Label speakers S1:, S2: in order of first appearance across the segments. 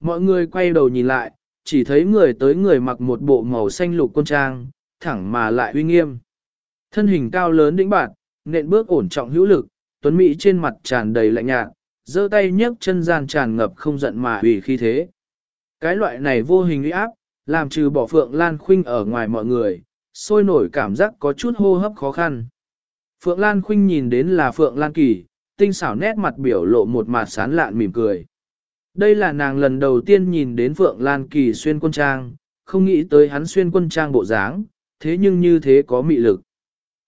S1: Mọi người quay đầu nhìn lại, chỉ thấy người tới người mặc một bộ màu xanh lục quân trang, thẳng mà lại uy nghiêm. Thân hình cao lớn đĩnh bạn, nện bước ổn trọng hữu lực, tuấn mỹ trên mặt tràn đầy lạnh nhạt, giơ tay nhấc chân gian tràn ngập không giận mà ủy khi thế. Cái loại này vô hình uy áp, làm trừ bỏ Phượng Lan Khuynh ở ngoài mọi người, sôi nổi cảm giác có chút hô hấp khó khăn. Phượng Lan Khuynh nhìn đến là Phượng Lan Kỳ, tinh xảo nét mặt biểu lộ một mặt sán lạn mỉm cười. Đây là nàng lần đầu tiên nhìn đến Phượng Lan Kỳ xuyên quân trang, không nghĩ tới hắn xuyên quân trang bộ dáng, thế nhưng như thế có mị lực.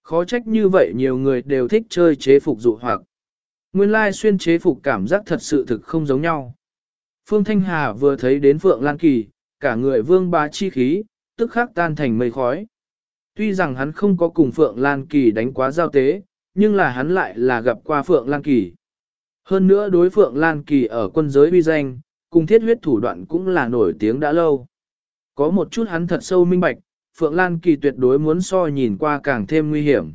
S1: Khó trách như vậy nhiều người đều thích chơi chế phục dụ hoặc. Nguyên lai xuyên chế phục cảm giác thật sự thực không giống nhau. Phương Thanh Hà vừa thấy đến Phượng Lan Kỳ, cả người vương bá chi khí, tức khắc tan thành mây khói. Tuy rằng hắn không có cùng Phượng Lan Kỳ đánh quá giao tế, nhưng là hắn lại là gặp qua Phượng Lan Kỳ. Hơn nữa đối Phượng Lan Kỳ ở quân giới uy danh, cùng thiết huyết thủ đoạn cũng là nổi tiếng đã lâu. Có một chút hắn thật sâu minh bạch, Phượng Lan Kỳ tuyệt đối muốn so nhìn qua càng thêm nguy hiểm.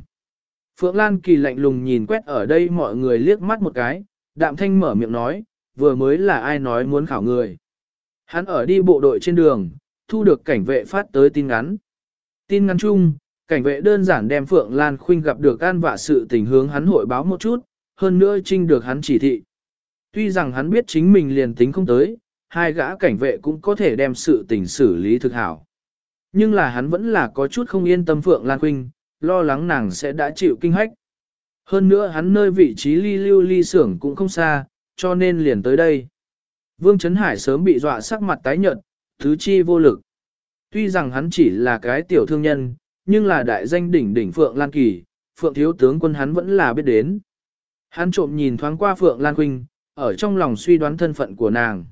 S1: Phượng Lan Kỳ lạnh lùng nhìn quét ở đây mọi người liếc mắt một cái, đạm thanh mở miệng nói, vừa mới là ai nói muốn khảo người. Hắn ở đi bộ đội trên đường, thu được cảnh vệ phát tới tin ngắn. Tin ngắn chung, cảnh vệ đơn giản đem Phượng Lan Khuynh gặp được an vạ sự tình hướng hắn hội báo một chút, hơn nữa trinh được hắn chỉ thị. Tuy rằng hắn biết chính mình liền tính không tới, hai gã cảnh vệ cũng có thể đem sự tình xử lý thực hảo. Nhưng là hắn vẫn là có chút không yên tâm Phượng Lan Quynh, lo lắng nàng sẽ đã chịu kinh hách. Hơn nữa hắn nơi vị trí ly lưu ly xưởng cũng không xa, cho nên liền tới đây. Vương Trấn Hải sớm bị dọa sắc mặt tái nhợt, thứ chi vô lực. Tuy rằng hắn chỉ là cái tiểu thương nhân, nhưng là đại danh đỉnh đỉnh Phượng Lan Kỳ, Phượng Thiếu tướng quân hắn vẫn là biết đến. Hắn trộm nhìn thoáng qua Phượng Lan Quynh, ở trong lòng suy đoán thân phận của nàng.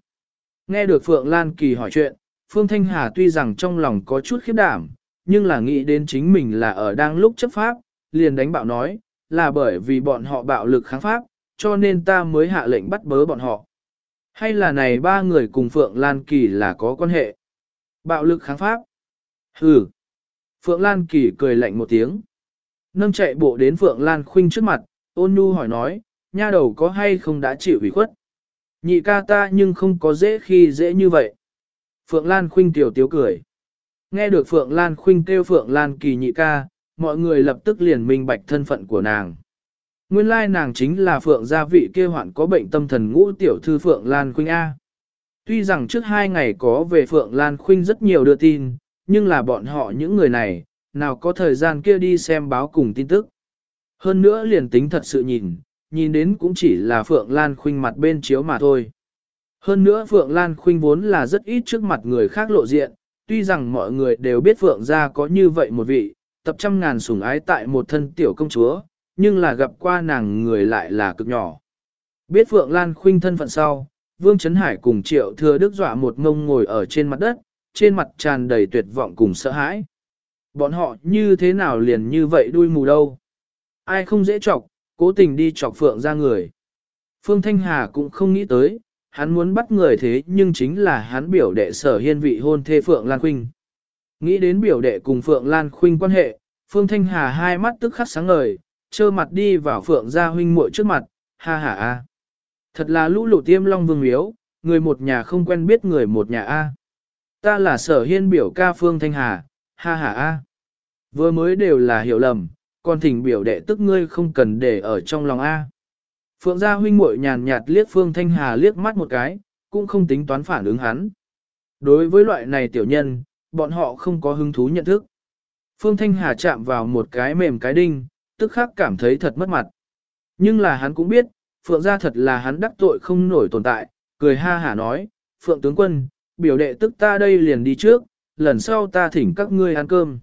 S1: Nghe được Phượng Lan Kỳ hỏi chuyện, Phương Thanh Hà tuy rằng trong lòng có chút khiếp đảm, nhưng là nghĩ đến chính mình là ở đang lúc chấp pháp, liền đánh bạo nói, là bởi vì bọn họ bạo lực kháng pháp, cho nên ta mới hạ lệnh bắt bớ bọn họ. Hay là này ba người cùng Phượng Lan Kỳ là có quan hệ? Bạo lực kháng pháp? Hừ! Phượng Lan Kỳ cười lạnh một tiếng. Nâng chạy bộ đến Phượng Lan Khuynh trước mặt, ôn nhu hỏi nói, nha đầu có hay không đã chịu ủy khuất? Nhị ca ta nhưng không có dễ khi dễ như vậy. Phượng Lan Khuynh tiểu tiếu cười. Nghe được Phượng Lan Khuynh kêu Phượng Lan Kỳ nhị ca, mọi người lập tức liền minh bạch thân phận của nàng. Nguyên lai nàng chính là Phượng gia vị kia hoạn có bệnh tâm thần ngũ tiểu thư Phượng Lan Khuynh A. Tuy rằng trước hai ngày có về Phượng Lan Khuynh rất nhiều đưa tin, nhưng là bọn họ những người này, nào có thời gian kia đi xem báo cùng tin tức. Hơn nữa liền tính thật sự nhìn, nhìn đến cũng chỉ là Phượng Lan Khuynh mặt bên chiếu mà thôi. Hơn nữa Phượng Lan Khuynh vốn là rất ít trước mặt người khác lộ diện, tuy rằng mọi người đều biết Phượng gia có như vậy một vị, tập trăm ngàn sủng ái tại một thân tiểu công chúa, nhưng là gặp qua nàng người lại là cực nhỏ. Biết Phượng Lan Khuynh thân phận sau, Vương Trấn Hải cùng Triệu Thừa Đức dọa một ngông ngồi ở trên mặt đất, trên mặt tràn đầy tuyệt vọng cùng sợ hãi. Bọn họ như thế nào liền như vậy đuôi mù đâu. Ai không dễ chọc, cố tình đi chọc Phượng ra người. Phương Thanh Hà cũng không nghĩ tới, hắn muốn bắt người thế nhưng chính là hắn biểu đệ sở hiên vị hôn thê Phượng Lan Khuynh. Nghĩ đến biểu đệ cùng Phượng Lan Khuynh quan hệ, Phương Thanh Hà hai mắt tức khắc sáng ngời, trơ mặt đi vào Phượng gia huynh muội trước mặt, ha ha a. Thật là lũ lụt tiêm long vương miếu, người một nhà không quen biết người một nhà a. Ta là sở hiên biểu ca Phương Thanh Hà, ha ha a. Vừa mới đều là hiểu lầm, còn thỉnh biểu đệ tức ngươi không cần để ở trong lòng a. Phượng gia huynh muội nhàn nhạt liếc Phương Thanh Hà liếc mắt một cái, cũng không tính toán phản ứng hắn. Đối với loại này tiểu nhân, bọn họ không có hứng thú nhận thức. Phương Thanh Hà chạm vào một cái mềm cái đinh, tức khắc cảm thấy thật mất mặt. Nhưng là hắn cũng biết, Phượng gia thật là hắn đắc tội không nổi tồn tại, cười ha hả nói, Phượng tướng quân, biểu đệ tức ta đây liền đi trước, lần sau ta thỉnh các ngươi ăn cơm.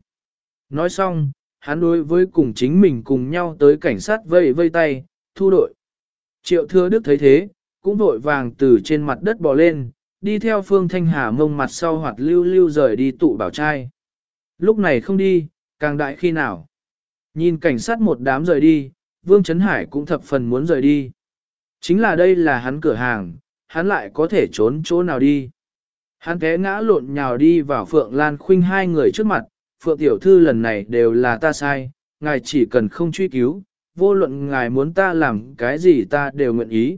S1: Nói xong, hắn đối với cùng chính mình cùng nhau tới cảnh sát vây vây tay, thu đội. Triệu thưa đức thấy thế, cũng vội vàng từ trên mặt đất bò lên, đi theo phương thanh hà mông mặt sau hoạt lưu lưu rời đi tụ bảo trai. Lúc này không đi, càng đại khi nào. Nhìn cảnh sát một đám rời đi, Vương Trấn Hải cũng thập phần muốn rời đi. Chính là đây là hắn cửa hàng, hắn lại có thể trốn chỗ nào đi. Hắn té ngã lộn nhào đi vào Phượng Lan Khuynh hai người trước mặt, Phượng Tiểu Thư lần này đều là ta sai, ngài chỉ cần không truy cứu, vô luận ngài muốn ta làm cái gì ta đều nguyện ý.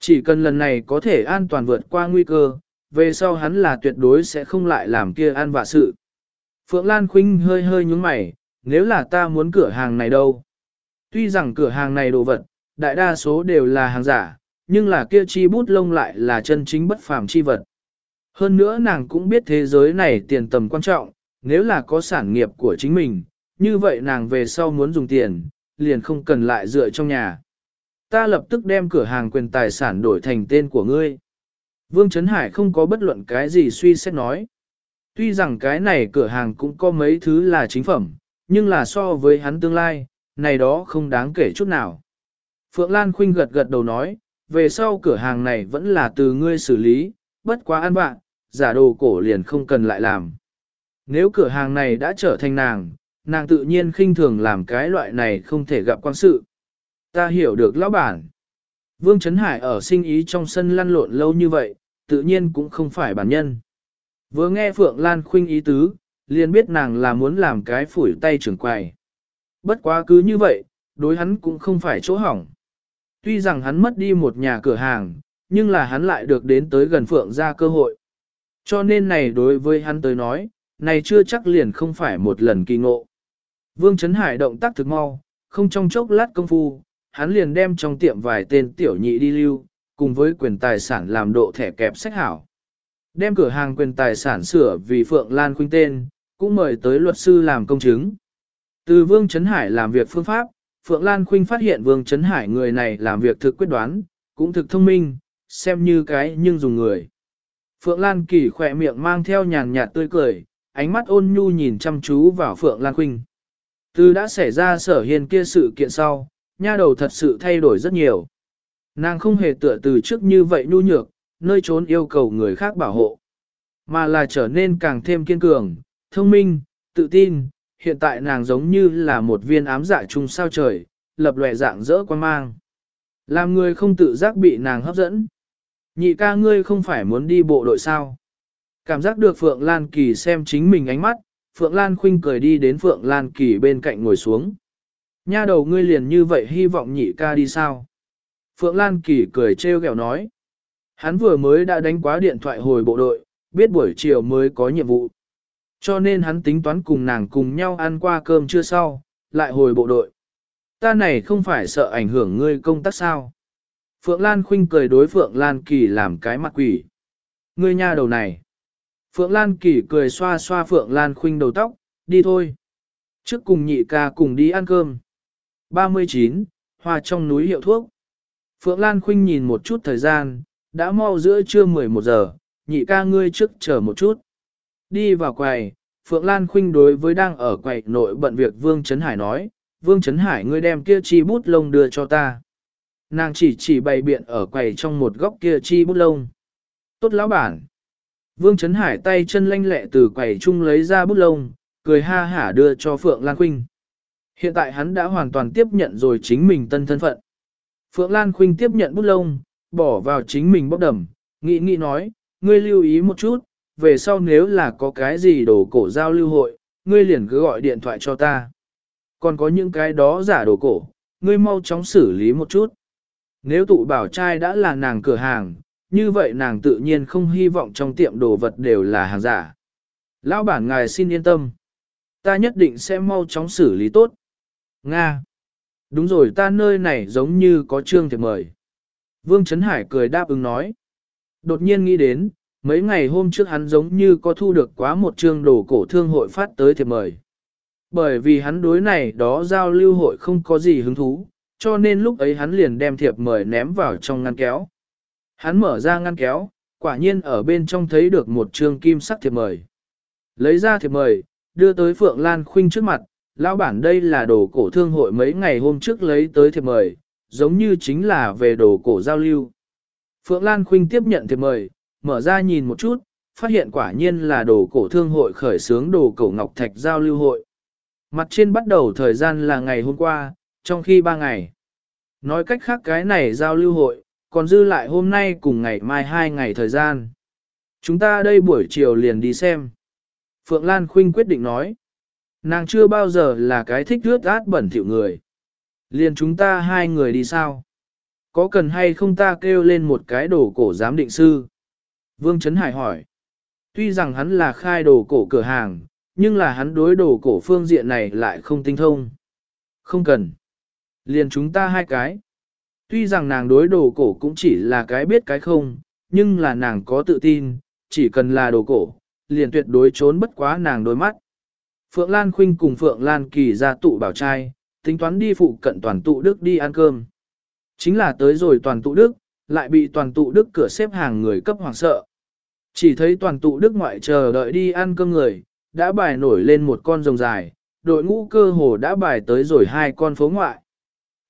S1: Chỉ cần lần này có thể an toàn vượt qua nguy cơ, về sau hắn là tuyệt đối sẽ không lại làm kia an vạ sự. Phượng Lan Khuynh hơi hơi nhúng mày, nếu là ta muốn cửa hàng này đâu? Tuy rằng cửa hàng này đồ vật, đại đa số đều là hàng giả, nhưng là kia chi bút lông lại là chân chính bất phàm chi vật. Hơn nữa nàng cũng biết thế giới này tiền tầm quan trọng, nếu là có sản nghiệp của chính mình, như vậy nàng về sau muốn dùng tiền, liền không cần lại dựa trong nhà. Ta lập tức đem cửa hàng quyền tài sản đổi thành tên của ngươi. Vương Trấn Hải không có bất luận cái gì suy xét nói. Tuy rằng cái này cửa hàng cũng có mấy thứ là chính phẩm, nhưng là so với hắn tương lai, này đó không đáng kể chút nào. Phượng Lan Khuynh gật gật đầu nói, về sau cửa hàng này vẫn là từ ngươi xử lý, bất quá ăn bạn, giả đồ cổ liền không cần lại làm. Nếu cửa hàng này đã trở thành nàng, nàng tự nhiên khinh thường làm cái loại này không thể gặp quan sự. Ta hiểu được lão bản. Vương Trấn Hải ở sinh ý trong sân lăn lộn lâu như vậy, tự nhiên cũng không phải bản nhân. Vừa nghe Phượng Lan Khuynh ý tứ, liền biết nàng là muốn làm cái phủi tay trưởng quài. Bất quá cứ như vậy, đối hắn cũng không phải chỗ hỏng. Tuy rằng hắn mất đi một nhà cửa hàng, nhưng là hắn lại được đến tới gần Phượng ra cơ hội. Cho nên này đối với hắn tới nói, này chưa chắc liền không phải một lần kỳ ngộ. Vương Trấn Hải động tác thực mau, không trong chốc lát công phu, hắn liền đem trong tiệm vài tên tiểu nhị đi lưu, cùng với quyền tài sản làm độ thẻ kẹp sách hảo. Đem cửa hàng quyền tài sản sửa vì Phượng Lan Khuynh tên, cũng mời tới luật sư làm công chứng. Từ Vương Trấn Hải làm việc phương pháp, Phượng Lan Khuynh phát hiện Vương Trấn Hải người này làm việc thực quyết đoán, cũng thực thông minh, xem như cái nhưng dùng người. Phượng Lan Kỳ khỏe miệng mang theo nhàn nhạt tươi cười, ánh mắt ôn nhu nhìn chăm chú vào Phượng Lan Khuynh. Từ đã xảy ra sở hiền kia sự kiện sau, nha đầu thật sự thay đổi rất nhiều. Nàng không hề tựa từ trước như vậy nhu nhược, nơi trốn yêu cầu người khác bảo hộ, mà là trở nên càng thêm kiên cường, thông minh, tự tin. Hiện tại nàng giống như là một viên ám dạ trung sao trời, lập lòe dạng dỡ quan mang. Làm người không tự giác bị nàng hấp dẫn. Nhị ca ngươi không phải muốn đi bộ đội sao? Cảm giác được Phượng Lan Kỳ xem chính mình ánh mắt, Phượng Lan Khuynh cười đi đến Phượng Lan Kỳ bên cạnh ngồi xuống. Nha đầu ngươi liền như vậy hy vọng nhị ca đi sao? Phượng Lan Kỳ cười trêu ghẹo nói. Hắn vừa mới đã đánh quá điện thoại hồi bộ đội, biết buổi chiều mới có nhiệm vụ. Cho nên hắn tính toán cùng nàng cùng nhau ăn qua cơm chưa sau, lại hồi bộ đội. Ta này không phải sợ ảnh hưởng ngươi công tác sao? Phượng Lan Khuynh cười đối Phượng Lan Kỳ làm cái mặt quỷ. Ngươi nha đầu này. Phượng Lan Kỳ cười xoa xoa Phượng Lan Khuynh đầu tóc, đi thôi. Trước cùng nhị ca cùng đi ăn cơm. 39. Hoa trong núi hiệu thuốc. Phượng Lan Khuynh nhìn một chút thời gian, đã mau giữa trưa 11 giờ, nhị ca ngươi trước chờ một chút. Đi vào quầy, Phượng Lan Khuynh đối với đang ở quầy nội bận việc Vương Trấn Hải nói, Vương Trấn Hải ngươi đem kia chi bút lông đưa cho ta. Nàng chỉ chỉ bày biện ở quầy trong một góc kia chi bút lông. Tốt lão bản. Vương Trấn Hải tay chân lanh lẹ từ quầy chung lấy ra bút lông, cười ha hả đưa cho Phượng Lan Khuynh. Hiện tại hắn đã hoàn toàn tiếp nhận rồi chính mình tân thân phận. Phượng Lan Khuynh tiếp nhận bút lông, bỏ vào chính mình bốc đầm, nghĩ nghĩ nói, ngươi lưu ý một chút, về sau nếu là có cái gì đồ cổ giao lưu hội, ngươi liền cứ gọi điện thoại cho ta. Còn có những cái đó giả đồ cổ, ngươi mau chóng xử lý một chút. Nếu tụ bảo trai đã là nàng cửa hàng, như vậy nàng tự nhiên không hy vọng trong tiệm đồ vật đều là hàng giả. Lão bản ngài xin yên tâm. Ta nhất định sẽ mau chóng xử lý tốt. Nga. Đúng rồi ta nơi này giống như có trương thiệp mời. Vương Trấn Hải cười đáp ứng nói. Đột nhiên nghĩ đến, mấy ngày hôm trước hắn giống như có thu được quá một trương đồ cổ thương hội phát tới thiệp mời. Bởi vì hắn đối này đó giao lưu hội không có gì hứng thú, cho nên lúc ấy hắn liền đem thiệp mời ném vào trong ngăn kéo. Hắn mở ra ngăn kéo, quả nhiên ở bên trong thấy được một trương kim sắc thiệp mời. Lấy ra thiệp mời, đưa tới Phượng Lan Khuynh trước mặt, lão bản đây là đồ cổ thương hội mấy ngày hôm trước lấy tới thiệp mời, giống như chính là về đồ cổ giao lưu. Phượng Lan Khuynh tiếp nhận thiệp mời, mở ra nhìn một chút, phát hiện quả nhiên là đồ cổ thương hội khởi xướng đồ cổ ngọc thạch giao lưu hội. Mặt trên bắt đầu thời gian là ngày hôm qua, trong khi ba ngày. Nói cách khác cái này giao lưu hội, còn dư lại hôm nay cùng ngày mai hai ngày thời gian. Chúng ta đây buổi chiều liền đi xem. Phượng Lan Khuynh quyết định nói. Nàng chưa bao giờ là cái thích rước át bẩn thỉu người. Liền chúng ta hai người đi sao? Có cần hay không ta kêu lên một cái đồ cổ giám định sư? Vương Trấn Hải hỏi. Tuy rằng hắn là khai đồ cổ cửa hàng, nhưng là hắn đối đồ cổ phương diện này lại không tinh thông. Không cần. Liền chúng ta hai cái. Tuy rằng nàng đối đồ cổ cũng chỉ là cái biết cái không, nhưng là nàng có tự tin, chỉ cần là đồ cổ, liền tuyệt đối trốn bất quá nàng đôi mắt. Phượng Lan Khuynh cùng Phượng Lan Kỳ ra tụ bảo trai, tính toán đi phụ cận toàn tụ Đức đi ăn cơm. Chính là tới rồi toàn tụ Đức, lại bị toàn tụ Đức cửa xếp hàng người cấp hoàng sợ. Chỉ thấy toàn tụ Đức ngoại chờ đợi đi ăn cơm người, đã bài nổi lên một con rồng dài, đội ngũ cơ hồ đã bài tới rồi hai con phố ngoại.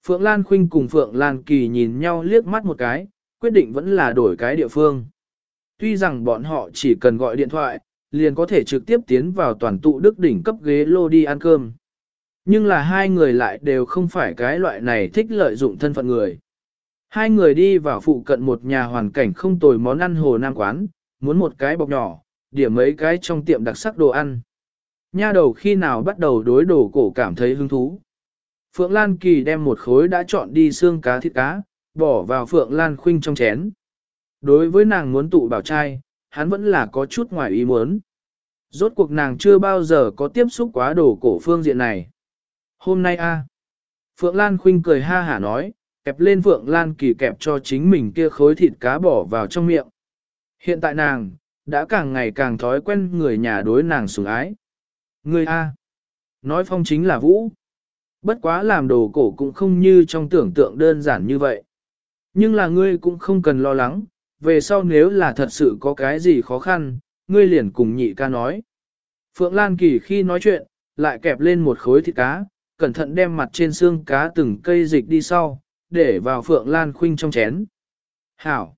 S1: Phượng Lan Khuynh cùng Phượng Lan Kỳ nhìn nhau liếc mắt một cái, quyết định vẫn là đổi cái địa phương. Tuy rằng bọn họ chỉ cần gọi điện thoại, liền có thể trực tiếp tiến vào toàn tụ đức đỉnh cấp ghế lô đi ăn cơm. Nhưng là hai người lại đều không phải cái loại này thích lợi dụng thân phận người. Hai người đi vào phụ cận một nhà hoàn cảnh không tồi món ăn hồ nam quán, muốn một cái bọc nhỏ, điểm mấy cái trong tiệm đặc sắc đồ ăn. Nha đầu khi nào bắt đầu đối đồ cổ cảm thấy hứng thú. Phượng Lan Kỳ đem một khối đã chọn đi xương cá thịt cá, bỏ vào Phượng Lan Khuynh trong chén. Đối với nàng muốn tụ bảo trai, hắn vẫn là có chút ngoài ý muốn. Rốt cuộc nàng chưa bao giờ có tiếp xúc quá đồ cổ phương diện này. Hôm nay a Phượng Lan Khuynh cười ha hả nói, kẹp lên Phượng Lan Kỳ kẹp cho chính mình kia khối thịt cá bỏ vào trong miệng. Hiện tại nàng, đã càng ngày càng thói quen người nhà đối nàng sủng ái. Người A. Nói phong chính là Vũ. Bất quá làm đồ cổ cũng không như trong tưởng tượng đơn giản như vậy. Nhưng là ngươi cũng không cần lo lắng, về sau nếu là thật sự có cái gì khó khăn, ngươi liền cùng nhị ca nói. Phượng Lan Kỳ khi nói chuyện, lại kẹp lên một khối thịt cá, cẩn thận đem mặt trên xương cá từng cây dịch đi sau, để vào Phượng Lan Khuynh trong chén. Hảo!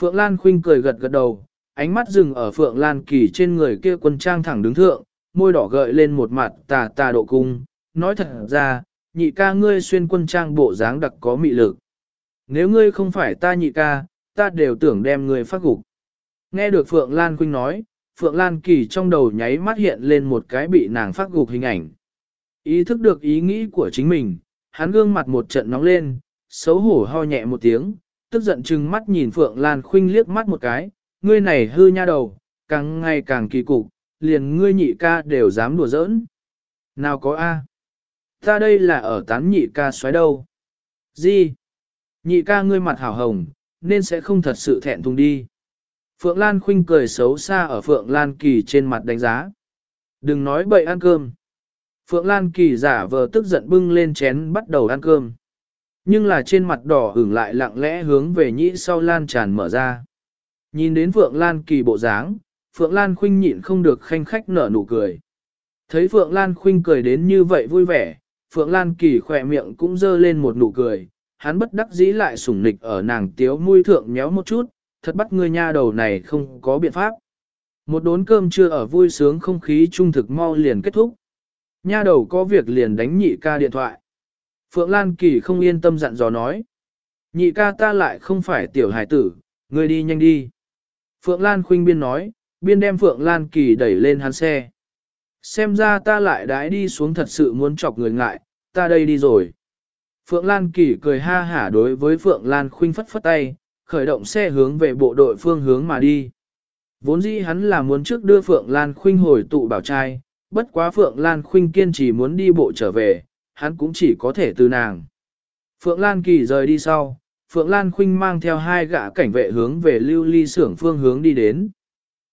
S1: Phượng Lan Khuynh cười gật gật đầu, ánh mắt dừng ở Phượng Lan Kỳ trên người kia quân trang thẳng đứng thượng, môi đỏ gợi lên một mặt tà tà độ cung, nói thật ra, nhị ca ngươi xuyên quân trang bộ dáng đặc có mị lực. Nếu ngươi không phải ta nhị ca, ta đều tưởng đem ngươi phát gục. Nghe được Phượng Lan Quynh nói, Phượng Lan Kỳ trong đầu nháy mắt hiện lên một cái bị nàng phát gục hình ảnh. Ý thức được ý nghĩ của chính mình, hắn gương mặt một trận nóng lên, xấu hổ ho nhẹ một tiếng, tức giận chừng mắt nhìn Phượng Lan Khuynh liếc mắt một cái, ngươi này hư nha đầu, càng ngày càng kỳ cục, liền ngươi nhị ca đều dám đùa giỡn. Nào có A. Ta đây là ở tán nhị ca xoáy đâu. Gì? Nhị ca ngươi mặt hảo hồng, nên sẽ không thật sự thẹn thùng đi. Phượng Lan Khuynh cười xấu xa ở Phượng Lan Kỳ trên mặt đánh giá. Đừng nói bậy ăn cơm. Phượng Lan Kỳ giả vờ tức giận bưng lên chén bắt đầu ăn cơm. Nhưng là trên mặt đỏ hưởng lại lặng lẽ hướng về nhĩ sau Lan tràn mở ra. Nhìn đến Phượng Lan Kỳ bộ dáng, Phượng Lan Khuynh nhịn không được khanh khách nở nụ cười. Thấy Phượng Lan Khuynh cười đến như vậy vui vẻ, Phượng Lan Kỳ khỏe miệng cũng dơ lên một nụ cười, hắn bất đắc dĩ lại sủng nịch ở nàng tiếu mui thượng méo một chút, thật bắt ngươi nha đầu này không có biện pháp. Một đốn cơm trưa ở vui sướng không khí trung thực mau liền kết thúc. Nha đầu có việc liền đánh nhị ca điện thoại. Phượng Lan Kỳ không yên tâm dặn dò nói. Nhị ca ta lại không phải tiểu hải tử, ngươi đi nhanh đi. Phượng Lan khuynh biên nói, biên đem Phượng Lan Kỳ đẩy lên hắn xe. Xem ra ta lại đãi đi xuống thật sự muốn chọc người ngại, ta đây đi rồi. Phượng Lan Kỳ cười ha hả đối với Phượng Lan khuynh phất phất tay, khởi động xe hướng về bộ đội phương hướng mà đi. Vốn dĩ hắn là muốn trước đưa Phượng Lan khuynh hồi tụ bảo trai, bất quá Phượng Lan khuynh kiên trì muốn đi bộ trở về, hắn cũng chỉ có thể từ nàng. Phượng Lan Kỳ rời đi sau, Phượng Lan Khuynh mang theo hai gã cảnh vệ hướng về lưu ly xưởng phương hướng đi đến.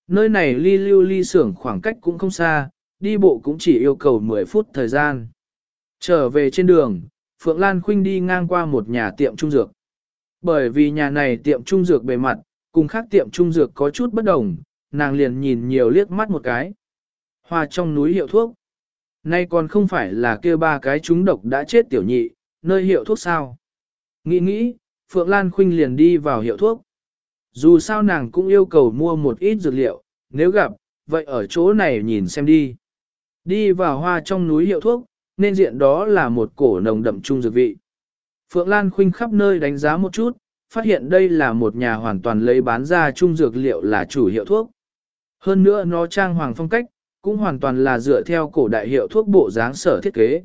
S1: Nơi này ly lưu ly xưởng khoảng cách cũng không xa, đi bộ cũng chỉ yêu cầu 10 phút thời gian. Trở về trên đường, Phượng Lan Khuynh đi ngang qua một nhà tiệm trung dược. Bởi vì nhà này tiệm trung dược bề mặt, cùng khác tiệm trung dược có chút bất đồng, nàng liền nhìn nhiều liếc mắt một cái. Hoa trong núi hiệu thuốc. Nay còn không phải là kia ba cái chúng độc đã chết tiểu nhị, nơi hiệu thuốc sao. Nghĩ nghĩ, Phượng Lan Khuynh liền đi vào hiệu thuốc. Dù sao nàng cũng yêu cầu mua một ít dược liệu, nếu gặp, vậy ở chỗ này nhìn xem đi. Đi vào hoa trong núi hiệu thuốc, nên diện đó là một cổ nồng đậm trung dược vị. Phượng Lan Khuynh khắp nơi đánh giá một chút, phát hiện đây là một nhà hoàn toàn lấy bán ra trung dược liệu là chủ hiệu thuốc. Hơn nữa nó trang hoàng phong cách, cũng hoàn toàn là dựa theo cổ đại hiệu thuốc bộ dáng sở thiết kế.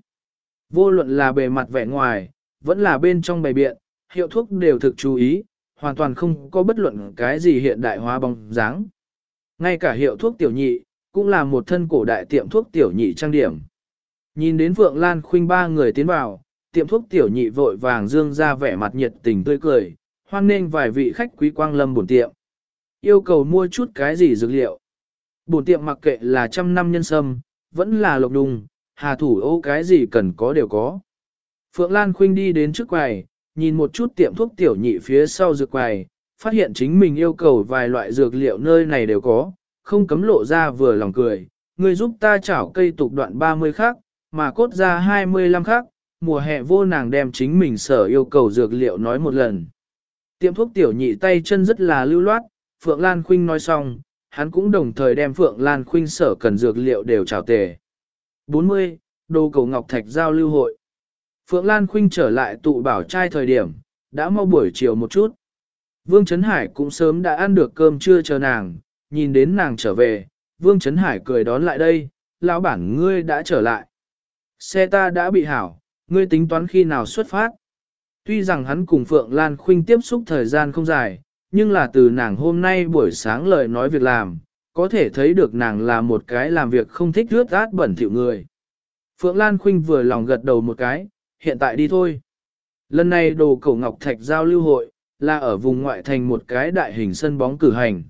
S1: Vô luận là bề mặt vẻ ngoài, vẫn là bên trong bày biện, hiệu thuốc đều thực chú ý, hoàn toàn không có bất luận cái gì hiện đại hóa bóng dáng. Ngay cả hiệu thuốc tiểu nhị, cũng là một thân cổ đại tiệm thuốc tiểu nhị trang điểm. Nhìn đến Phượng Lan Khuynh ba người tiến vào, tiệm thuốc tiểu nhị vội vàng dương ra vẻ mặt nhiệt tình tươi cười, hoan nghênh vài vị khách quý quang lâm bổn tiệm. Yêu cầu mua chút cái gì dược liệu. Bổn tiệm mặc kệ là trăm năm nhân sâm, vẫn là lộc đùng, hà thủ ô cái gì cần có đều có. Phượng Lan Khuynh đi đến trước quầy, nhìn một chút tiệm thuốc tiểu nhị phía sau dược quầy, phát hiện chính mình yêu cầu vài loại dược liệu nơi này đều có, không cấm lộ ra vừa lòng cười. Người giúp ta chảo cây tục đoạn 30 khác, mà cốt ra 25 khác, mùa hè vô nàng đem chính mình sở yêu cầu dược liệu nói một lần. Tiệm thuốc tiểu nhị tay chân rất là lưu loát, Phượng Lan Khuynh nói xong, hắn cũng đồng thời đem Phượng Lan Khuynh sở cần dược liệu đều trào tề. 40. Đồ cầu Ngọc Thạch giao lưu hội Phượng Lan Khuynh trở lại tụ bảo trai thời điểm, đã mau buổi chiều một chút. Vương Trấn Hải cũng sớm đã ăn được cơm trưa chờ nàng, nhìn đến nàng trở về, Vương Trấn Hải cười đón lại đây, lão bản ngươi đã trở lại. Xe ta đã bị hảo, ngươi tính toán khi nào xuất phát. Tuy rằng hắn cùng Phượng Lan Khuynh tiếp xúc thời gian không dài, nhưng là từ nàng hôm nay buổi sáng lời nói việc làm, có thể thấy được nàng là một cái làm việc không thích rước át bẩn thỉu người. Phượng Lan Khuynh vừa lòng gật đầu một cái, hiện tại đi thôi. Lần này đồ cổ Ngọc Thạch giao lưu hội, là ở vùng ngoại thành một cái đại hình sân bóng cử hành.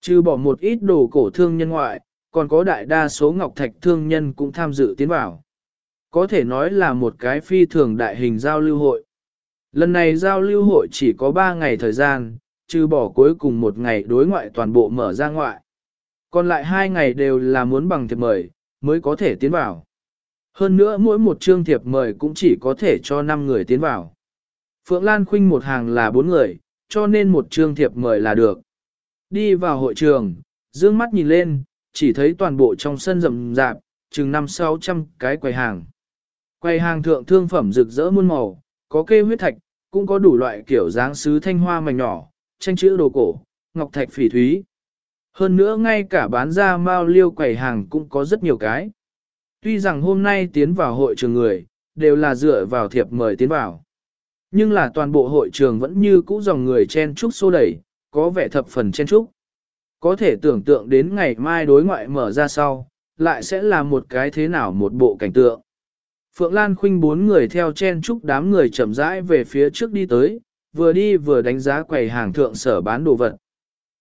S1: Trừ bỏ một ít đồ cổ thương nhân ngoại, còn có đại đa số Ngọc Thạch thương nhân cũng tham dự tiến vào. Có thể nói là một cái phi thường đại hình giao lưu hội. Lần này giao lưu hội chỉ có 3 ngày thời gian, trừ bỏ cuối cùng một ngày đối ngoại toàn bộ mở ra ngoại. Còn lại hai ngày đều là muốn bằng thiệp mời, mới có thể tiến vào. Hơn nữa mỗi một chương thiệp mời cũng chỉ có thể cho 5 người tiến vào. Phượng Lan Khuynh một hàng là 4 người, cho nên một chương thiệp mời là được. Đi vào hội trường, dương mắt nhìn lên, chỉ thấy toàn bộ trong sân rậm rạp, chừng 5-600 cái quầy hàng. Quầy hàng thượng thương phẩm rực rỡ muôn màu, có kê huyết thạch, cũng có đủ loại kiểu dáng sứ thanh hoa mảnh nhỏ, tranh chữ đồ cổ, ngọc thạch phỉ thúy. Hơn nữa ngay cả bán ra mao liêu quầy hàng cũng có rất nhiều cái. Tuy rằng hôm nay tiến vào hội trường người, đều là dựa vào thiệp mời tiến vào. Nhưng là toàn bộ hội trường vẫn như cũ dòng người chen trúc xô đẩy, có vẻ thập phần chen trúc. Có thể tưởng tượng đến ngày mai đối ngoại mở ra sau, lại sẽ là một cái thế nào một bộ cảnh tượng. Phượng Lan Khuynh bốn người theo chen trúc đám người chậm rãi về phía trước đi tới, vừa đi vừa đánh giá quầy hàng thượng sở bán đồ vật.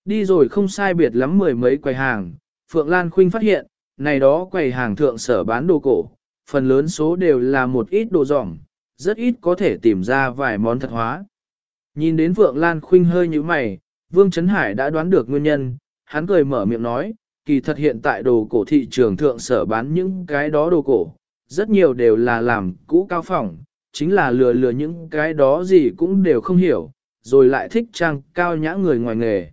S1: Đi rồi không sai biệt lắm mười mấy quầy hàng, Phượng Lan Khuynh phát hiện, này đó quầy hàng thượng sở bán đồ cổ, phần lớn số đều là một ít đồ dỏng, rất ít có thể tìm ra vài món thật hóa. Nhìn đến Phượng Lan Khuynh hơi như mày, Vương Trấn Hải đã đoán được nguyên nhân, hắn cười mở miệng nói, kỳ thật hiện tại đồ cổ thị trường thượng sở bán những cái đó đồ cổ, rất nhiều đều là làm cũ cao phỏng, chính là lừa lừa những cái đó gì cũng đều không hiểu, rồi lại thích trang cao nhã người ngoài nghề.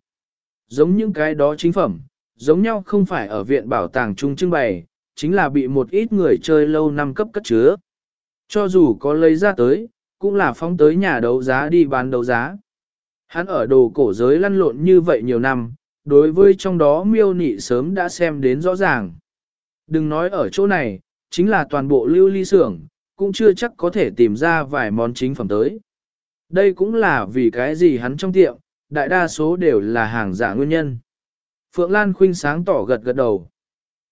S1: Giống những cái đó chính phẩm, giống nhau không phải ở viện bảo tàng trung trưng bày, chính là bị một ít người chơi lâu năm cấp cất chứa. Cho dù có lấy ra tới, cũng là phóng tới nhà đấu giá đi bán đấu giá. Hắn ở đồ cổ giới lăn lộn như vậy nhiều năm, đối với trong đó miêu nị sớm đã xem đến rõ ràng. Đừng nói ở chỗ này, chính là toàn bộ lưu ly xưởng, cũng chưa chắc có thể tìm ra vài món chính phẩm tới. Đây cũng là vì cái gì hắn trong tiệm, đại đa số đều là hàng giả nguyên nhân. Phượng Lan khuynh sáng tỏ gật gật đầu.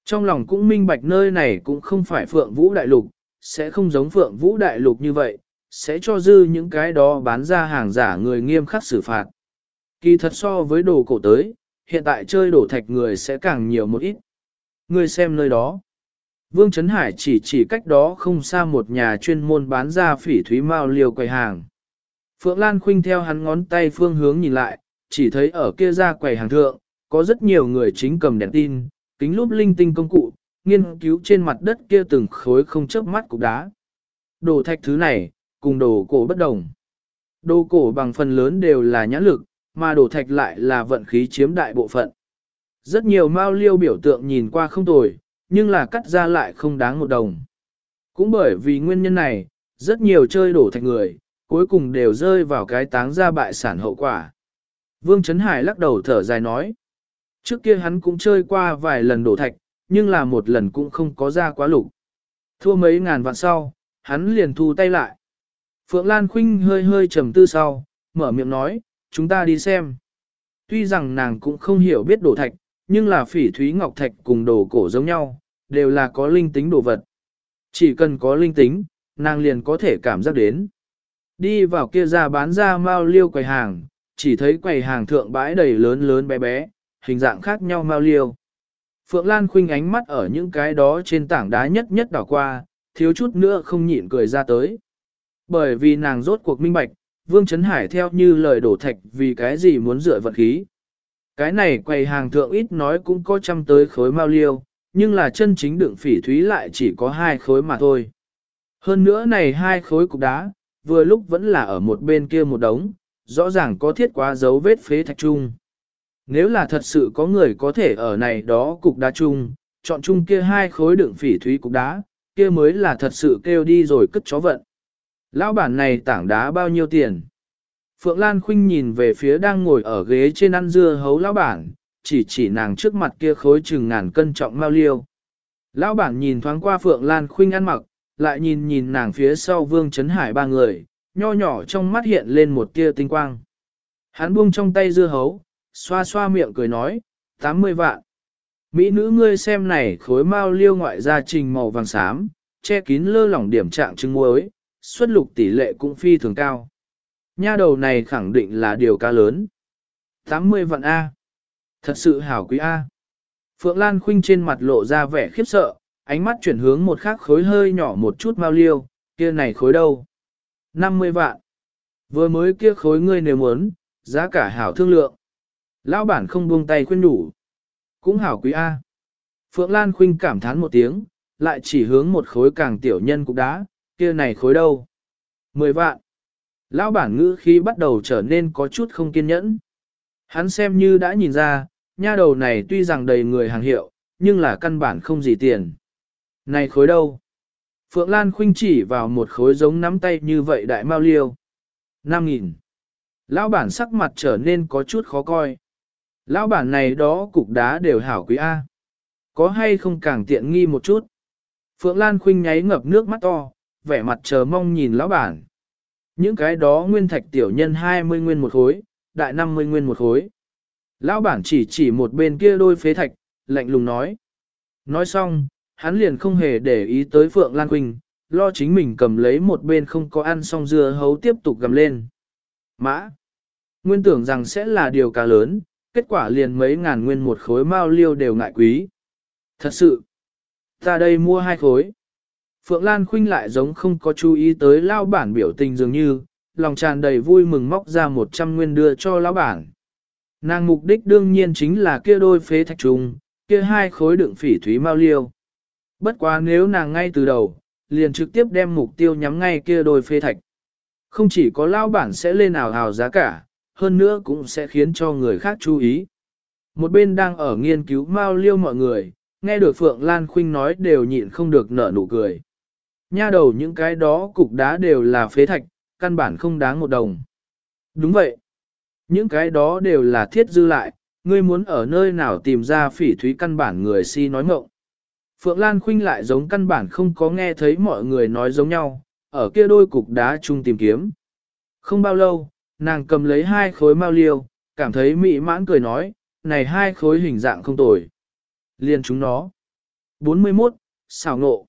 S1: Trong lòng cũng minh bạch nơi này cũng không phải Phượng Vũ Đại Lục, sẽ không giống Phượng Vũ Đại Lục như vậy, sẽ cho dư những cái đó bán ra hàng giả người nghiêm khắc xử phạt. Kỳ thật so với đồ cổ tới, hiện tại chơi đổ thạch người sẽ càng nhiều một ít. Người xem nơi đó. Vương Trấn Hải chỉ chỉ cách đó không xa một nhà chuyên môn bán ra phỉ thúy mao liều quầy hàng. Phượng Lan Khuynh theo hắn ngón tay phương hướng nhìn lại, chỉ thấy ở kia ra quầy hàng thượng, có rất nhiều người chính cầm đèn tin, kính lúp linh tinh công cụ, nghiên cứu trên mặt đất kia từng khối không chớp mắt cục đá. Đồ thạch thứ này, cùng đồ cổ bất đồng. Đồ cổ bằng phần lớn đều là nhãn lực, mà đồ thạch lại là vận khí chiếm đại bộ phận. Rất nhiều mao liêu biểu tượng nhìn qua không tồi, nhưng là cắt ra lại không đáng một đồng. Cũng bởi vì nguyên nhân này, rất nhiều chơi đổ thạch người, cuối cùng đều rơi vào cái táng ra bại sản hậu quả. Vương Trấn Hải lắc đầu thở dài nói. Trước kia hắn cũng chơi qua vài lần đổ thạch, nhưng là một lần cũng không có ra quá lục. Thua mấy ngàn vạn sau, hắn liền thu tay lại. Phượng Lan Khuynh hơi hơi trầm tư sau, mở miệng nói, chúng ta đi xem. Tuy rằng nàng cũng không hiểu biết đồ thạch, nhưng là phỉ thúy ngọc thạch cùng đồ cổ giống nhau, đều là có linh tính đồ vật. Chỉ cần có linh tính, nàng liền có thể cảm giác đến. Đi vào kia ra bán ra mao liêu quầy hàng, chỉ thấy quầy hàng thượng bãi đầy lớn lớn bé bé, hình dạng khác nhau mao liêu. Phượng Lan khuynh ánh mắt ở những cái đó trên tảng đá nhất nhất đảo qua, thiếu chút nữa không nhịn cười ra tới. Bởi vì nàng rốt cuộc minh bạch, Vương Trấn Hải theo như lời đổ thạch vì cái gì muốn dựa vật khí. Cái này quầy hàng thượng ít nói cũng có trăm tới khối mao liêu, nhưng là chân chính đựng phỉ thúy lại chỉ có hai khối mà thôi. Hơn nữa này hai khối cục đá, vừa lúc vẫn là ở một bên kia một đống, rõ ràng có thiết quá dấu vết phế thạch chung. Nếu là thật sự có người có thể ở này đó cục đá chung, chọn chung kia hai khối đựng phỉ thúy cục đá, kia mới là thật sự kêu đi rồi cất chó vận. Lão bản này tảng đá bao nhiêu tiền? Phượng Lan Khuynh nhìn về phía đang ngồi ở ghế trên ăn dưa hấu lão bản, chỉ chỉ nàng trước mặt kia khối chừng ngàn cân trọng mao liêu. Lão bản nhìn thoáng qua Phượng Lan Khuynh ăn mặc, lại nhìn nhìn nàng phía sau Vương Trấn Hải ba người, nho nhỏ trong mắt hiện lên một tia tinh quang. Hắn buông trong tay dưa hấu, xoa xoa miệng cười nói, 80 vạn. Mỹ nữ ngươi xem này khối mao liêu ngoại gia trình màu vàng xám, che kín lơ lỏng điểm trạng trưng muối, xuất lục tỷ lệ cũng phi thường cao. Nha đầu này khẳng định là điều ca lớn. 80 vạn A. Thật sự hảo quý A. Phượng Lan Khuynh trên mặt lộ ra vẻ khiếp sợ, ánh mắt chuyển hướng một khác khối hơi nhỏ một chút mau liêu, kia này khối đâu? 50 vạn. Vừa mới kia khối ngươi nếu muốn, giá cả hảo thương lượng. Lão bản không buông tay khuyên đủ. Cũng hảo quý A. Phượng Lan Khuynh cảm thán một tiếng, lại chỉ hướng một khối càng tiểu nhân cục đá, kia này khối đâu? 10 vạn. Lão bản ngữ khí bắt đầu trở nên có chút không kiên nhẫn. Hắn xem như đã nhìn ra, nha đầu này tuy rằng đầy người hàng hiệu, nhưng là căn bản không gì tiền. Này khối đâu? Phượng Lan khuynh chỉ vào một khối giống nắm tay như vậy đại mao liêu. 5.000. Lão bản sắc mặt trở nên có chút khó coi. Lão bản này đó cục đá đều hảo quý A. Có hay không càng tiện nghi một chút? Phượng Lan khuynh nháy ngập nước mắt to, vẻ mặt chờ mong nhìn lão bản. Những cái đó nguyên thạch tiểu nhân 20 nguyên một khối, đại 50 nguyên một khối. Lão bản chỉ chỉ một bên kia đôi phế thạch, lạnh lùng nói. Nói xong, hắn liền không hề để ý tới Phượng Lan Quỳnh, lo chính mình cầm lấy một bên không có ăn xong dưa hấu tiếp tục gầm lên. Mã! Nguyên tưởng rằng sẽ là điều cá lớn, kết quả liền mấy ngàn nguyên một khối mao liêu đều ngại quý. Thật sự! Ta đây mua hai khối. Phượng Lan Khuynh lại giống không có chú ý tới lao bản biểu tình dường như, lòng tràn đầy vui mừng móc ra 100 nguyên đưa cho lão bản. Nàng mục đích đương nhiên chính là kia đôi phế thạch trùng, kia hai khối đựng phỉ thúy mau liêu. Bất quá nếu nàng ngay từ đầu, liền trực tiếp đem mục tiêu nhắm ngay kia đôi phế thạch. Không chỉ có lao bản sẽ lên ảo hào giá cả, hơn nữa cũng sẽ khiến cho người khác chú ý. Một bên đang ở nghiên cứu mau liêu mọi người, nghe được Phượng Lan Khuynh nói đều nhịn không được nở nụ cười. Nha đầu những cái đó cục đá đều là phế thạch, căn bản không đáng một đồng. Đúng vậy. Những cái đó đều là thiết dư lại, ngươi muốn ở nơi nào tìm ra phỉ thúy căn bản người si nói mộng. Phượng Lan Khuynh lại giống căn bản không có nghe thấy mọi người nói giống nhau, ở kia đôi cục đá chung tìm kiếm. Không bao lâu, nàng cầm lấy hai khối mao liêu, cảm thấy mị mãn cười nói, này hai khối hình dạng không tồi. Liên chúng nó. 41. Xảo ngộ.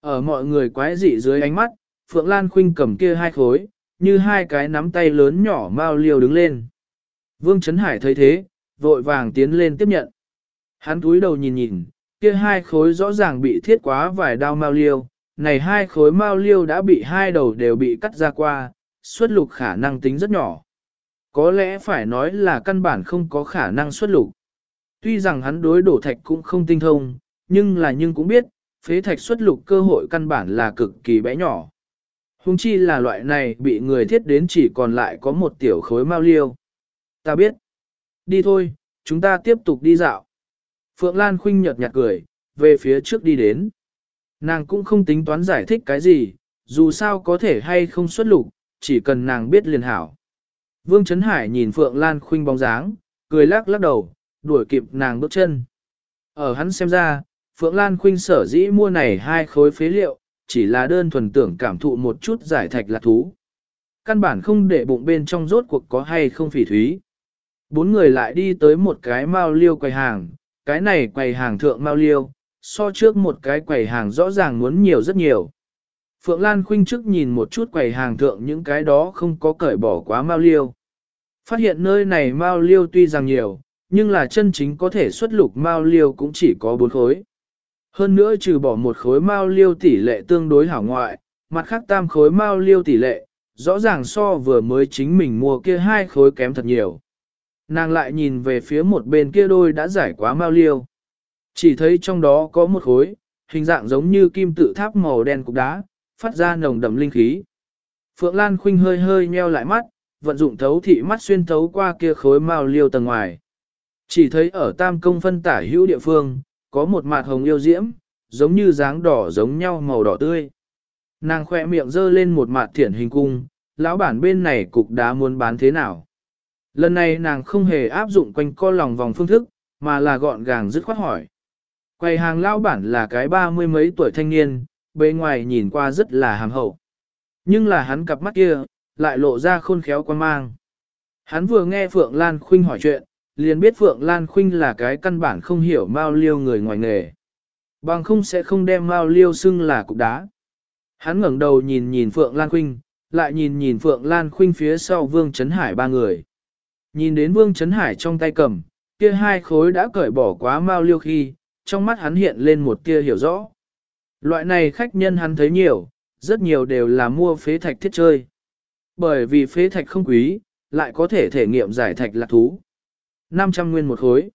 S1: Ở mọi người quái dị dưới ánh mắt, Phượng Lan Khuynh cầm kia hai khối, như hai cái nắm tay lớn nhỏ mau liều đứng lên. Vương Trấn Hải thấy thế, vội vàng tiến lên tiếp nhận. Hắn túi đầu nhìn nhìn, kia hai khối rõ ràng bị thiết quá vài đao mau liêu, này hai khối mau liêu đã bị hai đầu đều bị cắt ra qua, xuất lục khả năng tính rất nhỏ. Có lẽ phải nói là căn bản không có khả năng xuất lục. Tuy rằng hắn đối đổ thạch cũng không tinh thông, nhưng là nhưng cũng biết, phế thạch xuất lục cơ hội căn bản là cực kỳ bé nhỏ. Hùng chi là loại này bị người thiết đến chỉ còn lại có một tiểu khối mao liêu. Ta biết. Đi thôi, chúng ta tiếp tục đi dạo. Phượng Lan khinh nhợt nhạt cười, về phía trước đi đến. Nàng cũng không tính toán giải thích cái gì, dù sao có thể hay không xuất lục, chỉ cần nàng biết liền hảo. Vương Trấn Hải nhìn Phượng Lan khinh bóng dáng, cười lắc lắc đầu, đuổi kịp nàng bước chân. Ở hắn xem ra, Phượng Lan Khuynh sở dĩ mua này hai khối phế liệu, chỉ là đơn thuần tưởng cảm thụ một chút giải thạch lạc thú. căn bản không để bụng bên trong rốt cuộc có hay không phỉ thúy. Bốn người lại đi tới một cái mao liêu quầy hàng, cái này quầy hàng thượng mao liêu, so trước một cái quầy hàng rõ ràng muốn nhiều rất nhiều. Phượng Lan khuynh trước nhìn một chút quầy hàng thượng những cái đó không có cởi bỏ quá mao liêu. Phát hiện nơi này mao liêu tuy rằng nhiều, nhưng là chân chính có thể xuất lục mao liêu cũng chỉ có bốn khối. Hơn nữa trừ bỏ một khối mao liêu tỷ lệ tương đối hảo ngoại, mặt khác tam khối mao liêu tỷ lệ, rõ ràng so vừa mới chính mình mua kia hai khối kém thật nhiều. Nàng lại nhìn về phía một bên kia đôi đã giải quá mao liêu. Chỉ thấy trong đó có một khối, hình dạng giống như kim tự tháp màu đen cục đá, phát ra nồng đậm linh khí. Phượng Lan Khuynh hơi hơi nheo lại mắt, vận dụng thấu thị mắt xuyên thấu qua kia khối mao liêu tầng ngoài. Chỉ thấy ở tam công phân tả hữu địa phương, có một mặt hồng yêu diễm, giống như dáng đỏ giống nhau màu đỏ tươi. Nàng khỏe miệng dơ lên một mặt thiển hình cung, lão bản bên này cục đá muốn bán thế nào. Lần này nàng không hề áp dụng quanh co lòng vòng phương thức, mà là gọn gàng dứt khoát hỏi. Quầy hàng lão bản là cái ba mươi mấy tuổi thanh niên, bề ngoài nhìn qua rất là hàm hậu. Nhưng là hắn cặp mắt kia, lại lộ ra khôn khéo quan mang. Hắn vừa nghe Phượng Lan Khuynh hỏi chuyện, liền biết Phượng Lan Khuynh là cái căn bản không hiểu Mao Liêu người ngoài nghề. Bằng không sẽ không đem Mao Liêu xưng là cục đá. Hắn ngẩng đầu nhìn nhìn Phượng Lan Khuynh, lại nhìn nhìn Phượng Lan Khuynh phía sau Vương Trấn Hải ba người. Nhìn đến Vương Trấn Hải trong tay cầm, kia hai khối đã cởi bỏ quá Mao Liêu khi, trong mắt hắn hiện lên một tia hiểu rõ. Loại này khách nhân hắn thấy nhiều, rất nhiều đều là mua phế thạch thiết chơi. Bởi vì phế thạch không quý, lại có thể thể nghiệm giải thạch lạc thú. 500 nguyên một khối.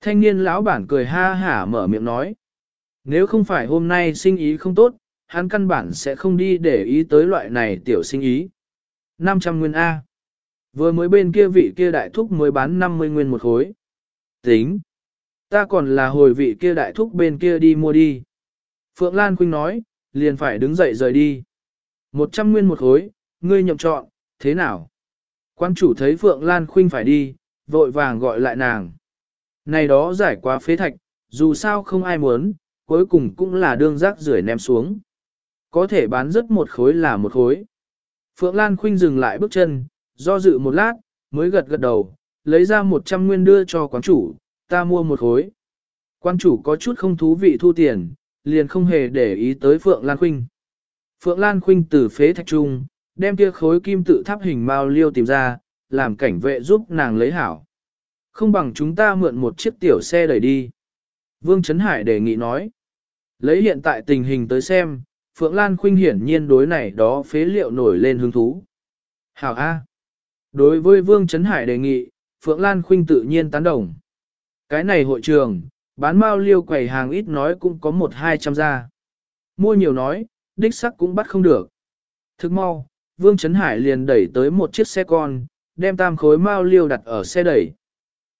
S1: Thanh niên lão bản cười ha hả mở miệng nói. Nếu không phải hôm nay sinh ý không tốt, hắn căn bản sẽ không đi để ý tới loại này tiểu sinh ý. 500 nguyên A. Vừa mới bên kia vị kia đại thúc mới bán 50 nguyên một khối. Tính. Ta còn là hồi vị kia đại thúc bên kia đi mua đi. Phượng Lan Khuynh nói, liền phải đứng dậy rời đi. 100 nguyên một khối, ngươi nhậm chọn, thế nào? Quan chủ thấy Phượng Lan Khuynh phải đi, vội vàng gọi lại nàng. Này đó giải quá phế thạch, dù sao không ai muốn, cuối cùng cũng là đương rác rưởi ném xuống. Có thể bán rất một khối là một khối. Phượng Lan Khuynh dừng lại bước chân, do dự một lát, mới gật gật đầu, lấy ra 100 nguyên đưa cho quán chủ, ta mua một khối. Quan chủ có chút không thú vị thu tiền, liền không hề để ý tới Phượng Lan Khuynh. Phượng Lan Khuynh từ phế thạch trung, đem kia khối kim tự tháp hình mao liêu tìm ra, làm cảnh vệ giúp nàng lấy hảo. Không bằng chúng ta mượn một chiếc tiểu xe đẩy đi. Vương Trấn Hải đề nghị nói. Lấy hiện tại tình hình tới xem, Phượng Lan Khuynh hiển nhiên đối này đó phế liệu nổi lên hứng thú. Hảo A. Đối với Vương Trấn Hải đề nghị, Phượng Lan Khuynh tự nhiên tán đồng. Cái này hội trường, bán mao liêu quầy hàng ít nói cũng có một hai trăm gia. Mua nhiều nói, đích sắc cũng bắt không được. Thức mau, Vương Trấn Hải liền đẩy tới một chiếc xe con, đem tam khối mao liêu đặt ở xe đẩy.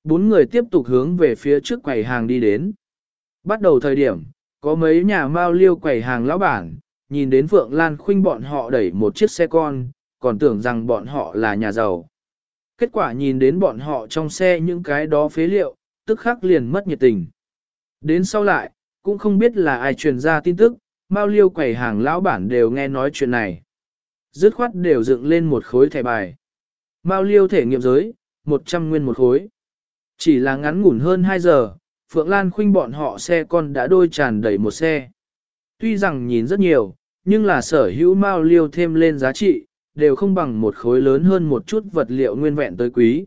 S1: Bốn người tiếp tục hướng về phía trước quầy hàng đi đến. Bắt đầu thời điểm, có mấy nhà mao liêu quầy hàng lão bản, nhìn đến Phượng Lan Khuynh bọn họ đẩy một chiếc xe con, còn tưởng rằng bọn họ là nhà giàu. Kết quả nhìn đến bọn họ trong xe những cái đó phế liệu, tức khắc liền mất nhiệt tình. Đến sau lại, cũng không biết là ai truyền ra tin tức, Mao Liêu quầy hàng lão bản đều nghe nói chuyện này. Dứt khoát đều dựng lên một khối thẻ bài. Mao Liêu thể nghiệm giới, 100 nguyên một khối. Chỉ là ngắn ngủn hơn 2 giờ, Phượng Lan khuynh bọn họ xe con đã đôi tràn đầy một xe. Tuy rằng nhìn rất nhiều, nhưng là sở hữu Mao Liêu thêm lên giá trị, đều không bằng một khối lớn hơn một chút vật liệu nguyên vẹn tới quý.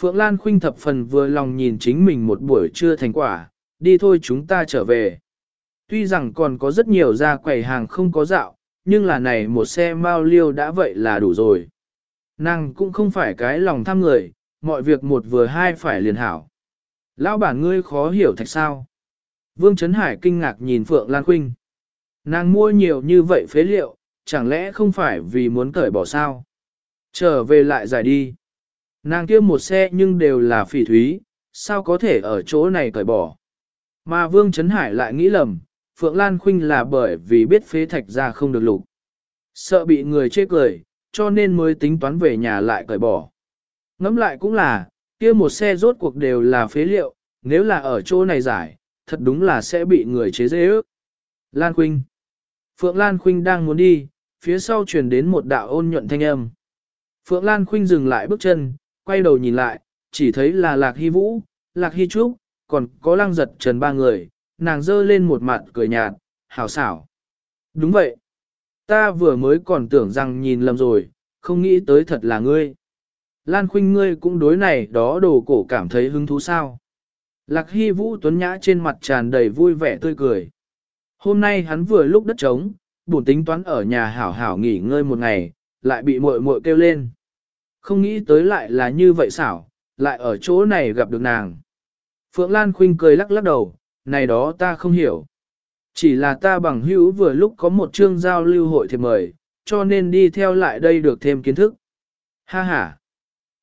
S1: Phượng Lan khuynh thập phần vừa lòng nhìn chính mình một buổi trưa thành quả, đi thôi chúng ta trở về. Tuy rằng còn có rất nhiều ra quầy hàng không có dạo, nhưng là này một xe mao liêu đã vậy là đủ rồi. Nàng cũng không phải cái lòng tham người, mọi việc một vừa hai phải liền hảo. Lão bản ngươi khó hiểu thạch sao. Vương Trấn Hải kinh ngạc nhìn Phượng Lan Khuynh. Nàng mua nhiều như vậy phế liệu, chẳng lẽ không phải vì muốn cởi bỏ sao? Trở về lại giải đi. Nàng kia một xe nhưng đều là phỉ thúy, sao có thể ở chỗ này cởi bỏ? Mà Vương Trấn Hải lại nghĩ lầm, Phượng Lan Khuynh là bởi vì biết phế thạch ra không được lục. Sợ bị người chê cười, cho nên mới tính toán về nhà lại cởi bỏ. Ngẫm lại cũng là, kia một xe rốt cuộc đều là phế liệu, nếu là ở chỗ này giải, thật đúng là sẽ bị người chế dễ ước. Lan Khuynh Phượng Lan Khuynh đang muốn đi, phía sau truyền đến một đạo ôn nhuận thanh âm. Phượng Lan Khuynh dừng lại bước chân, quay đầu nhìn lại, chỉ thấy là Lạc Hy Vũ, Lạc Hy Trúc, còn có lăng giật trần ba người, nàng dơ lên một mặt cười nhạt, hảo xảo. Đúng vậy. Ta vừa mới còn tưởng rằng nhìn lầm rồi, không nghĩ tới thật là ngươi. Lan Khuynh ngươi cũng đối này đó đồ cổ cảm thấy hứng thú sao. Lạc Hy Vũ Tuấn Nhã trên mặt tràn đầy vui vẻ tươi cười. Hôm nay hắn vừa lúc đất trống, buồn tính toán ở nhà hảo hảo nghỉ ngơi một ngày, lại bị muội muội kêu lên. Không nghĩ tới lại là như vậy xảo, lại ở chỗ này gặp được nàng. Phượng Lan Khuynh cười lắc lắc đầu, này đó ta không hiểu. Chỉ là ta bằng hữu vừa lúc có một chương giao lưu hội thì mời, cho nên đi theo lại đây được thêm kiến thức. Ha ha,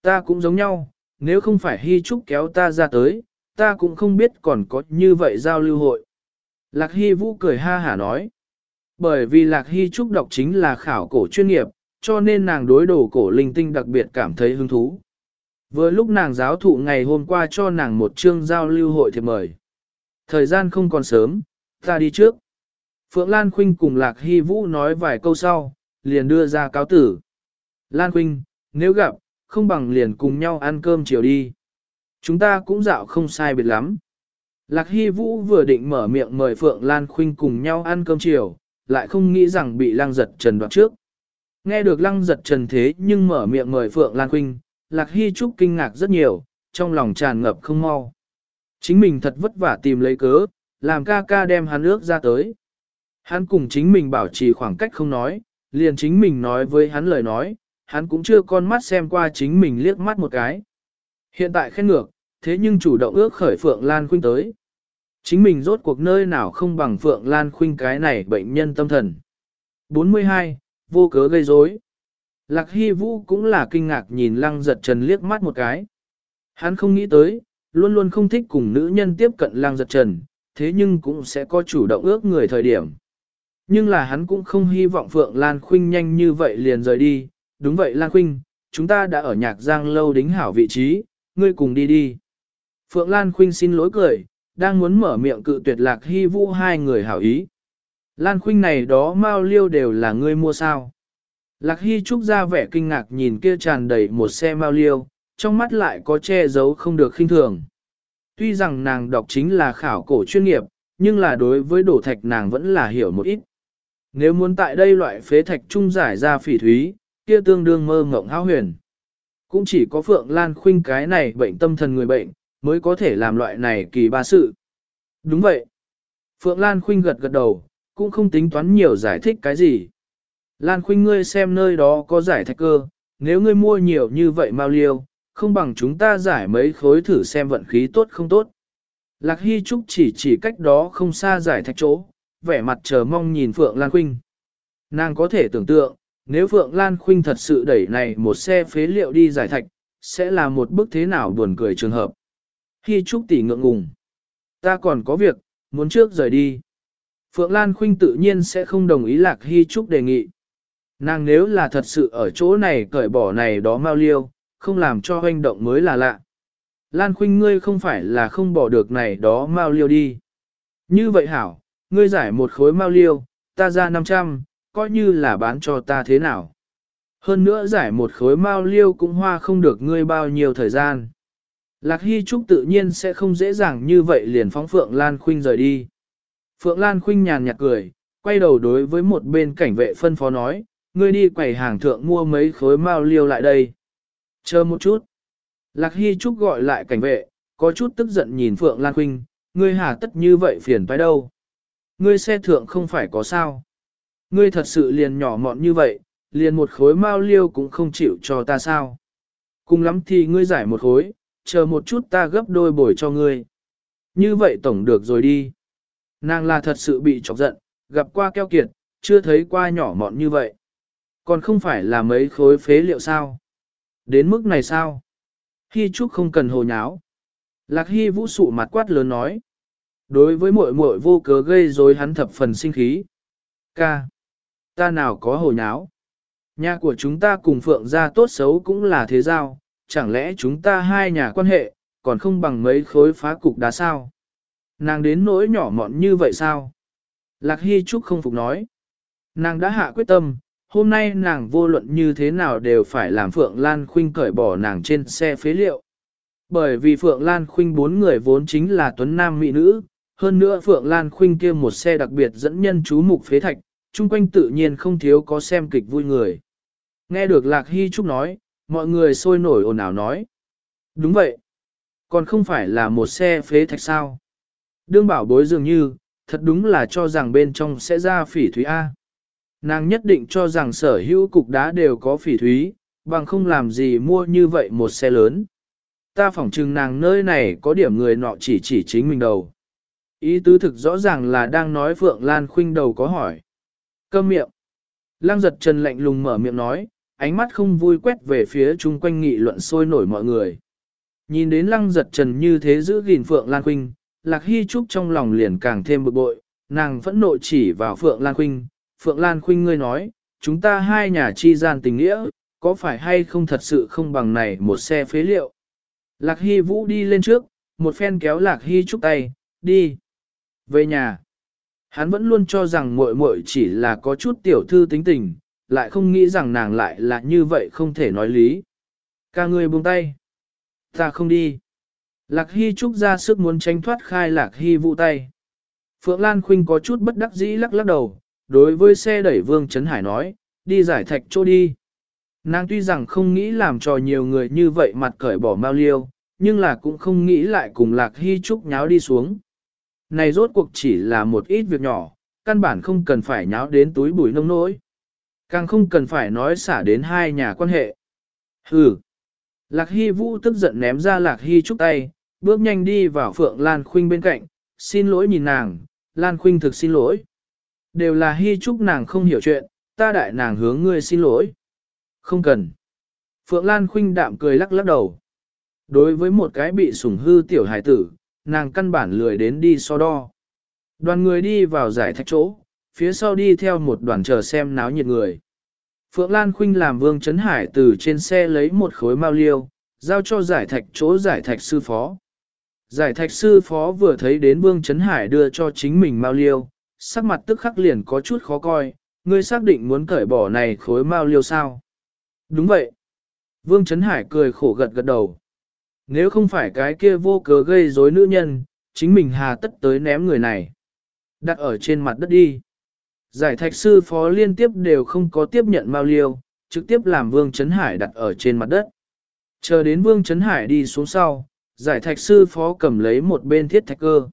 S1: ta cũng giống nhau, nếu không phải Hy Trúc kéo ta ra tới, ta cũng không biết còn có như vậy giao lưu hội. Lạc Hy Vũ cười ha hả nói. Bởi vì Lạc Hy Trúc đọc chính là khảo cổ chuyên nghiệp, cho nên nàng đối đồ cổ linh tinh đặc biệt cảm thấy hứng thú. Vừa lúc nàng giáo thụ ngày hôm qua cho nàng một chương giao lưu hội thiệp mời. Thời gian không còn sớm, ta đi trước. Phượng Lan Khuynh cùng Lạc Hy Vũ nói vài câu sau, liền đưa ra cáo tử. Lan Khuynh, nếu gặp, không bằng liền cùng nhau ăn cơm chiều đi. Chúng ta cũng dạo không sai biệt lắm. Lạc Hy Vũ vừa định mở miệng mời Phượng Lan Khuynh cùng nhau ăn cơm chiều, lại không nghĩ rằng bị lăng giật trần đoạt trước. Nghe được lăng giật trần thế nhưng mở miệng mời Phượng Lan Khuynh, Lạc Hy Trúc kinh ngạc rất nhiều, trong lòng tràn ngập không mau. Chính mình thật vất vả tìm lấy cớ, làm ca ca đem hắn ước ra tới. Hắn cùng chính mình bảo trì khoảng cách không nói, liền chính mình nói với hắn lời nói, hắn cũng chưa con mắt xem qua chính mình liếc mắt một cái. Hiện tại khen ngược, thế nhưng chủ động ước khởi Phượng Lan Khuynh tới. Chính mình rốt cuộc nơi nào không bằng Phượng Lan Khuynh cái này bệnh nhân tâm thần. 42. Vô cớ gây rối. Lạc Hy Vũ cũng là kinh ngạc nhìn lăng giật trần liếc mắt một cái. Hắn không nghĩ tới, luôn luôn không thích cùng nữ nhân tiếp cận lăng giật trần, thế nhưng cũng sẽ có chủ động ước người thời điểm. Nhưng là hắn cũng không hy vọng Phượng Lan Khuynh nhanh như vậy liền rời đi. Đúng vậy Lan Khuynh, chúng ta đã ở nhạc giang lâu đính hảo vị trí, ngươi cùng đi đi. Phượng Lan Khuynh xin lỗi cười, đang muốn mở miệng cự tuyệt lạc hy vũ hai người hảo ý. Lan Khuynh này đó mau liêu đều là ngươi mua sao. Lạc Hy Trúc ra vẻ kinh ngạc nhìn kia tràn đầy một xe mau liêu, trong mắt lại có che giấu không được khinh thường. Tuy rằng nàng đọc chính là khảo cổ chuyên nghiệp, nhưng là đối với đổ thạch nàng vẫn là hiểu một ít. Nếu muốn tại đây loại phế thạch trung giải ra phỉ thúy, kia tương đương mơ ngộng hao huyền. Cũng chỉ có Phượng Lan Khuynh cái này bệnh tâm thần người bệnh, mới có thể làm loại này kỳ ba sự. Đúng vậy. Phượng Lan Khuynh gật gật đầu, cũng không tính toán nhiều giải thích cái gì. Lan Khuynh ngươi xem nơi đó có giải thạch cơ, nếu ngươi mua nhiều như vậy mau liêu, không bằng chúng ta giải mấy khối thử xem vận khí tốt không tốt. Lạc Hy Trúc chỉ chỉ cách đó không xa giải thạch chỗ, vẻ mặt chờ mong nhìn Phượng Lan Khuynh. Nàng có thể tưởng tượng, nếu Phượng Lan Khuynh thật sự đẩy này một xe phế liệu đi giải thạch, sẽ là một bức thế nào buồn cười trường hợp. Hy Trúc tỷ ngượng ngùng. Ta còn có việc, muốn trước rời đi. Phượng Lan Khuynh tự nhiên sẽ không đồng ý Lạc Hy Trúc đề nghị. Nàng nếu là thật sự ở chỗ này cởi bỏ này đó mau liêu, không làm cho hoành động mới là lạ. Lan Khuynh ngươi không phải là không bỏ được này đó mau liêu đi. Như vậy hảo, ngươi giải một khối mau liêu, ta ra 500, coi như là bán cho ta thế nào. Hơn nữa giải một khối mau liêu cũng hoa không được ngươi bao nhiêu thời gian. Lạc Hy Trúc tự nhiên sẽ không dễ dàng như vậy liền phóng Phượng Lan Khuynh rời đi. Phượng Lan Khuynh nhàn nhạt cười, quay đầu đối với một bên cảnh vệ phân phó nói, ngươi đi quầy hàng thượng mua mấy khối mau liêu lại đây. Chờ một chút. Lạc Hy Trúc gọi lại cảnh vệ, có chút tức giận nhìn Phượng Lan Khuynh, ngươi hà tất như vậy phiền phải đâu. Ngươi xe thượng không phải có sao. Ngươi thật sự liền nhỏ mọn như vậy, liền một khối mau liêu cũng không chịu cho ta sao. Cùng lắm thì ngươi giải một khối, chờ một chút ta gấp đôi bồi cho ngươi. Như vậy tổng được rồi đi. Nàng là thật sự bị chọc giận, gặp qua keo kiệt, chưa thấy qua nhỏ mọn như vậy. Còn không phải là mấy khối phế liệu sao? Đến mức này sao? Hy Trúc không cần hồ nháo. Lạc Hy vũ sụ mặt quát lớn nói. Đối với muội muội vô cớ gây rối hắn thập phần sinh khí. Ca. Ta nào có hồ nháo. Nhà của chúng ta cùng Phượng gia tốt xấu cũng là thế giao, chẳng lẽ chúng ta hai nhà quan hệ, còn không bằng mấy khối phá cục đá sao? Nàng đến nỗi nhỏ mọn như vậy sao? Lạc Hy Trúc không phục nói. Nàng đã hạ quyết tâm, hôm nay nàng vô luận như thế nào đều phải làm Phượng Lan Khuynh cởi bỏ nàng trên xe phế liệu. Bởi vì Phượng Lan Khuynh bốn người vốn chính là tuấn nam mỹ nữ, hơn nữa Phượng Lan Khuynh kia một xe đặc biệt dẫn nhân chú mục phế thạch, chung quanh tự nhiên không thiếu có xem kịch vui người. Nghe được Lạc Hy Trúc nói, mọi người sôi nổi ồn ào nói. Đúng vậy. Còn không phải là một xe phế thạch sao. Đương bảo bối dường như, thật đúng là cho rằng bên trong sẽ ra phỉ thúy A. Nàng nhất định cho rằng sở hữu cục đá đều có phỉ thúy, bằng không làm gì mua như vậy một xe lớn. Ta phỏng chừng nàng nơi này có điểm người nọ chỉ chỉ chính mình đầu. Ý tứ thực rõ ràng là đang nói Phượng Lan Khuynh đầu có hỏi. Câm miệng. Lăng giật trần lạnh lùng mở miệng nói, ánh mắt không vui quét về phía chung quanh nghị luận sôi nổi mọi người. Nhìn đến lăng giật trần như thế giữ gìn Phượng Lan Khuynh, Lạc Hy Trúc trong lòng liền càng thêm bực bội, nàng phẫn nộ chỉ vào Phượng Lan Khuynh. Phượng Lan Khuynh ngươi nói, chúng ta hai nhà chi gian tình nghĩa, có phải hay không thật sự không bằng này một xe phế liệu. Lạc Hy Vũ đi lên trước, một phen kéo Lạc Hy Trúc tay, đi. Về nhà. Hắn vẫn luôn cho rằng muội muội chỉ là có chút tiểu thư tính tình, lại không nghĩ rằng nàng lại là như vậy không thể nói lý. Ca người buông tay. Ta không đi. Lạc Hy Trúc ra sức muốn tránh thoát khai Lạc Hy Vũ tay. Phượng Lan Khuynh có chút bất đắc dĩ lắc lắc đầu, đối với xe đẩy Vương Trấn Hải nói, đi giải thạch chỗ đi. Nàng tuy rằng không nghĩ làm cho nhiều người như vậy mặt cởi bỏ mau liêu, nhưng là cũng không nghĩ lại cùng Lạc Hy Trúc nháo đi xuống. Này rốt cuộc chỉ là một ít việc nhỏ, căn bản không cần phải nháo đến túi bụi nông nỗi. Càng không cần phải nói xả đến hai nhà quan hệ. Hừ. Lạc Hy Vũ tức giận ném ra Lạc Hy Trúc tay, bước nhanh đi vào Phượng Lan Khuynh bên cạnh, xin lỗi nhìn nàng, Lan Khuynh thực xin lỗi. Đều là Hy chúc nàng không hiểu chuyện, ta đại nàng hướng ngươi xin lỗi. Không cần. Phượng Lan Khinh đạm cười lắc lắc đầu. Đối với một cái bị sủng hư tiểu hải tử, nàng căn bản lười đến đi so đo. Đoàn người đi vào giải thạch chỗ, phía sau đi theo một đoàn chờ xem náo nhiệt người. Phượng Lan Khinh làm Vương Chấn Hải từ trên xe lấy một khối mao liêu, giao cho giải thạch chỗ giải thạch sư phó. Giải thạch sư phó vừa thấy đến Vương Chấn Hải đưa cho chính mình mao liêu, sắc mặt tức khắc liền có chút khó coi, ngươi xác định muốn cởi bỏ này khối mao liêu sao? Đúng vậy. Vương Trấn Hải cười khổ gật gật đầu. Nếu không phải cái kia vô cớ gây rối nữ nhân, chính mình hà tất tới ném người này. Đặt ở trên mặt đất đi. Giải thạch sư phó liên tiếp đều không có tiếp nhận mao liêu, trực tiếp làm Vương Trấn Hải đặt ở trên mặt đất. Chờ đến Vương Trấn Hải đi xuống sau, giải thạch sư phó cầm lấy một bên thiết thạch cơ.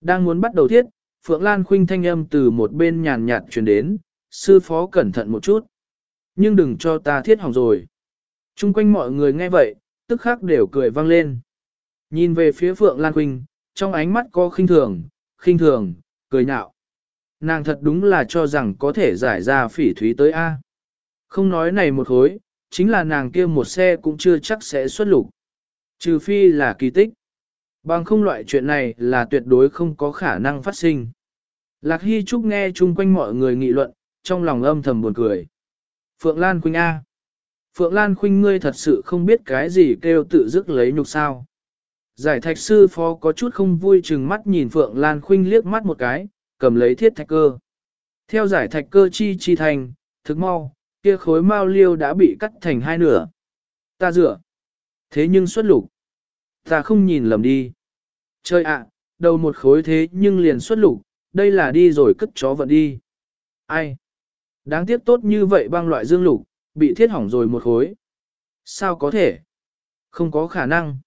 S1: Đang muốn bắt đầu thiết, Phượng Lan khuynh thanh âm từ một bên nhàn nhạt truyền đến, sư phó cẩn thận một chút. Nhưng đừng cho ta thiết hỏng rồi. Trung quanh mọi người nghe vậy, tức khắc đều cười vang lên. Nhìn về phía Phượng Lan Khuynh, trong ánh mắt có khinh thường, khinh thường, cười nhạo. Nàng thật đúng là cho rằng có thể giải ra phỉ thúy tới A. Không nói này một hối, chính là nàng kia một xe cũng chưa chắc sẽ xuất lục. Trừ phi là kỳ tích. Bằng không loại chuyện này là tuyệt đối không có khả năng phát sinh. Lạc Hy Trúc nghe chung quanh mọi người nghị luận, trong lòng âm thầm buồn cười. Phượng Lan Khuynh A. Phượng Lan Khuynh ngươi thật sự không biết cái gì kêu tự dứt lấy nhục sao. Giải thạch sư phó có chút không vui chừng mắt nhìn Phượng Lan Khuynh liếc mắt một cái, cầm lấy thiết thạch cơ. Theo giải thạch cơ chi chi thành, thực mau, kia khối mao liêu đã bị cắt thành hai nửa. Ta dựa. Thế nhưng xuất lục. Ta không nhìn lầm đi. Chơi ạ, đầu một khối thế nhưng liền xuất lục, đây là đi rồi cất chó vận đi. Ai? Đáng tiếc tốt như vậy băng loại dương lục, bị thiết hỏng rồi một khối. Sao có thể? Không có khả năng.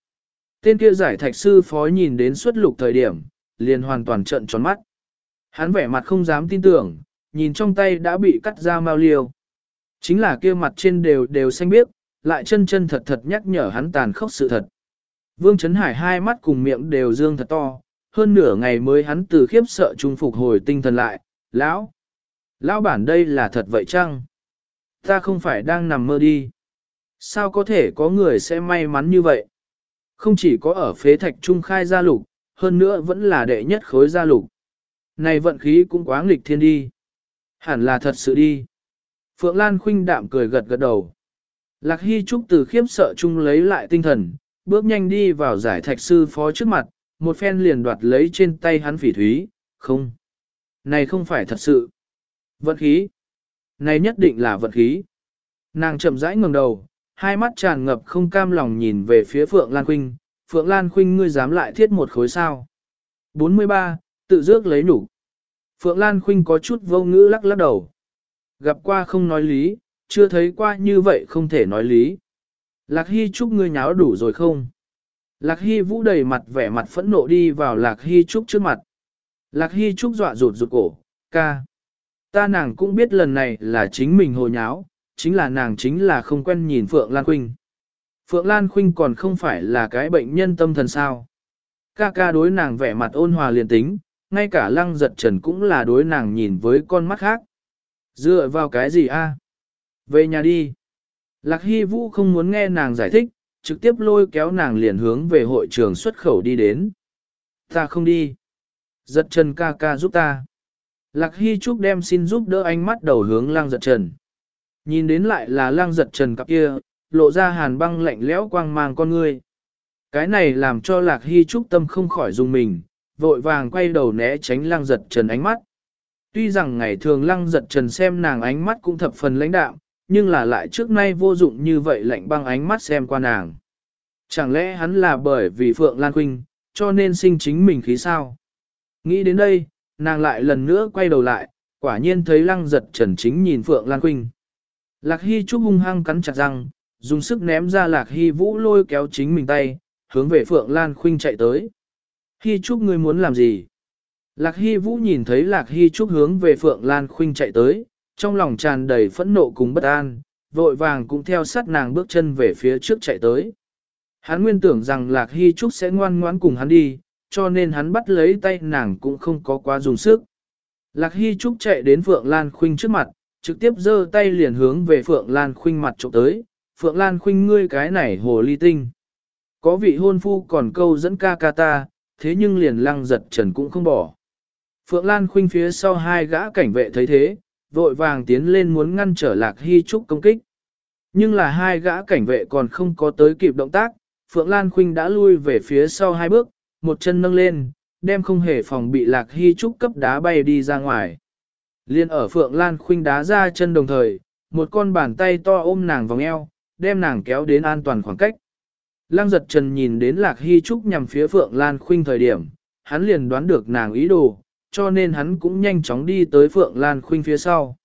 S1: Tên kia giải thạch sư phó nhìn đến xuất lục thời điểm, liền hoàn toàn trận tròn mắt. Hắn vẻ mặt không dám tin tưởng, nhìn trong tay đã bị cắt ra mau liều. Chính là kia mặt trên đều đều xanh biếc, lại chân chân thật thật nhắc nhở hắn tàn khốc sự thật. Vương Trấn Hải hai mắt cùng miệng đều dương thật to, hơn nửa ngày mới hắn từ khiếp sợ trung phục hồi tinh thần lại, lão, lão bản đây là thật vậy chăng? Ta không phải đang nằm mơ đi. Sao có thể có người sẽ may mắn như vậy? Không chỉ có ở phế thạch trung khai gia lục, hơn nữa vẫn là đệ nhất khối gia lục. Này vận khí cũng quá nghịch thiên đi. Hẳn là thật sự đi. Phượng Lan khinh đạm cười gật gật đầu. Lạc Hy Trúc từ khiếp sợ chung lấy lại tinh thần, bước nhanh đi vào giải thạch sư phó trước mặt, một phen liền đoạt lấy trên tay hắn phỉ thúy, không. Này không phải thật sự. Vận khí. này nhất định là vật khí. Nàng chậm rãi ngẩng đầu, hai mắt tràn ngập không cam lòng nhìn về phía Phượng Lan Khuynh, Phượng Lan Khuynh ngươi dám lại thiết một khối sao. 43. Tự dước lấy đủ. Phượng Lan Khuynh có chút vô ngữ lắc lắc đầu. Gặp qua không nói lý, chưa thấy qua như vậy không thể nói lý. Lạc Hy trúc ngươi nháo đủ rồi không? Lạc Hy vũ đầy mặt vẻ mặt phẫn nộ đi vào Lạc Hy Trúc trước mặt. Lạc Hy Trúc dọa rụt rụt cổ, ca. Ta nàng cũng biết lần này là chính mình hồ nháo, chính là nàng chính là không quen nhìn Phượng Lan Khuynh. Phượng Lan Khuynh còn không phải là cái bệnh nhân tâm thần sao. Ca ca đối nàng vẻ mặt ôn hòa liền tính, ngay cả lăng giật trần cũng là đối nàng nhìn với con mắt khác. Dựa vào cái gì a? Về nhà đi. Lạc Hy Vũ không muốn nghe nàng giải thích, trực tiếp lôi kéo nàng liền hướng về hội trường xuất khẩu đi đến. Ta không đi. Giật trần ca ca giúp ta. Lạc Hy Trúc đem xin giúp đỡ ánh mắt đầu hướng lang giật trần. Nhìn đến lại là lang giật trần cặp kia, lộ ra hàn băng lạnh lẽo quang mang con ngươi. Cái này làm cho Lạc Hy Trúc tâm không khỏi dùng mình, vội vàng quay đầu né tránh lang giật trần ánh mắt. Tuy rằng ngày thường lăng giật trần xem nàng ánh mắt cũng thập phần lãnh đạm, nhưng là lại trước nay vô dụng như vậy lạnh băng ánh mắt xem qua nàng. Chẳng lẽ hắn là bởi vì Phượng Lan Khuynh, cho nên sinh chính mình khí sao? Nghĩ đến đây, nàng lại lần nữa quay đầu lại, quả nhiên thấy lăng giật trần chính nhìn Phượng Lan Khuynh. Lạc Hy Trúc hung hăng cắn chặt răng, dùng sức ném ra Lạc Hy Vũ lôi kéo chính mình tay, hướng về Phượng Lan Khuynh chạy tới. Hy Trúc ngươi muốn làm gì? Lạc Hy Vũ nhìn thấy Lạc Hy Trúc hướng về Phượng Lan Khuynh chạy tới, trong lòng tràn đầy phẫn nộ cùng bất an, vội vàng cũng theo sát nàng bước chân về phía trước chạy tới. Hắn nguyên tưởng rằng Lạc Hy Trúc sẽ ngoan ngoãn cùng hắn đi, cho nên hắn bắt lấy tay nàng cũng không có quá dùng sức. Lạc Hy Trúc chạy đến Phượng Lan Khuynh trước mặt, trực tiếp giơ tay liền hướng về Phượng Lan Khuynh mặt trộm tới. Phượng Lan Khuynh ngươi cái này hồ ly tinh. Có vị hôn phu còn câu dẫn ca ca ta, thế nhưng liền lăng giật trần cũng không bỏ. Phượng Lan Khuynh phía sau hai gã cảnh vệ thấy thế, vội vàng tiến lên muốn ngăn trở Lạc Hy Trúc công kích. Nhưng là hai gã cảnh vệ còn không có tới kịp động tác, Phượng Lan Khuynh đã lui về phía sau hai bước, một chân nâng lên, đem không hề phòng bị Lạc Hy Trúc cấp đá bay đi ra ngoài. Liên ở Phượng Lan Khuynh đá ra chân đồng thời, một con bàn tay to ôm nàng vòng eo, đem nàng kéo đến an toàn khoảng cách. Lăng giật trần nhìn đến Lạc Hy Trúc nhằm phía Phượng Lan Khuynh thời điểm, hắn liền đoán được nàng ý đồ, cho nên hắn cũng nhanh chóng đi tới Phượng Lan Khuynh phía sau.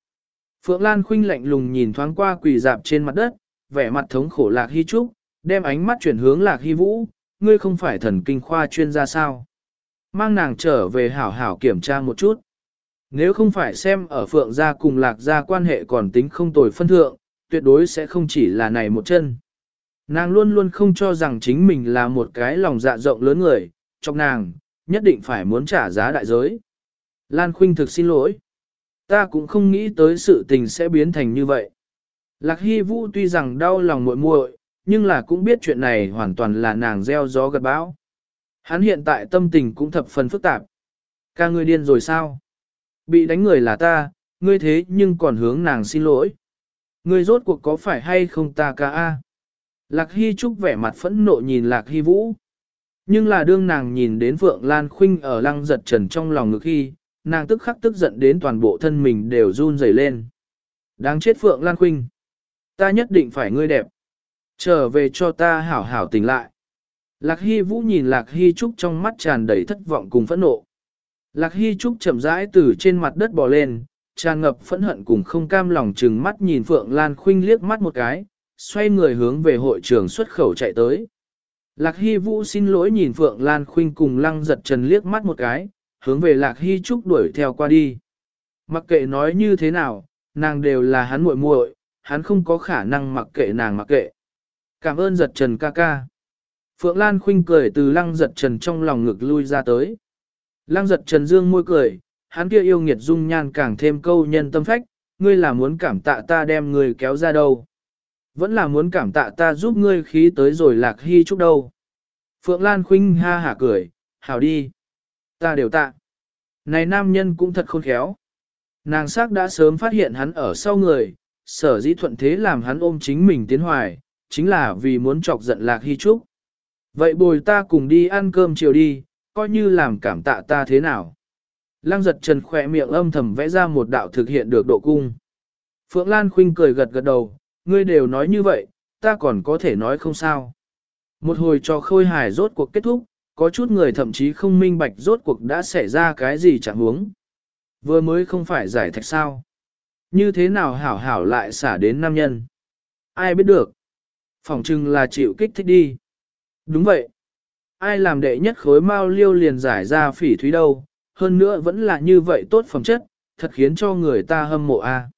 S1: Phượng Lan Khuynh lạnh lùng nhìn thoáng qua quỳ dạp trên mặt đất, vẻ mặt thống khổ Lạc Hy Trúc, đem ánh mắt chuyển hướng Lạc Hy Vũ, ngươi không phải thần kinh khoa chuyên gia sao. Mang nàng trở về hảo hảo kiểm tra một chút. Nếu không phải xem ở Phượng gia cùng Lạc gia quan hệ còn tính không tồi phân thượng, tuyệt đối sẽ không chỉ là này một chân. Nàng luôn luôn không cho rằng chính mình là một cái lòng dạ rộng lớn người, trong nàng, nhất định phải muốn trả giá đại giới. Lan Khuynh thực xin lỗi. Ta cũng không nghĩ tới sự tình sẽ biến thành như vậy. Lạc Hy Vũ tuy rằng đau lòng muội muội, nhưng là cũng biết chuyện này hoàn toàn là nàng gieo gió gặt bão. Hắn hiện tại tâm tình cũng thập phần phức tạp. Ca ngươi điên rồi sao? Bị đánh người là ta, ngươi thế nhưng còn hướng nàng xin lỗi. Ngươi rốt cuộc có phải hay không ta ca a? Lạc Hy Trúc vẻ mặt phẫn nộ nhìn Lạc Hy Vũ. Nhưng là đương nàng nhìn đến Phượng Lan Khuynh ở lăng giật trần trong lòng ngực khi, nàng tức khắc tức giận đến toàn bộ thân mình đều run rẩy lên. Đáng chết Phượng Lan Khuynh. Ta nhất định phải ngươi đẹp. Trở về cho ta hảo hảo tỉnh lại. Lạc Hy Vũ nhìn Lạc Hy Trúc trong mắt tràn đầy thất vọng cùng phẫn nộ. Lạc Hy Trúc chậm rãi từ trên mặt đất bò lên, tràn ngập phẫn hận cùng không cam lòng chừng mắt nhìn Phượng Lan Khuynh liếc mắt một cái, xoay người hướng về hội trường xuất khẩu chạy tới. Lạc Hy Vũ xin lỗi nhìn Phượng Lan Khuynh cùng lăng giật trần liếc mắt một cái, hướng về Lạc Hy Trúc đuổi theo qua đi. Mặc kệ nói như thế nào, nàng đều là hắn muội muội, hắn không có khả năng mặc kệ nàng mặc kệ. Cảm ơn giật trần ca ca. Phượng Lan khinh cười từ lăng giật trần trong lòng ngực lui ra tới. Lăng giật trần dương môi cười, hắn kia yêu nghiệt dung nhan càng thêm câu nhân tâm phách, ngươi là muốn cảm tạ ta đem người kéo ra đâu. Vẫn là muốn cảm tạ ta giúp ngươi khí tới rồi lạc hy trúc đâu. Phượng Lan khinh ha hả cười, hảo đi. Ta đều tạ. Này nam nhân cũng thật khôn khéo. Nàng sắc đã sớm phát hiện hắn ở sau người, sở dĩ thuận thế làm hắn ôm chính mình tiến hoài, chính là vì muốn chọc giận lạc hy trúc. Vậy bồi ta cùng đi ăn cơm chiều đi, coi như làm cảm tạ ta thế nào. Lăng giật trần khỏe miệng âm thầm vẽ ra một đạo thực hiện được độ cung. Phượng Lan khinh cười gật gật đầu, ngươi đều nói như vậy, ta còn có thể nói không sao. Một hồi cho khôi hài rốt cuộc kết thúc, có chút người thậm chí không minh bạch rốt cuộc đã xảy ra cái gì chẳng huống. Vừa mới không phải giải thạch sao. Như thế nào hảo hảo lại xả đến nam nhân. Ai biết được. Phòng trưng là chịu kích thích đi. Đúng vậy. Ai làm đệ nhất khối mao liêu liền giải ra phỉ thúy đâu, hơn nữa vẫn là như vậy tốt phẩm chất, thật khiến cho người ta hâm mộ a. À.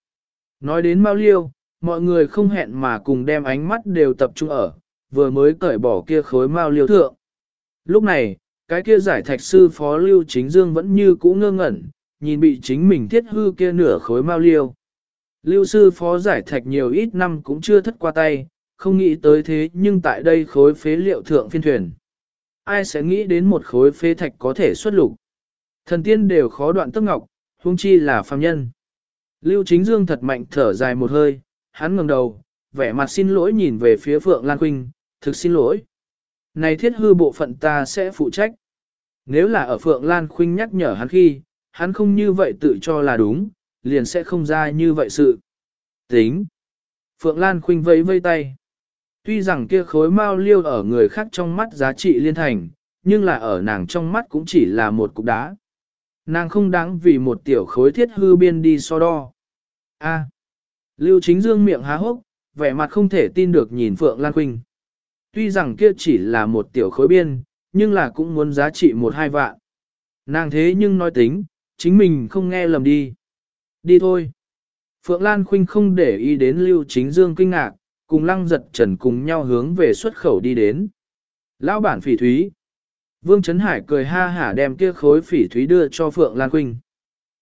S1: Nói đến mao liêu, mọi người không hẹn mà cùng đem ánh mắt đều tập trung ở, vừa mới cởi bỏ kia khối mao liêu thượng. Lúc này, cái kia giải thạch sư phó lưu chính dương vẫn như cũ ngơ ngẩn, nhìn bị chính mình thiết hư kia nửa khối mau liêu. Lưu sư phó giải thạch nhiều ít năm cũng chưa thất qua tay, không nghĩ tới thế nhưng tại đây khối phế liệu thượng phiên thuyền. Ai sẽ nghĩ đến một khối phế thạch có thể xuất lục. Thần tiên đều khó đoạn tức ngọc, huống chi là phàm nhân. Lưu chính dương thật mạnh thở dài một hơi, hắn ngẩng đầu, vẻ mặt xin lỗi nhìn về phía Phượng Lan Quynh, thực xin lỗi. Này thiết hư bộ phận ta sẽ phụ trách. Nếu là ở Phượng Lan Khuynh nhắc nhở hắn khi, hắn không như vậy tự cho là đúng, liền sẽ không ra như vậy sự. Tính. Phượng Lan Khuynh vẫy vây tay. Tuy rằng kia khối mao liêu ở người khác trong mắt giá trị liên thành, nhưng là ở nàng trong mắt cũng chỉ là một cục đá. Nàng không đáng vì một tiểu khối thiết hư biên đi so đo. A. Lưu chính dương miệng há hốc, vẻ mặt không thể tin được nhìn Phượng Lan Khuynh. Tuy rằng kia chỉ là một tiểu khối biên, nhưng là cũng muốn giá trị một hai vạn. Nàng thế nhưng nói tính, chính mình không nghe lầm đi. Đi thôi. Phượng Lan Khuynh không để ý đến Lưu Chính Dương kinh ngạc, cùng lăng giật trần cùng nhau hướng về xuất khẩu đi đến. Lão bản phỉ thúy. Vương Trấn Hải cười ha hả đem kia khối phỉ thúy đưa cho Phượng Lan Khuynh.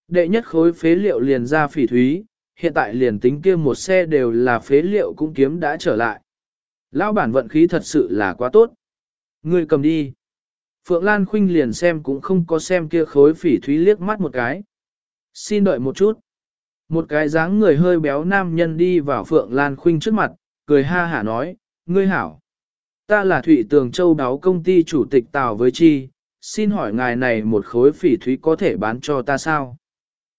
S1: Đệ nhất khối phế liệu liền ra phỉ thúy, hiện tại liền tính kia một xe đều là phế liệu cũng kiếm đã trở lại. Lão bản vận khí thật sự là quá tốt. Ngươi cầm đi. Phượng Lan Khuynh liền xem cũng không có xem kia khối phỉ thúy liếc mắt một cái. Xin đợi một chút. Một cái dáng người hơi béo nam nhân đi vào Phượng Lan Khuynh trước mặt, cười ha hả nói, ngươi hảo. Ta là Thụy Tường Châu đáo công ty chủ tịch Tào với Chi, xin hỏi ngài này một khối phỉ thúy có thể bán cho ta sao?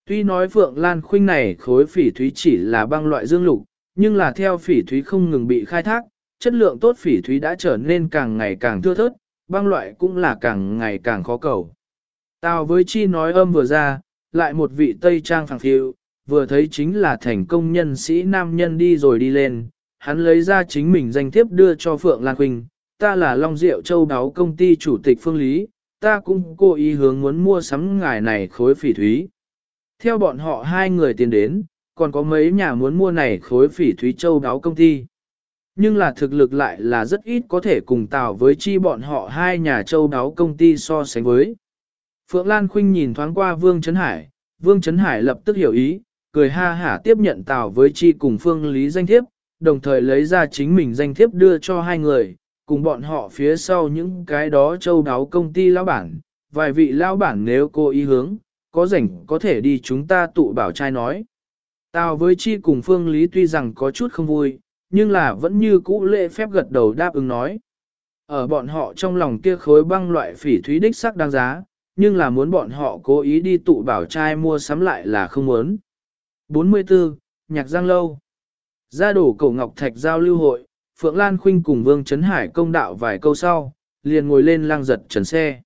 S1: Tuy nói Phượng Lan Khuynh này khối phỉ thúy chỉ là băng loại dương lục, nhưng là theo phỉ thúy không ngừng bị khai thác, chất lượng tốt phỉ thúy đã trở nên càng ngày càng thưa thớt, băng loại cũng là càng ngày càng khó cầu. Tào với chi nói âm vừa ra, lại một vị Tây Trang phẳng phiêu, vừa thấy chính là thành công nhân sĩ nam nhân đi rồi đi lên, hắn lấy ra chính mình danh thiếp đưa cho Phượng Lan Quỳnh, ta là Long Diệu Châu Đáo công ty chủ tịch Phương Lý, ta cũng cố ý hướng muốn mua sắm ngài này khối phỉ thúy. Theo bọn họ hai người tiến đến, còn có mấy nhà muốn mua này khối phỉ thúy Châu Đáo công ty. Nhưng là thực lực lại là rất ít có thể cùng tào với chi bọn họ hai nhà châu đáo công ty so sánh với. Phượng Lan Khuynh nhìn thoáng qua Vương Trấn Hải, Vương Trấn Hải lập tức hiểu ý, cười ha hả tiếp nhận tào với chi cùng Phương Lý danh thiếp, đồng thời lấy ra chính mình danh thiếp đưa cho hai người, cùng bọn họ phía sau những cái đó châu đáo công ty lão bản. Vài vị lão bản nếu cô ý hướng, có rảnh có thể đi chúng ta tụ bảo trai nói. Tào với chi cùng Phương Lý tuy rằng có chút không vui, nhưng là vẫn như cũ lễ phép gật đầu đáp ứng nói. Ở bọn họ trong lòng kia khối băng loại phỉ thúy đích sắc đáng giá, nhưng là muốn bọn họ cố ý đi tụ bảo trai mua sắm lại là không muốn. 44. Nhạc Giang Lâu Ra đổ cổ Ngọc Thạch giao lưu hội, Phượng Lan Khuynh cùng Vương Trấn Hải công đạo vài câu sau, liền ngồi lên lang giật trần xe.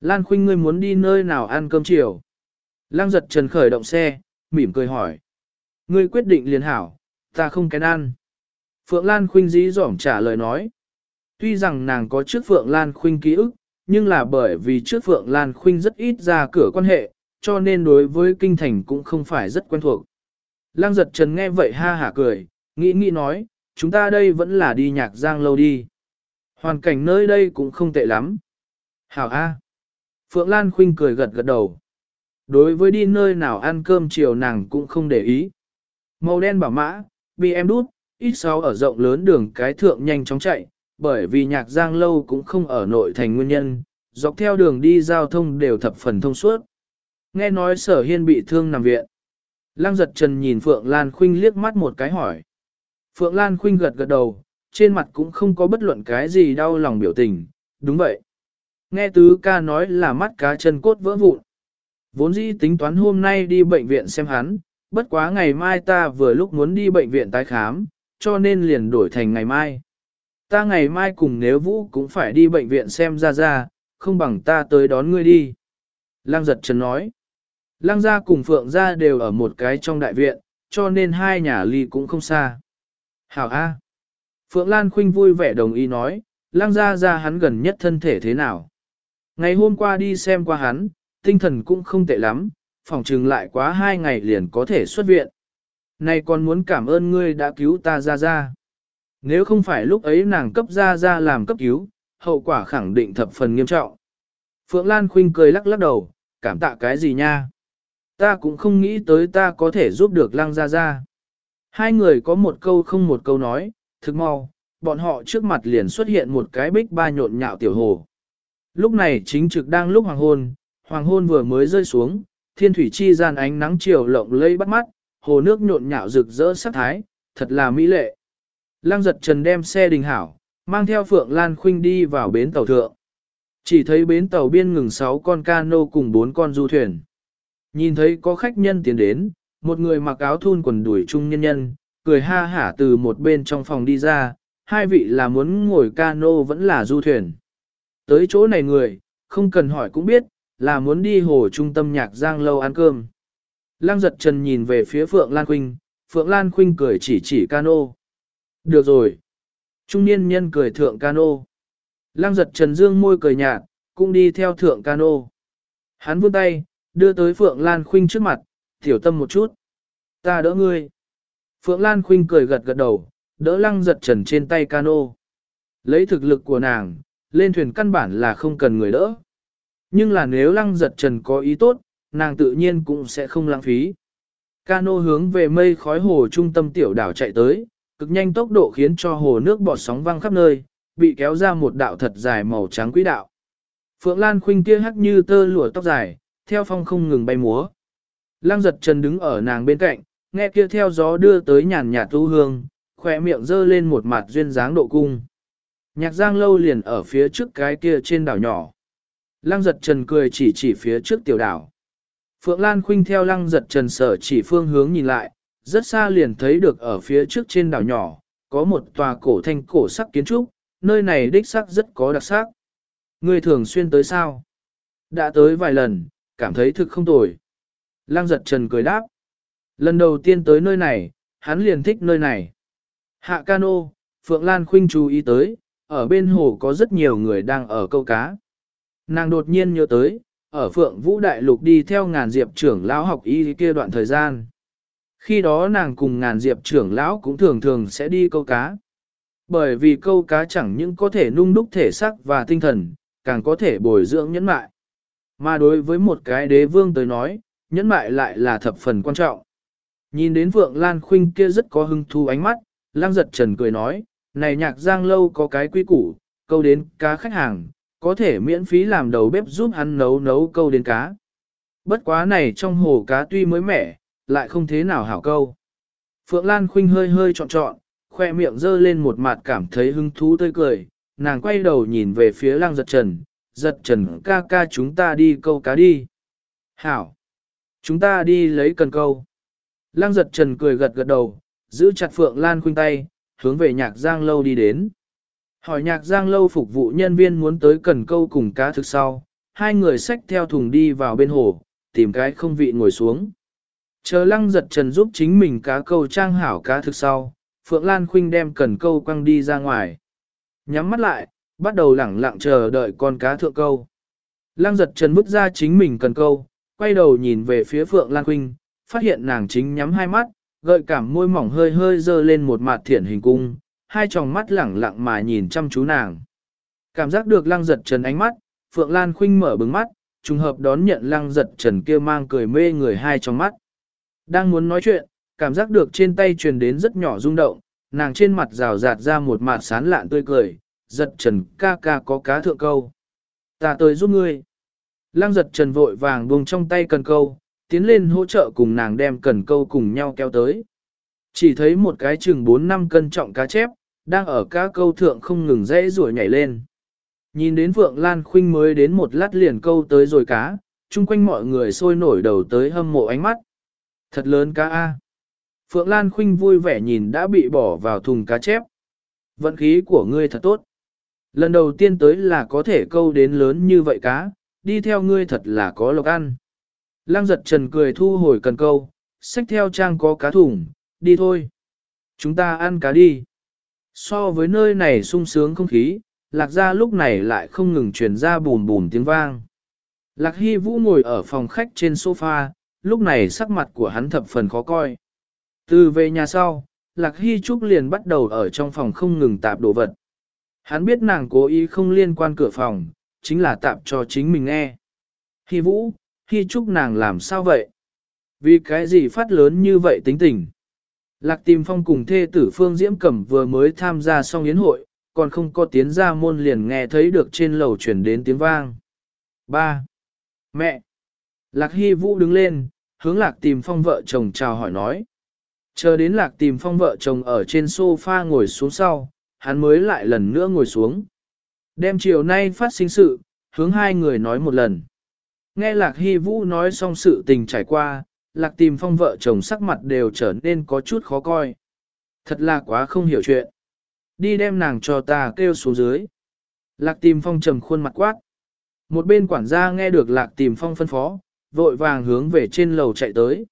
S1: Lan Khuynh ngươi muốn đi nơi nào ăn cơm chiều? Lang giật trần khởi động xe, mỉm cười hỏi. Ngươi quyết định liền hảo, ta không kén ăn. Phượng Lan Khuynh dí dỏm trả lời nói. Tuy rằng nàng có trước Phượng Lan Khuynh ký ức, nhưng là bởi vì trước Phượng Lan Khuynh rất ít ra cửa quan hệ, cho nên đối với kinh thành cũng không phải rất quen thuộc. Lăng giật trần nghe vậy ha hả cười, nghĩ nghĩ nói, chúng ta đây vẫn là đi nhạc giang lâu đi. Hoàn cảnh nơi đây cũng không tệ lắm. Hảo A. Phượng Lan Khuynh cười gật gật đầu. Đối với đi nơi nào ăn cơm chiều nàng cũng không để ý. Màu đen bảo mã, bị em đút, ít sau ở rộng lớn đường cái thượng nhanh chóng chạy, bởi vì nhạc giang lâu cũng không ở nội thành nguyên nhân, dọc theo đường đi giao thông đều thập phần thông suốt. Nghe nói sở hiên bị thương nằm viện. Lăng giật trần nhìn Phượng Lan Khuynh liếc mắt một cái hỏi. Phượng Lan Khuynh gật gật đầu, trên mặt cũng không có bất luận cái gì đau lòng biểu tình, đúng vậy. Nghe tứ ca nói là mắt cá chân cốt vỡ vụn. Vốn dĩ tính toán hôm nay đi bệnh viện xem hắn, bất quá ngày mai ta vừa lúc muốn đi bệnh viện tái khám, cho nên liền đổi thành ngày mai. Ta ngày mai cùng nếu vũ cũng phải đi bệnh viện xem ra ra, không bằng ta tới đón ngươi đi. Lăng giật trần nói. Lăng gia cùng Phượng gia đều ở một cái trong đại viện, cho nên hai nhà ly cũng không xa. Hảo A. Phượng Lan Khuynh vui vẻ đồng ý nói, Lăng gia ra hắn gần nhất thân thể thế nào. Ngày hôm qua đi xem qua hắn, tinh thần cũng không tệ lắm, phòng trừng lại quá hai ngày liền có thể xuất viện. Này còn muốn cảm ơn ngươi đã cứu ta ra ra. Nếu không phải lúc ấy nàng cấp ra ra làm cấp cứu, hậu quả khẳng định thập phần nghiêm trọng. Phượng Lan Khuynh cười lắc lắc đầu, cảm tạ cái gì nha? Ta cũng không nghĩ tới ta có thể giúp được lăng ra ra. Hai người có một câu không một câu nói, thực mau, bọn họ trước mặt liền xuất hiện một cái bích ba nhộn nhạo tiểu hồ. Lúc này chính trực đang lúc hoàng hôn, hoàng hôn vừa mới rơi xuống, thiên thủy chi gian ánh nắng chiều lộng lây bắt mắt, hồ nước nhộn nhạo rực rỡ sắc thái, thật là mỹ lệ. Lăng giật trần đem xe đình hảo, mang theo Phượng Lan Khuynh đi vào bến tàu thượng. Chỉ thấy bến tàu biên ngừng 6 con cano cùng 4 con du thuyền. Nhìn thấy có khách nhân tiến đến, một người mặc áo thun quần đuổi trung nhân nhân, cười ha hả từ một bên trong phòng đi ra, hai vị là muốn ngồi cano vẫn là du thuyền. Tới chỗ này người, không cần hỏi cũng biết, là muốn đi hồ trung tâm nhạc giang lâu ăn cơm. Lăng giật trần nhìn về phía Phượng Lan Khuynh, Phượng Lan Khuynh cười chỉ chỉ cano. Được rồi. Trung niên nhân cười thượng cano. Lăng giật trần dương môi cười nhạt, cũng đi theo thượng cano. Hắn vươn tay, đưa tới Phượng Lan Khuynh trước mặt, tiểu tâm một chút. Ta đỡ ngươi. Phượng Lan Khuynh cười gật gật đầu, đỡ lăng giật trần trên tay cano. Lấy thực lực của nàng, lên thuyền căn bản là không cần người đỡ. Nhưng là nếu lăng giật trần có ý tốt, nàng tự nhiên cũng sẽ không lãng phí. Cano hướng về mây khói hồ trung tâm tiểu đảo chạy tới, cực nhanh tốc độ khiến cho hồ nước bọt sóng văng khắp nơi, bị kéo ra một đạo thật dài màu trắng quỹ đạo. Phượng Lan khuynh kia hắc như tơ lụa tóc dài, theo phong không ngừng bay múa. Lăng giật trần đứng ở nàng bên cạnh, nghe kia theo gió đưa tới nhàn nhạt tu hương, khỏe miệng dơ lên một mặt duyên dáng độ cung. Nhạc giang lâu liền ở phía trước cái kia trên đảo nhỏ. Lăng giật trần cười chỉ chỉ phía trước tiểu đảo. Phượng Lan khuynh theo lăng giật trần sở chỉ phương hướng nhìn lại, rất xa liền thấy được ở phía trước trên đảo nhỏ, có một tòa cổ thanh cổ sắc kiến trúc, nơi này đích sắc rất có đặc sắc. Người thường xuyên tới sao? Đã tới vài lần, cảm thấy thực không tồi. Lăng giật trần cười đáp. Lần đầu tiên tới nơi này, hắn liền thích nơi này. Hạ cano, Phượng Lan Khuynh chú ý tới, ở bên hồ có rất nhiều người đang ở câu cá. Nàng đột nhiên nhớ tới, ở Phượng Vũ Đại Lục đi theo ngàn diệp trưởng lão học y kia đoạn thời gian. Khi đó nàng cùng ngàn diệp trưởng lão cũng thường thường sẽ đi câu cá. Bởi vì câu cá chẳng những có thể nung đúc thể xác và tinh thần, càng có thể bồi dưỡng nhẫn mại. Mà đối với một cái đế vương tới nói, nhẫn mại lại là thập phần quan trọng. Nhìn đến Phượng Lan Khuynh kia rất có hưng thu ánh mắt, lang giật trần cười nói, này nhạc giang lâu có cái quy củ, câu đến cá khách hàng, có thể miễn phí làm đầu bếp giúp hắn nấu nấu câu đến cá. Bất quá này trong hồ cá tuy mới mẻ, lại không thế nào hảo câu. Phượng Lan Khuynh hơi hơi trọn trọn, khoe miệng dơ lên một mặt cảm thấy hứng thú tươi cười, nàng quay đầu nhìn về phía Lang giật trần, giật trần ca ca chúng ta đi câu cá đi. Hảo! Chúng ta đi lấy cần câu. Lang giật trần cười gật gật đầu, giữ chặt Phượng Lan Khuynh tay, hướng về nhạc giang lâu đi đến. Hỏi nhạc giang lâu phục vụ nhân viên muốn tới cần câu cùng cá thực sau, hai người xách theo thùng đi vào bên hồ, tìm cái không vị ngồi xuống. Chờ lăng giật trần giúp chính mình cá câu trang hảo cá thực sau, Phượng Lan Khuynh đem cần câu quăng đi ra ngoài. Nhắm mắt lại, bắt đầu lẳng lặng chờ đợi con cá thượng câu. Lăng giật trần bước ra chính mình cần câu, quay đầu nhìn về phía Phượng Lan Khuynh, phát hiện nàng chính nhắm hai mắt, gợi cảm môi mỏng hơi hơi dơ lên một mặt thiển hình cung, hai tròng mắt lẳng lặng mà nhìn chăm chú nàng. Cảm giác được lăng giật trần ánh mắt, Phượng Lan Khinh mở bừng mắt, trùng hợp đón nhận lăng giật trần kia mang cười mê người hai trong mắt. Đang muốn nói chuyện, cảm giác được trên tay truyền đến rất nhỏ rung động, nàng trên mặt rào rạt ra một mặt sán lạn tươi cười, giật trần ca ca có cá thượng câu. Ta tới giúp ngươi. Lăng giật trần vội vàng buông trong tay cần câu, tiến lên hỗ trợ cùng nàng đem cần câu cùng nhau kéo tới. Chỉ thấy một cái chừng 4 năm cân trọng cá chép, đang ở cá câu thượng không ngừng dãy rủi nhảy lên. Nhìn đến Phượng Lan Khuynh mới đến một lát liền câu tới rồi cá, chung quanh mọi người sôi nổi đầu tới hâm mộ ánh mắt. Thật lớn cá A. Phượng Lan Khuynh vui vẻ nhìn đã bị bỏ vào thùng cá chép. Vận khí của ngươi thật tốt. Lần đầu tiên tới là có thể câu đến lớn như vậy cá, đi theo ngươi thật là có lộc ăn. Lăng giật trần cười thu hồi cần câu, xách theo trang có cá thùng, đi thôi. Chúng ta ăn cá đi. So với nơi này sung sướng không khí, lạc gia lúc này lại không ngừng truyền ra bùn bùn tiếng vang. Lạc Hy Vũ ngồi ở phòng khách trên sofa, lúc này sắc mặt của hắn thập phần khó coi. Từ về nhà sau, Lạc Hy Trúc liền bắt đầu ở trong phòng không ngừng tạp đồ vật. Hắn biết nàng cố ý không liên quan cửa phòng, chính là tạp cho chính mình nghe. Hy Vũ, Hy Trúc nàng làm sao vậy? Vì cái gì phát lớn như vậy tính tình? Lạc tìm phong cùng thê tử Phương Diễm Cẩm vừa mới tham gia xong yến hội, còn không có tiến ra môn liền nghe thấy được trên lầu chuyển đến tiếng vang. 3. Mẹ! Lạc Hy Vũ đứng lên, hướng Lạc tìm phong vợ chồng chào hỏi nói. Chờ đến Lạc tìm phong vợ chồng ở trên sofa ngồi xuống sau, hắn mới lại lần nữa ngồi xuống. Đem chiều nay phát sinh sự, hướng hai người nói một lần. Nghe Lạc Hy Vũ nói xong sự tình trải qua, Lạc tìm phong vợ chồng sắc mặt đều trở nên có chút khó coi. Thật là quá không hiểu chuyện. Đi đem nàng cho ta kêu xuống dưới. Lạc tìm phong trầm khuôn mặt quát. Một bên quản gia nghe được lạc tìm phong phân phó, vội vàng hướng về trên lầu chạy tới.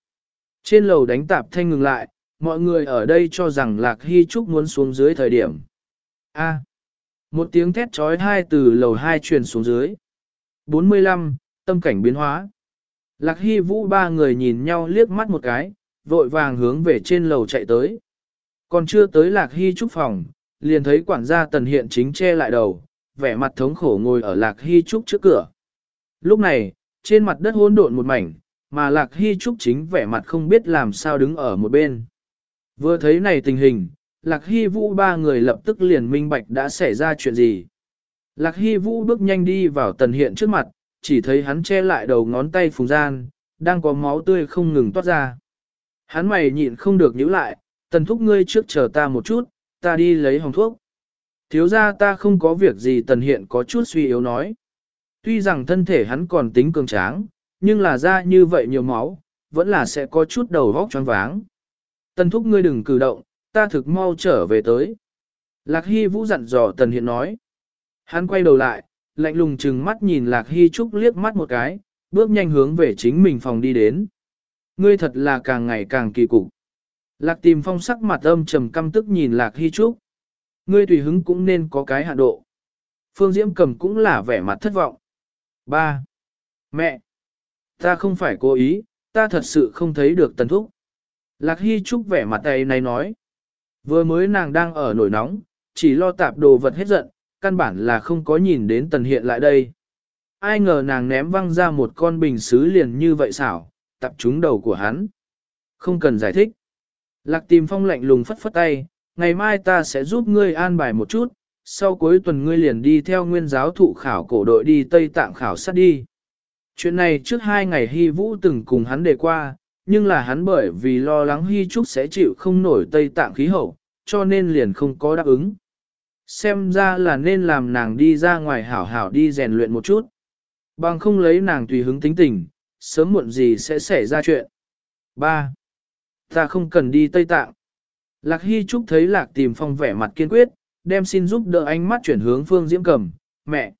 S1: Trên lầu đánh tạp thanh ngừng lại, mọi người ở đây cho rằng lạc hy trúc muốn xuống dưới thời điểm. A. một tiếng thét trói hai từ lầu hai truyền xuống dưới. 45. Tâm cảnh biến hóa. Lạc hy vũ ba người nhìn nhau liếc mắt một cái, vội vàng hướng về trên lầu chạy tới. Còn chưa tới lạc hy trúc phòng, liền thấy quản gia tần hiện chính che lại đầu, vẻ mặt thống khổ ngồi ở lạc hy trúc trước cửa. Lúc này, trên mặt đất hỗn độn một mảnh, mà lạc hy trúc chính vẻ mặt không biết làm sao đứng ở một bên. Vừa thấy này tình hình, lạc hy vũ ba người lập tức liền minh bạch đã xảy ra chuyện gì. Lạc hy vũ bước nhanh đi vào tần hiện trước mặt, chỉ thấy hắn che lại đầu ngón tay phùng gian, đang có máu tươi không ngừng toát ra. Hắn mày nhịn không được nhíu lại, tần thúc ngươi trước chờ ta một chút, ta đi lấy hồng thuốc. Thiếu ra ta không có việc gì tần hiện có chút suy yếu nói. Tuy rằng thân thể hắn còn tính cường tráng, nhưng là ra như vậy nhiều máu, vẫn là sẽ có chút đầu vóc choáng váng. Tần thúc ngươi đừng cử động, ta thực mau trở về tới. Lạc Hy Vũ dặn dò Tần Hiện nói. Hắn quay đầu lại, lạnh lùng chừng mắt nhìn Lạc Hy Trúc liếc mắt một cái, bước nhanh hướng về chính mình phòng đi đến. Ngươi thật là càng ngày càng kỳ cục. Lạc tìm phong sắc mặt âm trầm căm tức nhìn Lạc Hy Trúc. Ngươi tùy hứng cũng nên có cái hạ độ. Phương Diễm cầm cũng là vẻ mặt thất vọng. Ba, Mẹ! Ta không phải cố ý, ta thật sự không thấy được tần thúc. Lạc Hy Trúc vẻ mặt tay này nói. Vừa mới nàng đang ở nổi nóng, chỉ lo tạp đồ vật hết giận, căn bản là không có nhìn đến tần hiện lại đây. Ai ngờ nàng ném văng ra một con bình xứ liền như vậy xảo, tập trúng đầu của hắn. Không cần giải thích. Lạc tìm phong lạnh lùng phất phất tay, ngày mai ta sẽ giúp ngươi an bài một chút, sau cuối tuần ngươi liền đi theo nguyên giáo thụ khảo cổ đội đi Tây Tạng khảo sát đi. Chuyện này trước hai ngày Hy Vũ từng cùng hắn đề qua, nhưng là hắn bởi vì lo lắng Hy Trúc sẽ chịu không nổi Tây Tạng khí hậu, cho nên liền không có đáp ứng. Xem ra là nên làm nàng đi ra ngoài hảo hảo đi rèn luyện một chút. Bằng không lấy nàng tùy hứng tính tình, sớm muộn gì sẽ xảy ra chuyện. 3. Ta không cần đi Tây Tạng. Lạc Hy Trúc thấy Lạc tìm phong vẻ mặt kiên quyết, đem xin giúp đỡ ánh mắt chuyển hướng Phương Diễm Cầm, mẹ.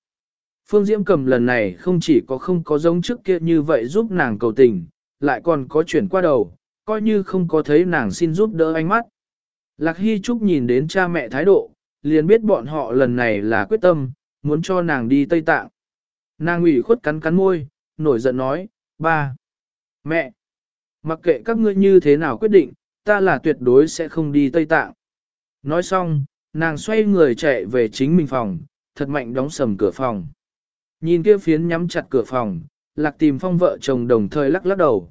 S1: Phương Diễm Cầm lần này không chỉ có không có giống trước kia như vậy giúp nàng cầu tình, lại còn có chuyển qua đầu, coi như không có thấy nàng xin giúp đỡ ánh mắt. Lạc Hy Trúc nhìn đến cha mẹ thái độ, liền biết bọn họ lần này là quyết tâm, muốn cho nàng đi Tây Tạng. Nàng ủy khuất cắn cắn môi, nổi giận nói, ba, mẹ, mặc kệ các ngươi như thế nào quyết định, ta là tuyệt đối sẽ không đi Tây Tạng. Nói xong, nàng xoay người chạy về chính mình phòng, thật mạnh đóng sầm cửa phòng. Nhìn kia phiến nhắm chặt cửa phòng, lạc tìm phong vợ chồng đồng thời lắc lắc đầu.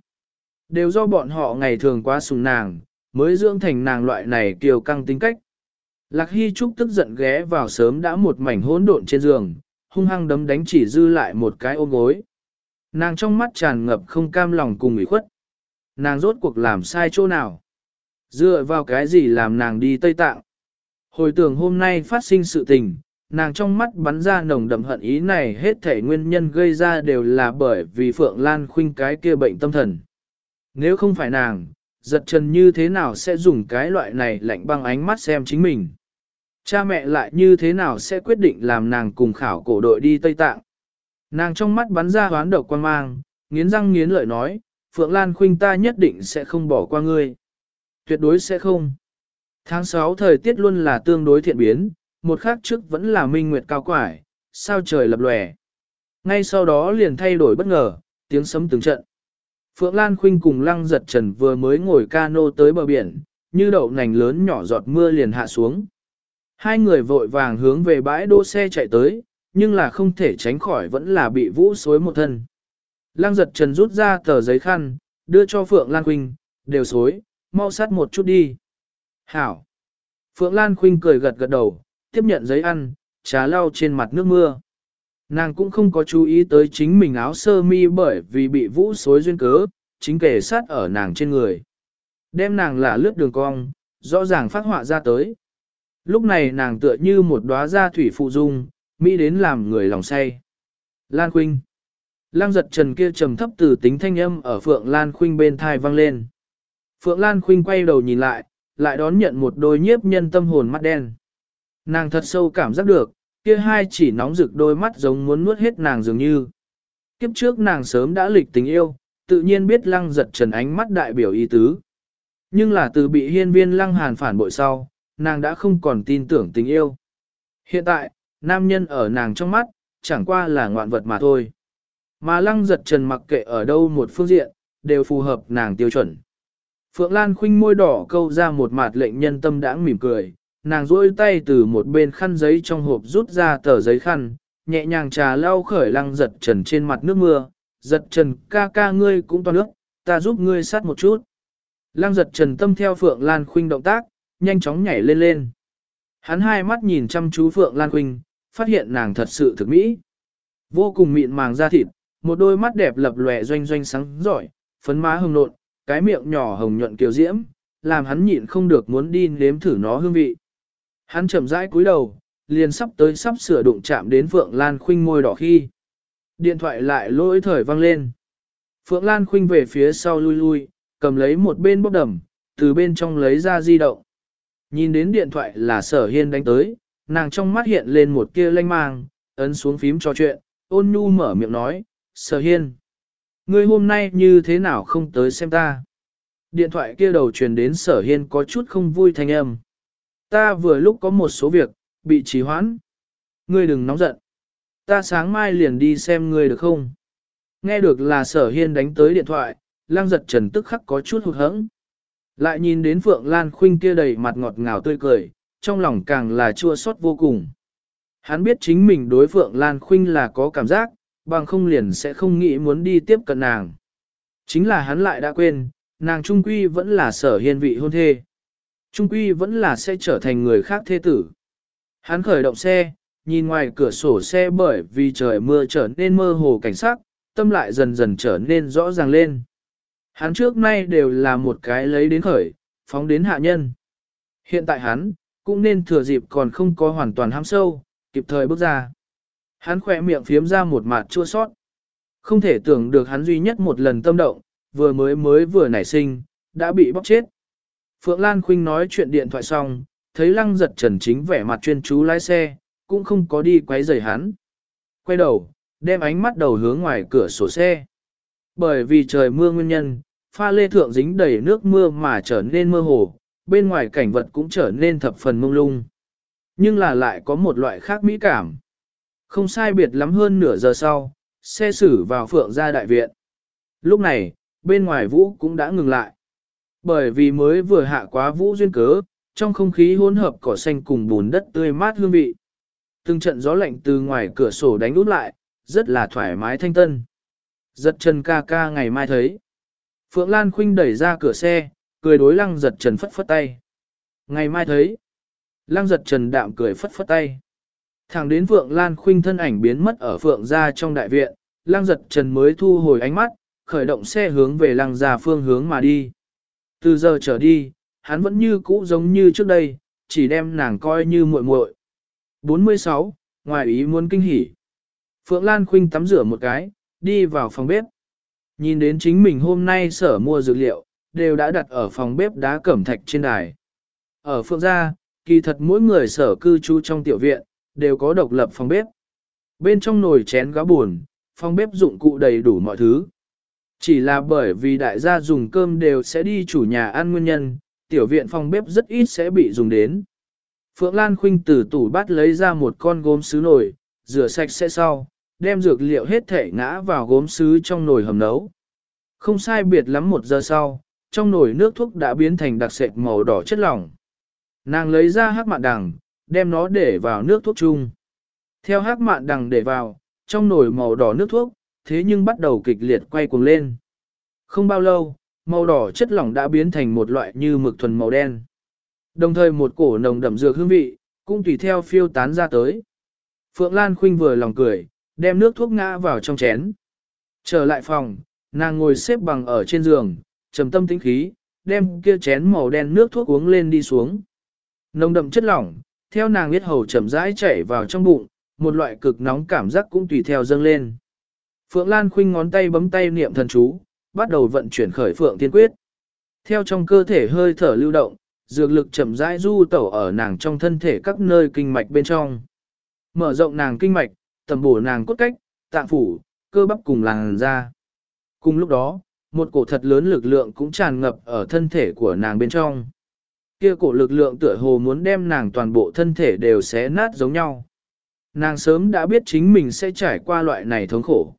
S1: Đều do bọn họ ngày thường quá sùng nàng, mới dưỡng thành nàng loại này kiều căng tính cách. Lạc Hy Trúc tức giận ghé vào sớm đã một mảnh hỗn độn trên giường, hung hăng đấm đánh chỉ dư lại một cái ôm gối. Nàng trong mắt tràn ngập không cam lòng cùng ủy khuất. Nàng rốt cuộc làm sai chỗ nào? Dựa vào cái gì làm nàng đi Tây Tạng? Hồi tưởng hôm nay phát sinh sự tình, nàng trong mắt bắn ra nồng đậm hận ý này hết thể nguyên nhân gây ra đều là bởi vì Phượng Lan Khuynh cái kia bệnh tâm thần. Nếu không phải nàng, giật trần như thế nào sẽ dùng cái loại này lạnh băng ánh mắt xem chính mình. Cha mẹ lại như thế nào sẽ quyết định làm nàng cùng khảo cổ đội đi Tây Tạng. Nàng trong mắt bắn ra hoán độc quan mang, nghiến răng nghiến lợi nói, Phượng Lan Khuynh ta nhất định sẽ không bỏ qua ngươi. Tuyệt đối sẽ không. Tháng 6 thời tiết luôn là tương đối thiện biến, một khắc trước vẫn là minh nguyệt cao quải, sao trời lập lòe. Ngay sau đó liền thay đổi bất ngờ, tiếng sấm từng trận. Phượng Lan Khuynh cùng Lăng Giật Trần vừa mới ngồi cano tới bờ biển, như đậu nành lớn nhỏ giọt mưa liền hạ xuống. Hai người vội vàng hướng về bãi đỗ xe chạy tới, nhưng là không thể tránh khỏi vẫn là bị vũ xối một thân. Lăng Giật Trần rút ra tờ giấy khăn, đưa cho Phượng Lan Quỳnh, đều xối, mau sát một chút đi. Hảo! Phượng Lan Khuynh cười gật gật đầu, tiếp nhận giấy ăn, trà lau trên mặt nước mưa. Nàng cũng không có chú ý tới chính mình áo sơ mi bởi vì bị vũ xối duyên cớ, chính kể sát ở nàng trên người. Đem nàng là lướt đường cong, rõ ràng phát họa ra tới. Lúc này nàng tựa như một đóa gia thủy phụ dung, mỹ đến làm người lòng say. Lan Khuynh. Lang giật trần kia trầm thấp từ tính thanh âm ở Phượng Lan Khuynh bên thai vang lên. Phượng Lan Khuynh quay đầu nhìn lại, lại đón nhận một đôi nhiếp nhân tâm hồn mắt đen. Nàng thật sâu cảm giác được, kia hai chỉ nóng rực đôi mắt giống muốn nuốt hết nàng dường như. Kiếp trước nàng sớm đã lịch tình yêu, tự nhiên biết lăng giật trần ánh mắt đại biểu ý tứ. Nhưng là từ bị hiên viên lăng hàn phản bội sau, nàng đã không còn tin tưởng tình yêu. Hiện tại, nam nhân ở nàng trong mắt, chẳng qua là ngoạn vật mà thôi. Mà lăng giật trần mặc kệ ở đâu một phương diện, đều phù hợp nàng tiêu chuẩn. Phượng Lan khinh môi đỏ câu ra một mặt lệnh nhân tâm đãng mỉm cười, nàng duỗi tay từ một bên khăn giấy trong hộp rút ra tờ giấy khăn, nhẹ nhàng trà lau khởi lăng giật trần trên mặt nước mưa, giật trần ca ca ngươi cũng toàn nước, ta giúp ngươi sát một chút. Lăng giật trần tâm theo Phượng Lan Khuynh động tác, nhanh chóng nhảy lên lên. Hắn hai mắt nhìn chăm chú Phượng Lan Khuynh, phát hiện nàng thật sự thực mỹ. Vô cùng mịn màng da thịt, một đôi mắt đẹp lập lòe doanh doanh sáng giỏi, phấn má hồng nộn, cái miệng nhỏ hồng nhuận kiều diễm, làm hắn nhịn không được muốn đi nếm thử nó hương vị. Hắn chậm rãi cúi đầu, liền sắp tới sắp sửa đụng chạm đến Phượng Lan Khuynh môi đỏ khi. Điện thoại lại lỗi thời vang lên. Phượng Lan Khuynh về phía sau lui lui, cầm lấy một bên bóp đầm, từ bên trong lấy ra di động. Nhìn đến điện thoại là sở hiên đánh tới, nàng trong mắt hiện lên một kia lanh mang, ấn xuống phím trò chuyện, ôn nhu mở miệng nói, sở hiên. Ngươi hôm nay như thế nào không tới xem ta? Điện thoại kia đầu truyền đến sở hiên có chút không vui thanh âm. Ta vừa lúc có một số việc, bị trì hoãn. Ngươi đừng nóng giận. Ta sáng mai liền đi xem ngươi được không? Nghe được là sở hiên đánh tới điện thoại, lang giật trần tức khắc có chút hụt hẫng. Lại nhìn đến Phượng Lan Khuynh kia đầy mặt ngọt ngào tươi cười, trong lòng càng là chua xót vô cùng. Hắn biết chính mình đối Phượng Lan Khuynh là có cảm giác, bằng không liền sẽ không nghĩ muốn đi tiếp cận nàng. Chính là hắn lại đã quên, nàng trung quy vẫn là sở hiên vị hôn thê. Trung quy vẫn là sẽ trở thành người khác thê tử. Hắn khởi động xe, nhìn ngoài cửa sổ xe bởi vì trời mưa trở nên mơ hồ cảnh sắc, tâm lại dần dần trở nên rõ ràng lên. Hắn trước nay đều là một cái lấy đến khởi, phóng đến hạ nhân. Hiện tại hắn, cũng nên thừa dịp còn không có hoàn toàn ham sâu, kịp thời bước ra. Hắn khỏe miệng phiếm ra một mặt chua sót. Không thể tưởng được hắn duy nhất một lần tâm động, vừa mới mới vừa nảy sinh, đã bị bóc chết. Phượng Lan Khuynh nói chuyện điện thoại xong, thấy lăng giật trần chính vẻ mặt chuyên chú lái xe, cũng không có đi quấy rầy hắn. Quay đầu, đem ánh mắt đầu hướng ngoài cửa sổ xe. Bởi vì trời mưa nguyên nhân, pha lê thượng dính đầy nước mưa mà trở nên mơ hồ, bên ngoài cảnh vật cũng trở nên thập phần mông lung. Nhưng là lại có một loại khác mỹ cảm. Không sai biệt lắm hơn nửa giờ sau, xe xử vào phượng gia đại viện. Lúc này, bên ngoài vũ cũng đã ngừng lại. Bởi vì mới vừa hạ quá vũ duyên cớ, trong không khí hỗn hợp cỏ xanh cùng bùn đất tươi mát hương vị. Từng trận gió lạnh từ ngoài cửa sổ đánh út lại, rất là thoải mái thanh tân. Giật chân ca ca ngày mai thấy. Phượng Lan Khuynh đẩy ra cửa xe, cười đối lăng giật trần phất phất tay. Ngày mai thấy. Lăng giật trần đạm cười phất phất tay. Thẳng đến Phượng Lan Khuynh thân ảnh biến mất ở Phượng gia trong đại viện, lăng giật trần mới thu hồi ánh mắt, khởi động xe hướng về lăng gia phương hướng mà đi. Từ giờ trở đi, hắn vẫn như cũ giống như trước đây, chỉ đem nàng coi như muội muội. 46. Ngoài ý muốn kinh hỉ. Phượng Lan Khuynh tắm rửa một cái, đi vào phòng bếp. Nhìn đến chính mình hôm nay sở mua dược liệu, đều đã đặt ở phòng bếp đá cẩm thạch trên đài. Ở phương gia, kỳ thật mỗi người sở cư trú trong tiểu viện, đều có độc lập phòng bếp. Bên trong nồi chén gáo buồn, phòng bếp dụng cụ đầy đủ mọi thứ. Chỉ là bởi vì đại gia dùng cơm đều sẽ đi chủ nhà ăn nguyên nhân, tiểu viện phòng bếp rất ít sẽ bị dùng đến. Phượng Lan Khuynh từ tủ bát lấy ra một con gốm sứ nồi, rửa sạch sẽ sau, đem dược liệu hết thể ngã vào gốm sứ trong nồi hầm nấu. Không sai biệt lắm một giờ sau, trong nồi nước thuốc đã biến thành đặc sệt màu đỏ chất lỏng. Nàng lấy ra hắc mạn đằng, đem nó để vào nước thuốc chung. Theo hắc mạn đằng để vào, trong nồi màu đỏ nước thuốc, thế nhưng bắt đầu kịch liệt quay cuồng lên. Không bao lâu, màu đỏ chất lỏng đã biến thành một loại như mực thuần màu đen. Đồng thời một cổ nồng đậm dược hương vị, cũng tùy theo phiêu tán ra tới. Phượng Lan Khuynh vừa lòng cười, đem nước thuốc ngã vào trong chén. Trở lại phòng, nàng ngồi xếp bằng ở trên giường, trầm tâm tĩnh khí, đem kia chén màu đen nước thuốc uống lên đi xuống. Nồng đậm chất lỏng, theo nàng biết hầu chậm rãi chảy vào trong bụng, một loại cực nóng cảm giác cũng tùy theo dâng lên. Phượng Lan khuynh ngón tay bấm tay niệm thần chú, bắt đầu vận chuyển khởi Phượng Tiên Quyết. Theo trong cơ thể hơi thở lưu động, dược lực chậm rãi du tẩu ở nàng trong thân thể các nơi kinh mạch bên trong. Mở rộng nàng kinh mạch, tầm bổ nàng cốt cách, tạng phủ, cơ bắp cùng làn da. Cùng lúc đó, một cổ thật lớn lực lượng cũng tràn ngập ở thân thể của nàng bên trong. Kia cổ lực lượng tựa hồ muốn đem nàng toàn bộ thân thể đều xé nát giống nhau. Nàng sớm đã biết chính mình sẽ trải qua loại này thống khổ.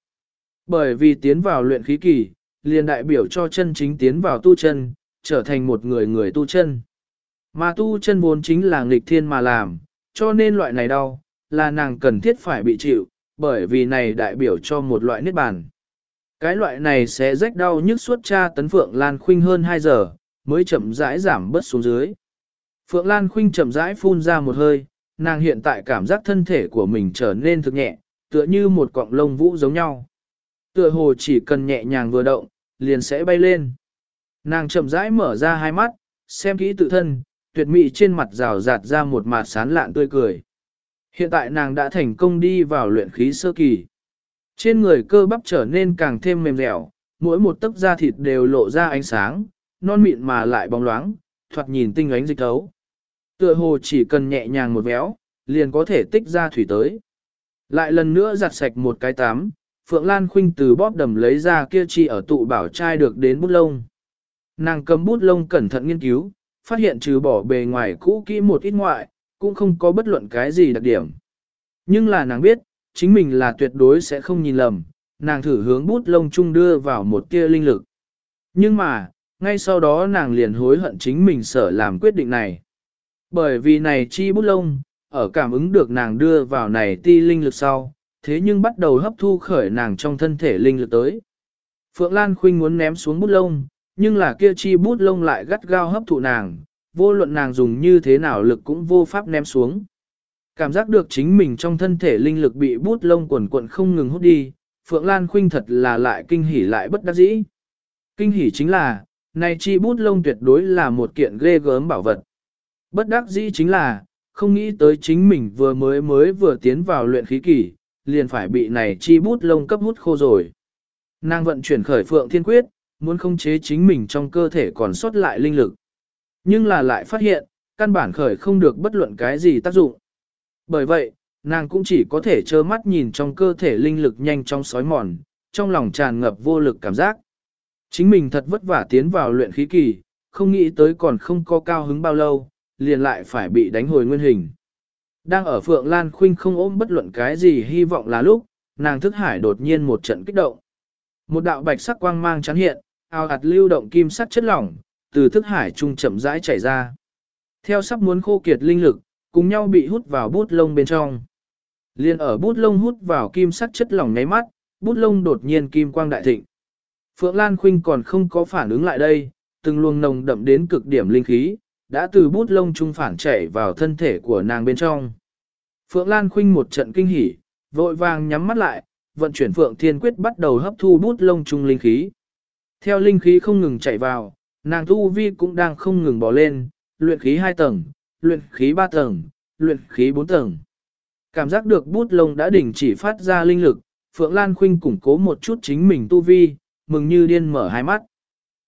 S1: Bởi vì tiến vào luyện khí kỳ, liền đại biểu cho chân chính tiến vào tu chân, trở thành một người người tu chân. Mà tu chân vốn chính là nghịch thiên mà làm, cho nên loại này đau, là nàng cần thiết phải bị chịu, bởi vì này đại biểu cho một loại niết bàn. Cái loại này sẽ rách đau nhức suốt cha tấn Phượng Lan Khuynh hơn 2 giờ, mới chậm rãi giảm bớt xuống dưới. Phượng Lan Khuynh chậm rãi phun ra một hơi, nàng hiện tại cảm giác thân thể của mình trở nên thực nhẹ, tựa như một cọng lông vũ giống nhau. Tựa hồ chỉ cần nhẹ nhàng vừa động, liền sẽ bay lên. Nàng chậm rãi mở ra hai mắt, xem kỹ tự thân, tuyệt mỹ trên mặt rào rạt ra một mặt sán lạn tươi cười. Hiện tại nàng đã thành công đi vào luyện khí sơ kỳ. Trên người cơ bắp trở nên càng thêm mềm dẻo, mỗi một tấc da thịt đều lộ ra ánh sáng, non mịn mà lại bóng loáng, thoạt nhìn tinh ánh dịch thấu. Tựa hồ chỉ cần nhẹ nhàng một véo, liền có thể tích ra thủy tới. Lại lần nữa giặt sạch một cái tắm, Phượng Lan Khuynh từ bóp đầm lấy ra kia chi ở tụ bảo trai được đến bút lông. Nàng cầm bút lông cẩn thận nghiên cứu, phát hiện trừ bỏ bề ngoài cũ kỹ một ít ngoại, cũng không có bất luận cái gì đặc điểm. Nhưng là nàng biết, chính mình là tuyệt đối sẽ không nhìn lầm, nàng thử hướng bút lông chung đưa vào một tia linh lực. Nhưng mà, ngay sau đó nàng liền hối hận chính mình sở làm quyết định này. Bởi vì này chi bút lông, ở cảm ứng được nàng đưa vào này ti linh lực sau, thế nhưng bắt đầu hấp thu khởi nàng trong thân thể linh lực tới. Phượng Lan Khuynh muốn ném xuống bút lông, nhưng là kia chi bút lông lại gắt gao hấp thụ nàng, vô luận nàng dùng như thế nào lực cũng vô pháp ném xuống. Cảm giác được chính mình trong thân thể linh lực bị bút lông quần quận không ngừng hút đi, Phượng Lan Khuynh thật là lại kinh hỉ lại bất đắc dĩ. Kinh hỉ chính là, này chi bút lông tuyệt đối là một kiện ghê gớm bảo vật. Bất đắc dĩ chính là, không nghĩ tới chính mình vừa mới mới vừa tiến vào luyện khí kỳ, liền phải bị này chi bút lông cấp hút khô rồi. Nàng vận chuyển khởi Phượng Thiên Quyết, muốn khống chế chính mình trong cơ thể còn sót lại linh lực. Nhưng là lại phát hiện, căn bản khởi không được bất luận cái gì tác dụng. Bởi vậy, nàng cũng chỉ có thể trơ mắt nhìn trong cơ thể linh lực nhanh chóng sói mòn, trong lòng tràn ngập vô lực cảm giác. Chính mình thật vất vả tiến vào luyện khí kỳ, không nghĩ tới còn không có cao hứng bao lâu, liền lại phải bị đánh hồi nguyên hình. Đang ở Phượng Lan Khuynh không ôm bất luận cái gì hy vọng là lúc, nàng thức hải đột nhiên một trận kích động. Một đạo bạch sắc quang mang chán hiện, ao hạt lưu động kim sắc chất lỏng, từ thức hải trung chậm rãi chảy ra. Theo sắp muốn khô kiệt linh lực, cùng nhau bị hút vào bút lông bên trong. Liên ở bút lông hút vào kim sắc chất lỏng nháy mắt, bút lông đột nhiên kim quang đại thịnh. Phượng Lan Khuynh còn không có phản ứng lại đây, từng luồng nồng đậm đến cực điểm linh khí, đã từ bút lông trung phản chảy vào thân thể của nàng bên trong. Phượng Lan Khuynh một trận kinh hỉ, vội vàng nhắm mắt lại, vận chuyển Phượng Thiên Quyết bắt đầu hấp thu bút lông trung linh khí. Theo linh khí không ngừng chảy vào, nàng tu vi cũng đang không ngừng bò lên, luyện khí 2 tầng, luyện khí 3 tầng, luyện khí 4 tầng. Cảm giác được bút lông đã đỉnh chỉ phát ra linh lực, Phượng Lan Khuynh củng cố một chút chính mình tu vi, mừng như điên mở hai mắt.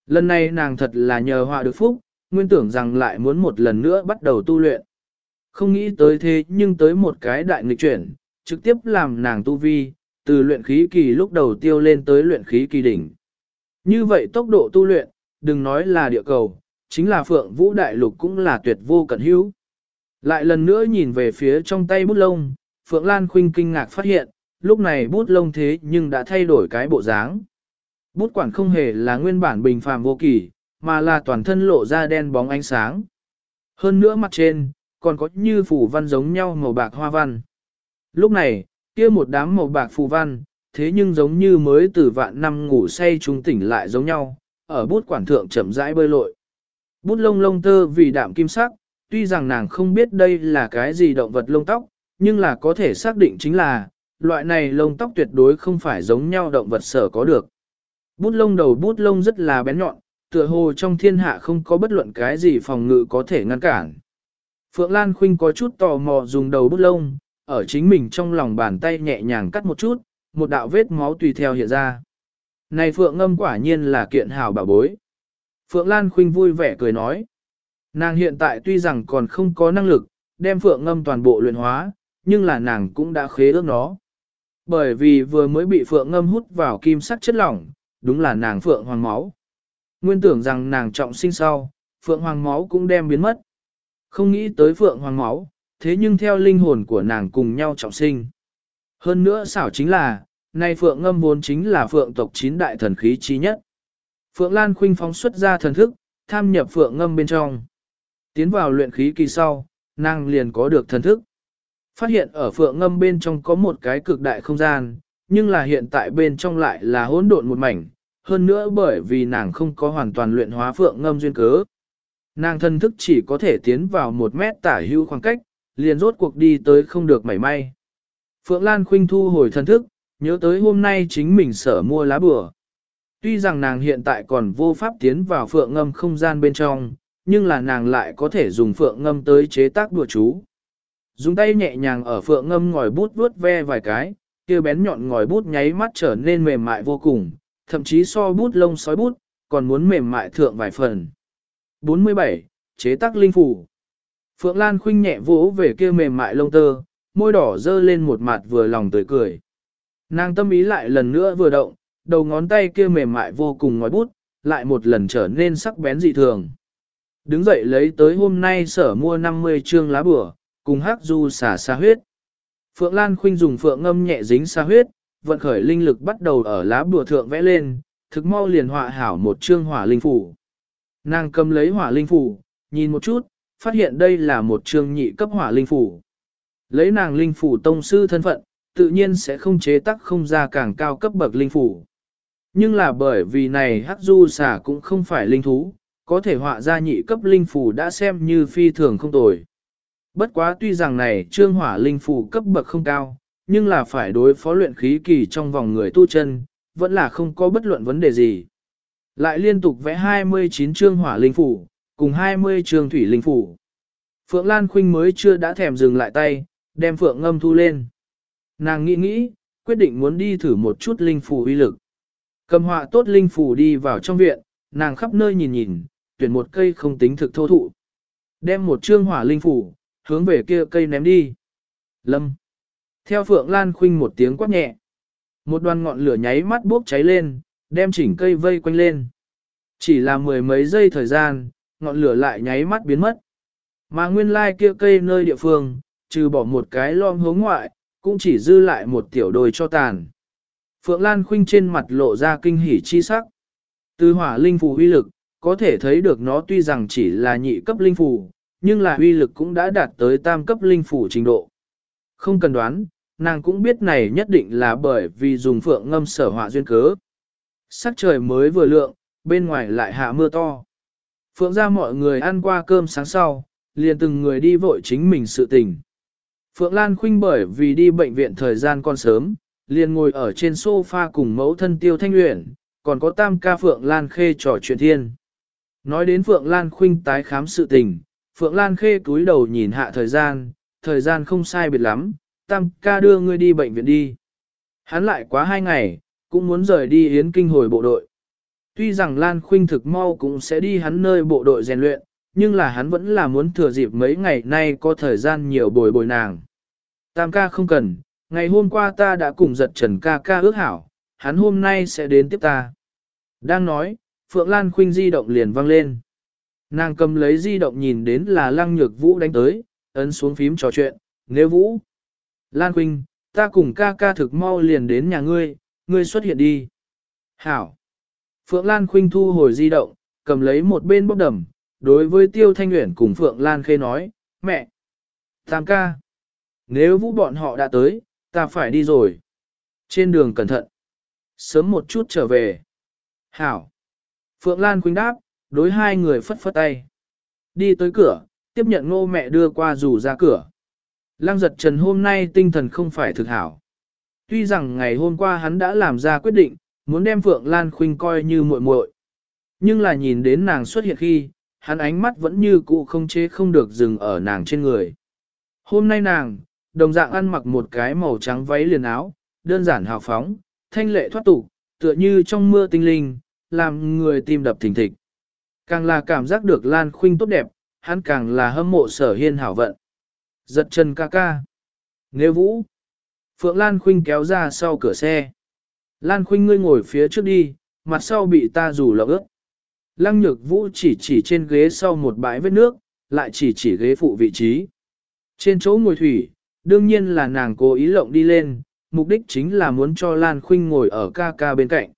S1: Lần này nàng thật là nhờ họa được phúc, nguyên tưởng rằng lại muốn một lần nữa bắt đầu tu luyện. Không nghĩ tới thế nhưng tới một cái đại nghịch chuyển, trực tiếp làm nàng tu vi, từ luyện khí kỳ lúc đầu tiêu lên tới luyện khí kỳ đỉnh. Như vậy tốc độ tu luyện, đừng nói là địa cầu, chính là phượng vũ đại lục cũng là tuyệt vô cẩn hữu. Lại lần nữa nhìn về phía trong tay bút lông, Phượng Lan Khuynh kinh ngạc phát hiện, lúc này bút lông thế nhưng đã thay đổi cái bộ dáng. Bút quản không hề là nguyên bản bình phàm vô kỳ, mà là toàn thân lộ ra đen bóng ánh sáng. Hơn nữa mặt trên, còn có như phủ văn giống nhau màu bạc hoa văn. Lúc này, kia một đám màu bạc phù văn, thế nhưng giống như mới từ vạn năm ngủ say trung tỉnh lại giống nhau, ở bút quản thượng chậm rãi bơi lội. Bút lông lông tơ vì đạm kim sắc, tuy rằng nàng không biết đây là cái gì động vật lông tóc, nhưng là có thể xác định chính là, loại này lông tóc tuyệt đối không phải giống nhau động vật sở có được. Bút lông đầu bút lông rất là bén nhọn, tựa hồ trong thiên hạ không có bất luận cái gì phòng ngự có thể ngăn cản. Phượng Lan Khuynh có chút tò mò dùng đầu bút lông, ở chính mình trong lòng bàn tay nhẹ nhàng cắt một chút, một đạo vết máu tùy theo hiện ra. Này Phượng ngâm quả nhiên là kiện hảo bảo bối. Phượng Lan Khuynh vui vẻ cười nói. Nàng hiện tại tuy rằng còn không có năng lực, đem Phượng ngâm toàn bộ luyện hóa, nhưng là nàng cũng đã khế ước nó. Bởi vì vừa mới bị Phượng ngâm hút vào kim sắc chất lỏng, đúng là nàng Phượng hoàng máu. Nguyên tưởng rằng nàng trọng sinh sau, Phượng hoàng máu cũng đem biến mất. Không nghĩ tới Phượng hoàng máu, thế nhưng theo linh hồn của nàng cùng nhau trọng sinh. Hơn nữa xảo chính là, nay Phượng ngâm vốn chính là Phượng tộc chín đại thần khí chi nhất. Phượng Lan khuynh phóng xuất ra thần thức, tham nhập Phượng ngâm bên trong. Tiến vào luyện khí kỳ sau, nàng liền có được thần thức. Phát hiện ở Phượng ngâm bên trong có một cái cực đại không gian, nhưng là hiện tại bên trong lại là hỗn độn một mảnh, hơn nữa bởi vì nàng không có hoàn toàn luyện hóa Phượng ngâm duyên cớ. Nàng thân thức chỉ có thể tiến vào một mét tả hưu khoảng cách, liền rốt cuộc đi tới không được mảy may. Phượng Lan Khuynh thu hồi thân thức, nhớ tới hôm nay chính mình sở mua lá bừa. Tuy rằng nàng hiện tại còn vô pháp tiến vào phượng ngâm không gian bên trong, nhưng là nàng lại có thể dùng phượng ngâm tới chế tác đùa chú. Dùng tay nhẹ nhàng ở phượng ngâm ngòi bút vuốt ve vài cái, kia bén nhọn ngòi bút nháy mắt trở nên mềm mại vô cùng, thậm chí so bút lông sói bút, còn muốn mềm mại thượng vài phần. 47. Chế tác linh phủ Phượng Lan khinh nhẹ vỗ về kia mềm mại lông tơ, môi đỏ dơ lên một mặt vừa lòng tươi cười. Nàng tâm ý lại lần nữa vừa động, đầu ngón tay kia mềm mại vô cùng ngói bút, lại một lần trở nên sắc bén dị thường. Đứng dậy lấy tới hôm nay sở mua 50 trương lá bửa, cùng hắc du xả xa huyết. Phượng Lan Khuynh dùng phượng ngâm nhẹ dính xa huyết, vận khởi linh lực bắt đầu ở lá bùa thượng vẽ lên, thực mau liền họa hảo một trương hỏa linh phủ. Nàng cầm lấy hỏa linh phủ, nhìn một chút, phát hiện đây là một trương nhị cấp hỏa linh phủ. Lấy nàng linh phủ tông sư thân phận, tự nhiên sẽ không chế tác không ra càng cao cấp bậc linh phủ. Nhưng là bởi vì này hắc du xà cũng không phải linh thú, có thể họa ra nhị cấp linh phủ đã xem như phi thường không tồi. Bất quá tuy rằng này trương hỏa linh phủ cấp bậc không cao, nhưng là phải đối phó luyện khí kỳ trong vòng người tu chân, vẫn là không có bất luận vấn đề gì. Lại liên tục vẽ 29 trương hỏa linh phủ, cùng 20 trương thủy linh phủ. Phượng Lan Khuynh mới chưa đã thèm dừng lại tay, đem Phượng ngâm thu lên. Nàng nghĩ nghĩ, quyết định muốn đi thử một chút linh phủ uy lực. Cầm họa tốt linh phủ đi vào trong viện, nàng khắp nơi nhìn nhìn, tuyển một cây không tính thực thô thụ. Đem một trương hỏa linh phủ, hướng về kia cây ném đi. Lâm. Theo Phượng Lan khinh một tiếng quát nhẹ. Một đoàn ngọn lửa nháy mắt bốc cháy lên, đem chỉnh cây vây quanh lên. Chỉ là mười mấy giây thời gian, ngọn lửa lại nháy mắt biến mất. Mà nguyên lai kia cây nơi địa phương, trừ bỏ một cái lom hướng ngoại, cũng chỉ dư lại một tiểu đôi cho tàn. Phượng Lan Khuynh trên mặt lộ ra kinh hỉ chi sắc. Từ hỏa linh phù uy lực, có thể thấy được nó tuy rằng chỉ là nhị cấp linh phù, nhưng là uy lực cũng đã đạt tới tam cấp linh phù trình độ. Không cần đoán, nàng cũng biết này nhất định là bởi vì dùng phượng ngâm sở hỏa duyên cớ. Sắc trời mới vừa lượng, bên ngoài lại hạ mưa to. Phượng ra mọi người ăn qua cơm sáng sau, liền từng người đi vội chính mình sự tình. Phượng Lan Khuynh bởi vì đi bệnh viện thời gian còn sớm, liền ngồi ở trên sofa cùng mẫu thân Tiêu Thanh Uyển, còn có tam ca Phượng Lan Khê trò chuyện thiên. Nói đến Phượng Lan Khuynh tái khám sự tình, Phượng Lan Khê cúi đầu nhìn hạ thời gian, thời gian không sai biệt lắm, tam ca đưa ngươi đi bệnh viện đi. Hắn lại quá hai ngày, cũng muốn rời đi yến kinh hồi bộ đội. Tuy rằng Lan Khuynh thực mau cũng sẽ đi hắn nơi bộ đội rèn luyện, nhưng là hắn vẫn là muốn thừa dịp mấy ngày nay có thời gian nhiều bồi bồi nàng. Tam ca không cần, ngày hôm qua ta đã cùng giật trần ca ca ước hảo, hắn hôm nay sẽ đến tiếp ta. Đang nói, Phượng Lan Khuynh di động liền vang lên. Nàng cầm lấy di động nhìn đến là Lăng Nhược Vũ đánh tới, ấn xuống phím trò chuyện, nếu Vũ. Lan Khuynh, ta cùng ca ca thực mau liền đến nhà ngươi, ngươi xuất hiện đi. Hảo. Phượng Lan Khuynh thu hồi di động, cầm lấy một bên bốc đầm, đối với Tiêu Thanh Uyển cùng Phượng Lan Khê nói, mẹ. Tam ca. Nếu vũ bọn họ đã tới, ta phải đi rồi. Trên đường cẩn thận. Sớm một chút trở về. Hảo. Phượng Lan Khuynh đáp, đối hai người phất phất tay. Đi tới cửa, tiếp nhận ngô mẹ đưa qua rủ ra cửa. Lăng giật trần hôm nay tinh thần không phải thực hảo. Tuy rằng ngày hôm qua hắn đã làm ra quyết định, muốn đem Phượng Lan Khuynh coi như muội muội, Nhưng là nhìn đến nàng xuất hiện khi, hắn ánh mắt vẫn như cũ không chế không được dừng ở nàng trên người. Hôm nay nàng, đồng dạng ăn mặc một cái màu trắng váy liền áo, đơn giản hào phóng, thanh lệ thoát tục, tựa như trong mưa tinh linh, làm người tim đập thình thịch. Càng là cảm giác được Lan Khuynh tốt đẹp, hắn càng là hâm mộ sở hiên hảo vận. Giật chân ca ca. Nếu vũ. Phượng Lan Khuynh kéo ra sau cửa xe. Lan Khuynh ngươi ngồi phía trước đi, mặt sau bị ta rủ lọc ướt. Lăng nhược vũ chỉ chỉ trên ghế sau một bãi vết nước, lại chỉ chỉ ghế phụ vị trí. Trên chỗ ngồi thủy, đương nhiên là nàng cố ý lộng đi lên, mục đích chính là muốn cho Lan Khuynh ngồi ở ca ca bên cạnh.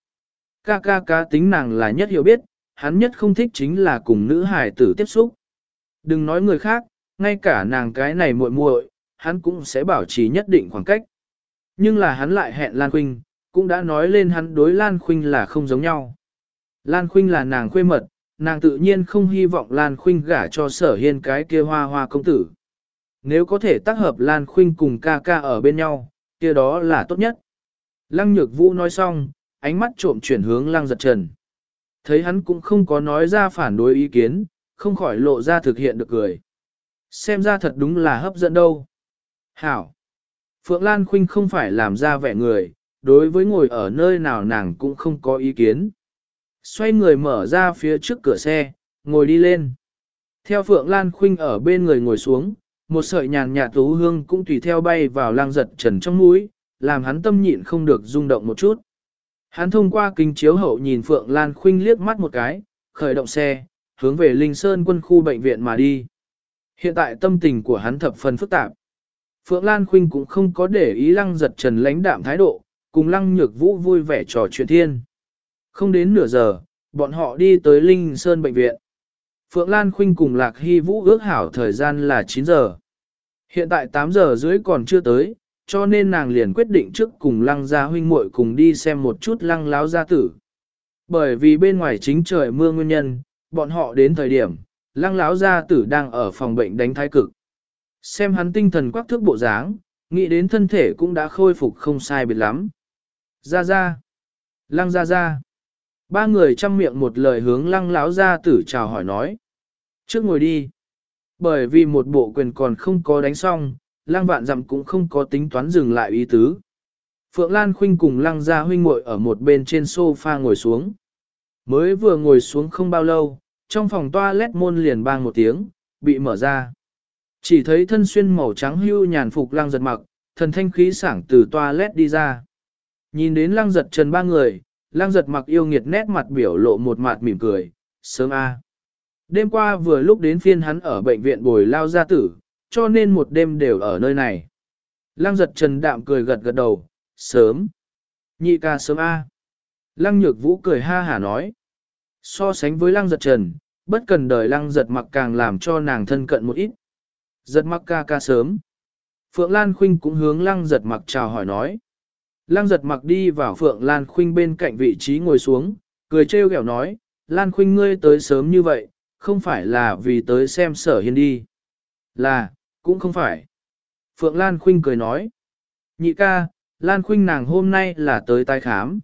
S1: Ca ca ca tính nàng là nhất hiểu biết, hắn nhất không thích chính là cùng nữ hài tử tiếp xúc. Đừng nói người khác, ngay cả nàng cái này muội muội, hắn cũng sẽ bảo trì nhất định khoảng cách. Nhưng là hắn lại hẹn Lan Khuynh, cũng đã nói lên hắn đối Lan Khuynh là không giống nhau. Lan Khuynh là nàng khuê mật, nàng tự nhiên không hy vọng Lan Khuynh gả cho sở hiên cái kia hoa hoa công tử. Nếu có thể tác hợp Lan Khuynh cùng ca ca ở bên nhau, kia đó là tốt nhất. Lăng Nhược Vũ nói xong, ánh mắt trộm chuyển hướng Lăng Giật Trần. Thấy hắn cũng không có nói ra phản đối ý kiến, không khỏi lộ ra thực hiện được cười. Xem ra thật đúng là hấp dẫn đâu. Hảo! Phượng Lan Khuynh không phải làm ra vẻ người, đối với ngồi ở nơi nào nàng cũng không có ý kiến. Xoay người mở ra phía trước cửa xe, ngồi đi lên. Theo Phượng Lan Khuynh ở bên người ngồi xuống, một sợi nhàn nhạt tú hương cũng tùy theo bay vào lang giật trần trong mũi, làm hắn tâm nhịn không được rung động một chút. Hắn thông qua kính chiếu hậu nhìn Phượng Lan Khuynh liếc mắt một cái, khởi động xe, hướng về Linh Sơn quân khu bệnh viện mà đi. Hiện tại tâm tình của hắn thập phần phức tạp. Phượng Lan Khuynh cũng không có để ý lăng giật trần lãnh đạm thái độ, cùng lăng nhược vũ vui vẻ trò chuyện thiên. Không đến nửa giờ, bọn họ đi tới Linh Sơn bệnh viện. Phượng Lan Khuynh cùng Lạc Hy Vũ ước hảo thời gian là 9 giờ. Hiện tại 8 giờ rưỡi còn chưa tới, cho nên nàng liền quyết định trước cùng lăng gia huynh muội cùng đi xem một chút lăng láo gia tử. Bởi vì bên ngoài chính trời mưa nguyên nhân, bọn họ đến thời điểm, lăng láo gia tử đang ở phòng bệnh đánh thái cực. Xem hắn tinh thần quắc thước bộ dáng, nghĩ đến thân thể cũng đã khôi phục không sai biệt lắm. Ra ra. Lăng ra ra. Ba người chăm miệng một lời hướng lăng láo ra tử chào hỏi nói. Trước ngồi đi. Bởi vì một bộ quyền còn không có đánh xong, lăng vạn dặm cũng không có tính toán dừng lại ý tứ. Phượng Lan Khuynh cùng lăng gia huynh ngồi ở một bên trên sofa ngồi xuống. Mới vừa ngồi xuống không bao lâu, trong phòng toilet môn liền bang một tiếng, bị mở ra. Chỉ thấy thân xuyên màu trắng hưu nhàn phục lăng giật mặc, thần thanh khí sảng từ toilet đi ra. Nhìn đến lăng giật trần ba người, Lang giật mặc yêu nghiệt nét mặt biểu lộ một mặt mỉm cười, sớm a. Đêm qua vừa lúc đến phiên hắn ở bệnh viện bồi lao gia tử, cho nên một đêm đều ở nơi này. Lăng giật trần đạm cười gật gật đầu, sớm. Nhị ca sớm a. Lăng nhược vũ cười ha hả nói. So sánh với lăng giật trần, bất cần đời lăng giật mặc càng làm cho nàng thân cận một ít. Giật mặc ca ca sớm. Phượng Lan Khuynh cũng hướng lăng giật mặc chào hỏi nói. Lăng giật mặc đi vào Phượng Lan Khuynh bên cạnh vị trí ngồi xuống, cười trêu ghẹo nói, Lan Khuynh ngươi tới sớm như vậy, không phải là vì tới xem sở hiên đi. Là, cũng không phải. Phượng Lan Khuynh cười nói. Nhị ca, Lan Khuynh nàng hôm nay là tới tái khám.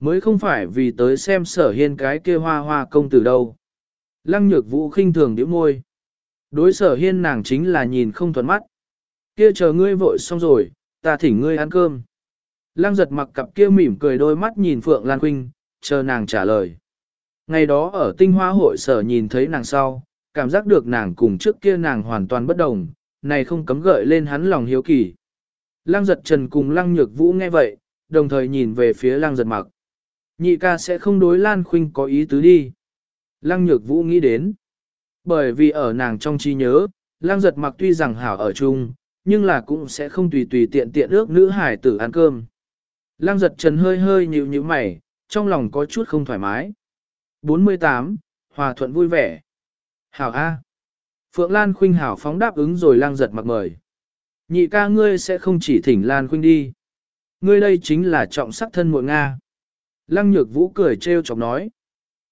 S1: Mới không phải vì tới xem sở hiên cái kia hoa hoa công tử đâu. Lăng nhược vũ khinh thường điểm môi. Đối sở hiên nàng chính là nhìn không thuận mắt. Kia chờ ngươi vội xong rồi, ta thỉnh ngươi ăn cơm. Lăng giật mặc cặp kia mỉm cười đôi mắt nhìn Phượng Lan Quynh, chờ nàng trả lời. Ngày đó ở tinh hoa hội sở nhìn thấy nàng sau, cảm giác được nàng cùng trước kia nàng hoàn toàn bất đồng, này không cấm gợi lên hắn lòng hiếu kỳ. Lăng giật trần cùng lăng nhược vũ nghe vậy, đồng thời nhìn về phía lăng giật mặc. Nhị ca sẽ không đối Lan Khuynh có ý tứ đi. Lăng nhược vũ nghĩ đến. Bởi vì ở nàng trong trí nhớ, lăng giật mặc tuy rằng hảo ở chung, nhưng là cũng sẽ không tùy tùy tiện tiện ước nữ hải tử ăn cơm. Lăng giật trần hơi hơi nhịu nhịu mày, trong lòng có chút không thoải mái. 48. Hòa thuận vui vẻ. Hảo A. Phượng Lan Khuynh hảo phóng đáp ứng rồi lăng giật mặc mời. Nhị ca ngươi sẽ không chỉ thỉnh Lan Khuynh đi. Ngươi đây chính là trọng sắc thân muội Nga. Lăng nhược vũ cười trêu chọc nói.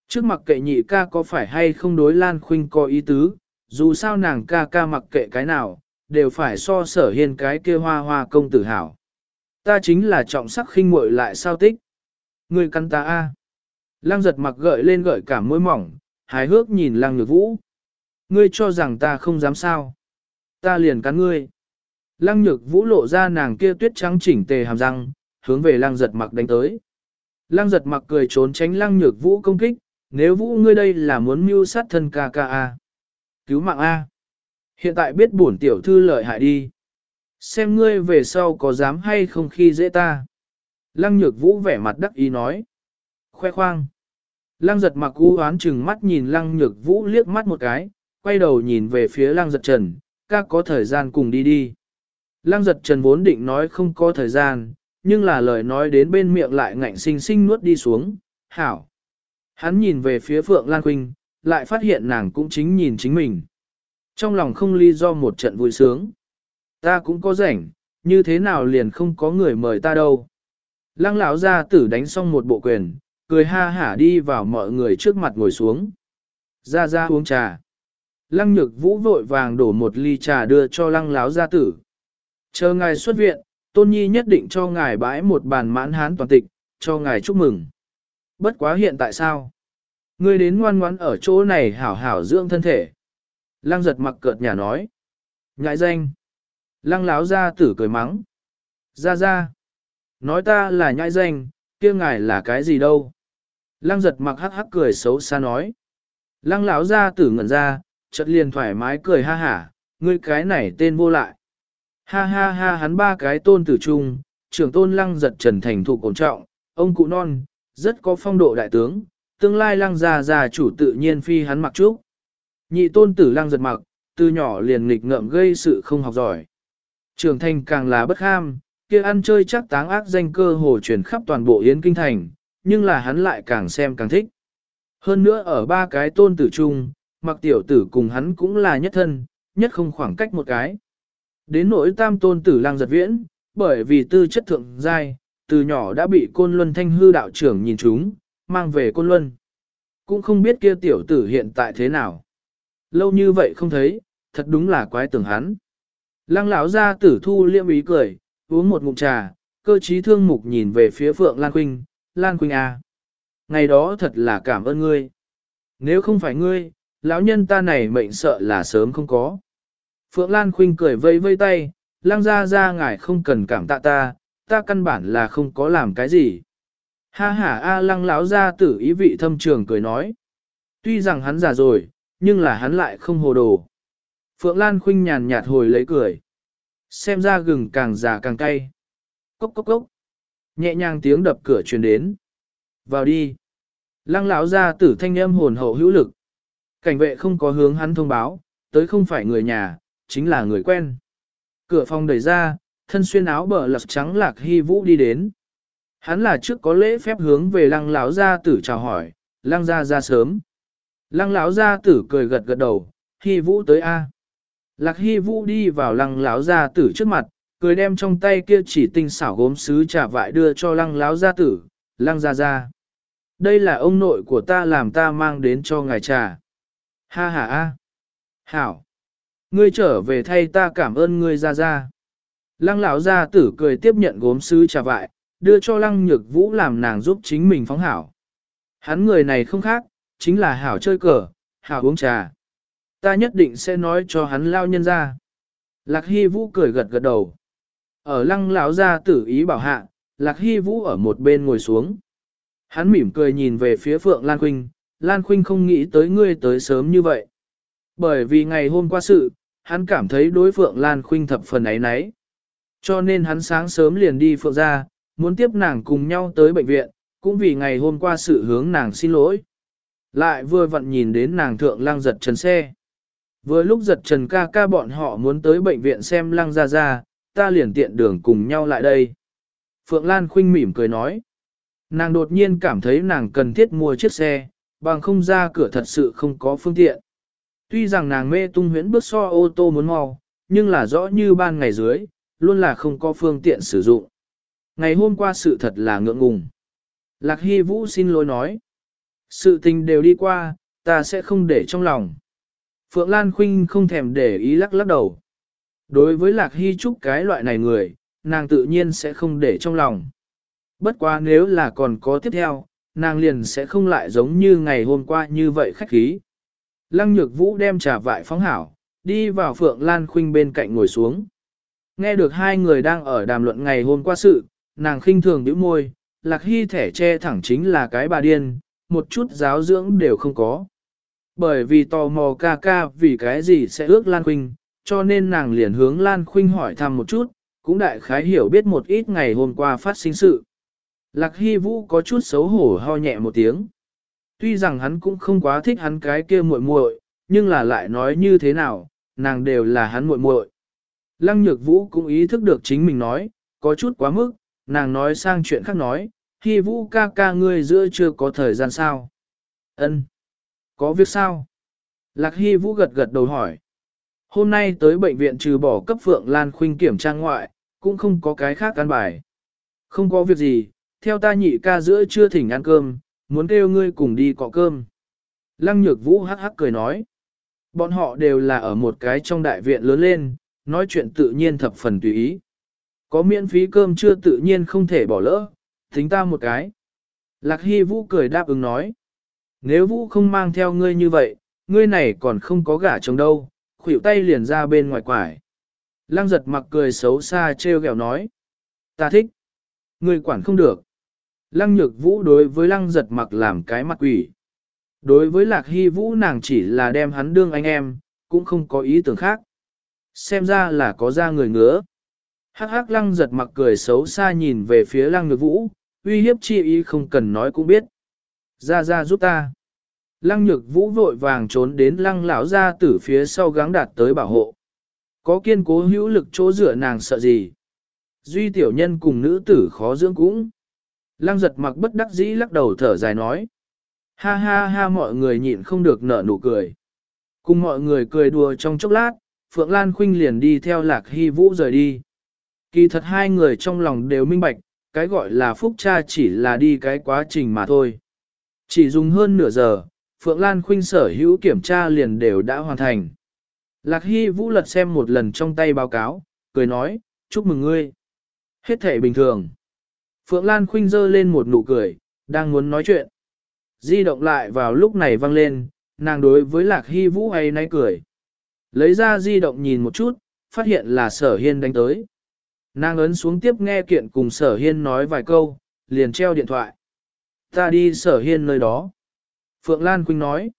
S1: Trước mặc kệ nhị ca có phải hay không đối Lan Khuynh có ý tứ, dù sao nàng ca ca mặc kệ cái nào, đều phải so sở hiên cái kia hoa hoa công tử hảo. Ta chính là trọng sắc khinh muội lại sao tích. Ngươi cắn ta a. Lăng giật mặc gợi lên gợi cả môi mỏng, hài hước nhìn lăng nhược vũ. Ngươi cho rằng ta không dám sao. Ta liền cắn ngươi. Lăng nhược vũ lộ ra nàng kia tuyết trắng chỉnh tề hàm răng, hướng về lăng giật mặc đánh tới. Lăng giật mặc cười trốn tránh lăng nhược vũ công kích, nếu vũ ngươi đây là muốn mưu sát thân ca ca a. Cứu mạng a. Hiện tại biết bổn tiểu thư lợi hại đi. Xem ngươi về sau có dám hay không khi dễ ta. Lăng nhược vũ vẻ mặt đắc ý nói. Khoe khoang. Lăng giật mặc u oán chừng mắt nhìn lăng nhược vũ liếc mắt một cái, quay đầu nhìn về phía lăng giật trần, ca có thời gian cùng đi đi. Lăng giật trần vốn định nói không có thời gian, nhưng là lời nói đến bên miệng lại ngạnh sinh sinh nuốt đi xuống, hảo. Hắn nhìn về phía Phượng Lan Quynh, lại phát hiện nàng cũng chính nhìn chính mình. Trong lòng không ly do một trận vui sướng. Ta cũng có rảnh, như thế nào liền không có người mời ta đâu. Lăng lão ra tử đánh xong một bộ quyền, cười ha hả đi vào mọi người trước mặt ngồi xuống. Ra ra uống trà. Lăng nhược vũ vội vàng đổ một ly trà đưa cho lăng lão gia tử. Chờ ngài xuất viện, tôn nhi nhất định cho ngài bãi một bàn mãn hán toàn tịch, cho ngài chúc mừng. Bất quá hiện tại sao? Ngươi đến ngoan ngoãn ở chỗ này hảo hảo dưỡng thân thể. Lăng giật mặc cợt nhà nói. Ngại danh. Lăng láo ra tử cười mắng. Ra ra. Nói ta là nhãi danh, kia ngài là cái gì đâu. Lăng giật mặc hắc hắc cười xấu xa nói. Lăng lão ra tử ngẩn ra, chợt liền thoải mái cười ha hả, ngươi cái này tên vô lại. Ha ha ha hắn ba cái tôn tử trung, trưởng tôn lăng giật trần thành thụ cổ trọng, ông cụ non, rất có phong độ đại tướng, tương lai lăng già già chủ tự nhiên phi hắn mặc trúc. Nhị tôn tử lăng giật mặc, từ nhỏ liền nghịch ngợm gây sự không học giỏi. Trưởng thành càng là bất ham, kia ăn chơi chắc táng ác danh cơ hồ truyền khắp toàn bộ Yến Kinh Thành, nhưng là hắn lại càng xem càng thích. Hơn nữa ở ba cái tôn tử chung, mặc tiểu tử cùng hắn cũng là nhất thân, nhất không khoảng cách một cái. Đến nỗi tam tôn tử lang giật viễn, bởi vì tư chất thượng giai, từ nhỏ đã bị côn luân thanh hư đạo trưởng nhìn chúng, mang về côn luân. Cũng không biết kia tiểu tử hiện tại thế nào. Lâu như vậy không thấy, thật đúng là quái tưởng hắn. Lăng lão ra tử thu liêm ý cười, uống một ngụm trà, cơ trí thương mục nhìn về phía Phượng Lan Quynh, Lan Quynh à. Ngày đó thật là cảm ơn ngươi. Nếu không phải ngươi, lão nhân ta này mệnh sợ là sớm không có. Phượng Lan Khuynh cười vây vây tay, lang ra ra ngài không cần cảm tạ ta, ta căn bản là không có làm cái gì. Ha ha a lăng lão ra tử ý vị thâm trường cười nói. Tuy rằng hắn già rồi, nhưng là hắn lại không hồ đồ. Phượng Lan Khuynh nhàn nhạt hồi lấy cười. Xem ra gừng càng già càng cay. Cốc cốc cốc. Nhẹ nhàng tiếng đập cửa truyền đến. Vào đi. Lăng lão ra tử thanh âm hồn hậu hữu lực. Cảnh vệ không có hướng hắn thông báo, tới không phải người nhà, chính là người quen. Cửa phòng đẩy ra, thân xuyên áo bờ lật trắng lạc hy vũ đi đến. Hắn là trước có lễ phép hướng về lăng lão gia tử chào hỏi, lăng gia ra sớm. Lăng lão gia tử cười gật gật đầu, hy vũ tới A. Lạc hy vũ đi vào lăng lão gia tử trước mặt, cười đem trong tay kia chỉ tinh xảo gốm sứ trà vại đưa cho lăng lão gia tử, lăng gia gia. Đây là ông nội của ta làm ta mang đến cho ngài trà. Ha ha ha. Hảo. Ngươi trở về thay ta cảm ơn ngươi ra ra. Lăng lão gia tử cười tiếp nhận gốm sứ trà vại, đưa cho lăng nhược vũ làm nàng giúp chính mình phóng hảo. Hắn người này không khác, chính là hảo chơi cờ, hảo uống trà. Ta nhất định sẽ nói cho hắn lao nhân ra. Lạc Hy Vũ cười gật gật đầu. Ở lăng lão gia tử ý bảo hạ, Lạc Hy Vũ ở một bên ngồi xuống. Hắn mỉm cười nhìn về phía Phượng Lan Khuynh, Lan Khuynh không nghĩ tới ngươi tới sớm như vậy. Bởi vì ngày hôm qua sự, hắn cảm thấy đối Phượng Lan Khuynh thập phần ấy nấy. Cho nên hắn sáng sớm liền đi Phượng ra, muốn tiếp nàng cùng nhau tới bệnh viện, cũng vì ngày hôm qua sự hướng nàng xin lỗi. Lại vừa vặn nhìn đến nàng thượng lăng giật trần xe. Vừa lúc giật trần ca ca bọn họ muốn tới bệnh viện xem lăng ra ra, ta liền tiện đường cùng nhau lại đây. Phượng Lan khinh mỉm cười nói. Nàng đột nhiên cảm thấy nàng cần thiết mua chiếc xe, bằng không ra cửa thật sự không có phương tiện. Tuy rằng nàng mê tung huyễn bước so ô tô muốn mau, nhưng là rõ như ban ngày dưới, luôn là không có phương tiện sử dụng. Ngày hôm qua sự thật là ngượng ngùng. Lạc Hy Vũ xin lỗi nói. Sự tình đều đi qua, ta sẽ không để trong lòng. Phượng Lan Khuynh không thèm để ý lắc lắc đầu. Đối với Lạc Hy Trúc cái loại này người, nàng tự nhiên sẽ không để trong lòng. Bất quá nếu là còn có tiếp theo, nàng liền sẽ không lại giống như ngày hôm qua như vậy khách khí. Lăng nhược vũ đem trà vại phóng hảo, đi vào Phượng Lan Khuynh bên cạnh ngồi xuống. Nghe được hai người đang ở đàm luận ngày hôm qua sự, nàng khinh thường nhíu môi, Lạc Hy thẻ che thẳng chính là cái bà điên, một chút giáo dưỡng đều không có. Bởi vì tò mò ca ca vì cái gì sẽ ước Lan Khuynh, cho nên nàng liền hướng Lan Khuynh hỏi thăm một chút, cũng đại khái hiểu biết một ít ngày hôm qua phát sinh sự. Lạc Hy Vũ có chút xấu hổ ho nhẹ một tiếng. Tuy rằng hắn cũng không quá thích hắn cái kia muội muội, nhưng là lại nói như thế nào, nàng đều là hắn muội muội. Lăng Nhược Vũ cũng ý thức được chính mình nói, có chút quá mức, nàng nói sang chuyện khác nói, Hy Vũ ca ca ngươi giữa chưa có thời gian sao? Ân, có việc sao? Lạc Hy Vũ gật gật đầu hỏi. Hôm nay tới bệnh viện trừ bỏ cấp Phượng Lan Khuynh kiểm tra ngoại, cũng không có cái khác ăn bài. Không có việc gì, theo ta nhị ca giữa chưa thỉnh ăn cơm, muốn kêu ngươi cùng đi cọ cơm. Lăng nhược vũ hắc hắc cười nói. Bọn họ đều là ở một cái trong đại viện lớn lên, nói chuyện tự nhiên thập phần tùy ý. Có miễn phí cơm chưa tự nhiên không thể bỏ lỡ, tính ta một cái. Lạc Hy Vũ cười đáp ứng nói. Nếu Vũ không mang theo ngươi như vậy, ngươi này còn không có gả chồng đâu, khuỷu tay liền ra bên ngoài quải. Lăng giật mặc cười xấu xa trêu ghẹo nói. Ta thích. Ngươi quản không được. Lăng nhược vũ đối với lăng giật mặc làm cái mặt quỷ. Đối với lạc hy vũ nàng chỉ là đem hắn đương anh em, cũng không có ý tưởng khác. Xem ra là có ra người ngứa. Hắc hắc lăng giật mặc cười xấu xa nhìn về phía lăng nhược vũ, uy hiếp chi ý không cần nói cũng biết. Ra ra giúp ta. Lăng nhược vũ vội vàng trốn đến lăng lão ra tử phía sau gắng đạt tới bảo hộ. Có kiên cố hữu lực chỗ dựa nàng sợ gì. Duy tiểu nhân cùng nữ tử khó dưỡng cũng. Lăng giật mặc bất đắc dĩ lắc đầu thở dài nói. Ha ha ha mọi người nhịn không được nở nụ cười. Cùng mọi người cười đùa trong chốc lát, Phượng Lan Khuynh liền đi theo Lạc Hy Vũ rời đi. Kỳ thật hai người trong lòng đều minh bạch, cái gọi là phúc cha chỉ là đi cái quá trình mà thôi. Chỉ dùng hơn nửa giờ, Phượng Lan Khuynh sở hữu kiểm tra liền đều đã hoàn thành. Lạc Hy Vũ lật xem một lần trong tay báo cáo, cười nói, chúc mừng ngươi. Hết thể bình thường. Phượng Lan Khuynh dơ lên một nụ cười, đang muốn nói chuyện. Di động lại vào lúc này vang lên, nàng đối với Lạc Hy Vũ hay nay cười. Lấy ra di động nhìn một chút, phát hiện là sở hiên đánh tới. Nàng ấn xuống tiếp nghe kiện cùng sở hiên nói vài câu, liền treo điện thoại. Ta đi sở hiên nơi đó. Phượng Lan Quynh nói.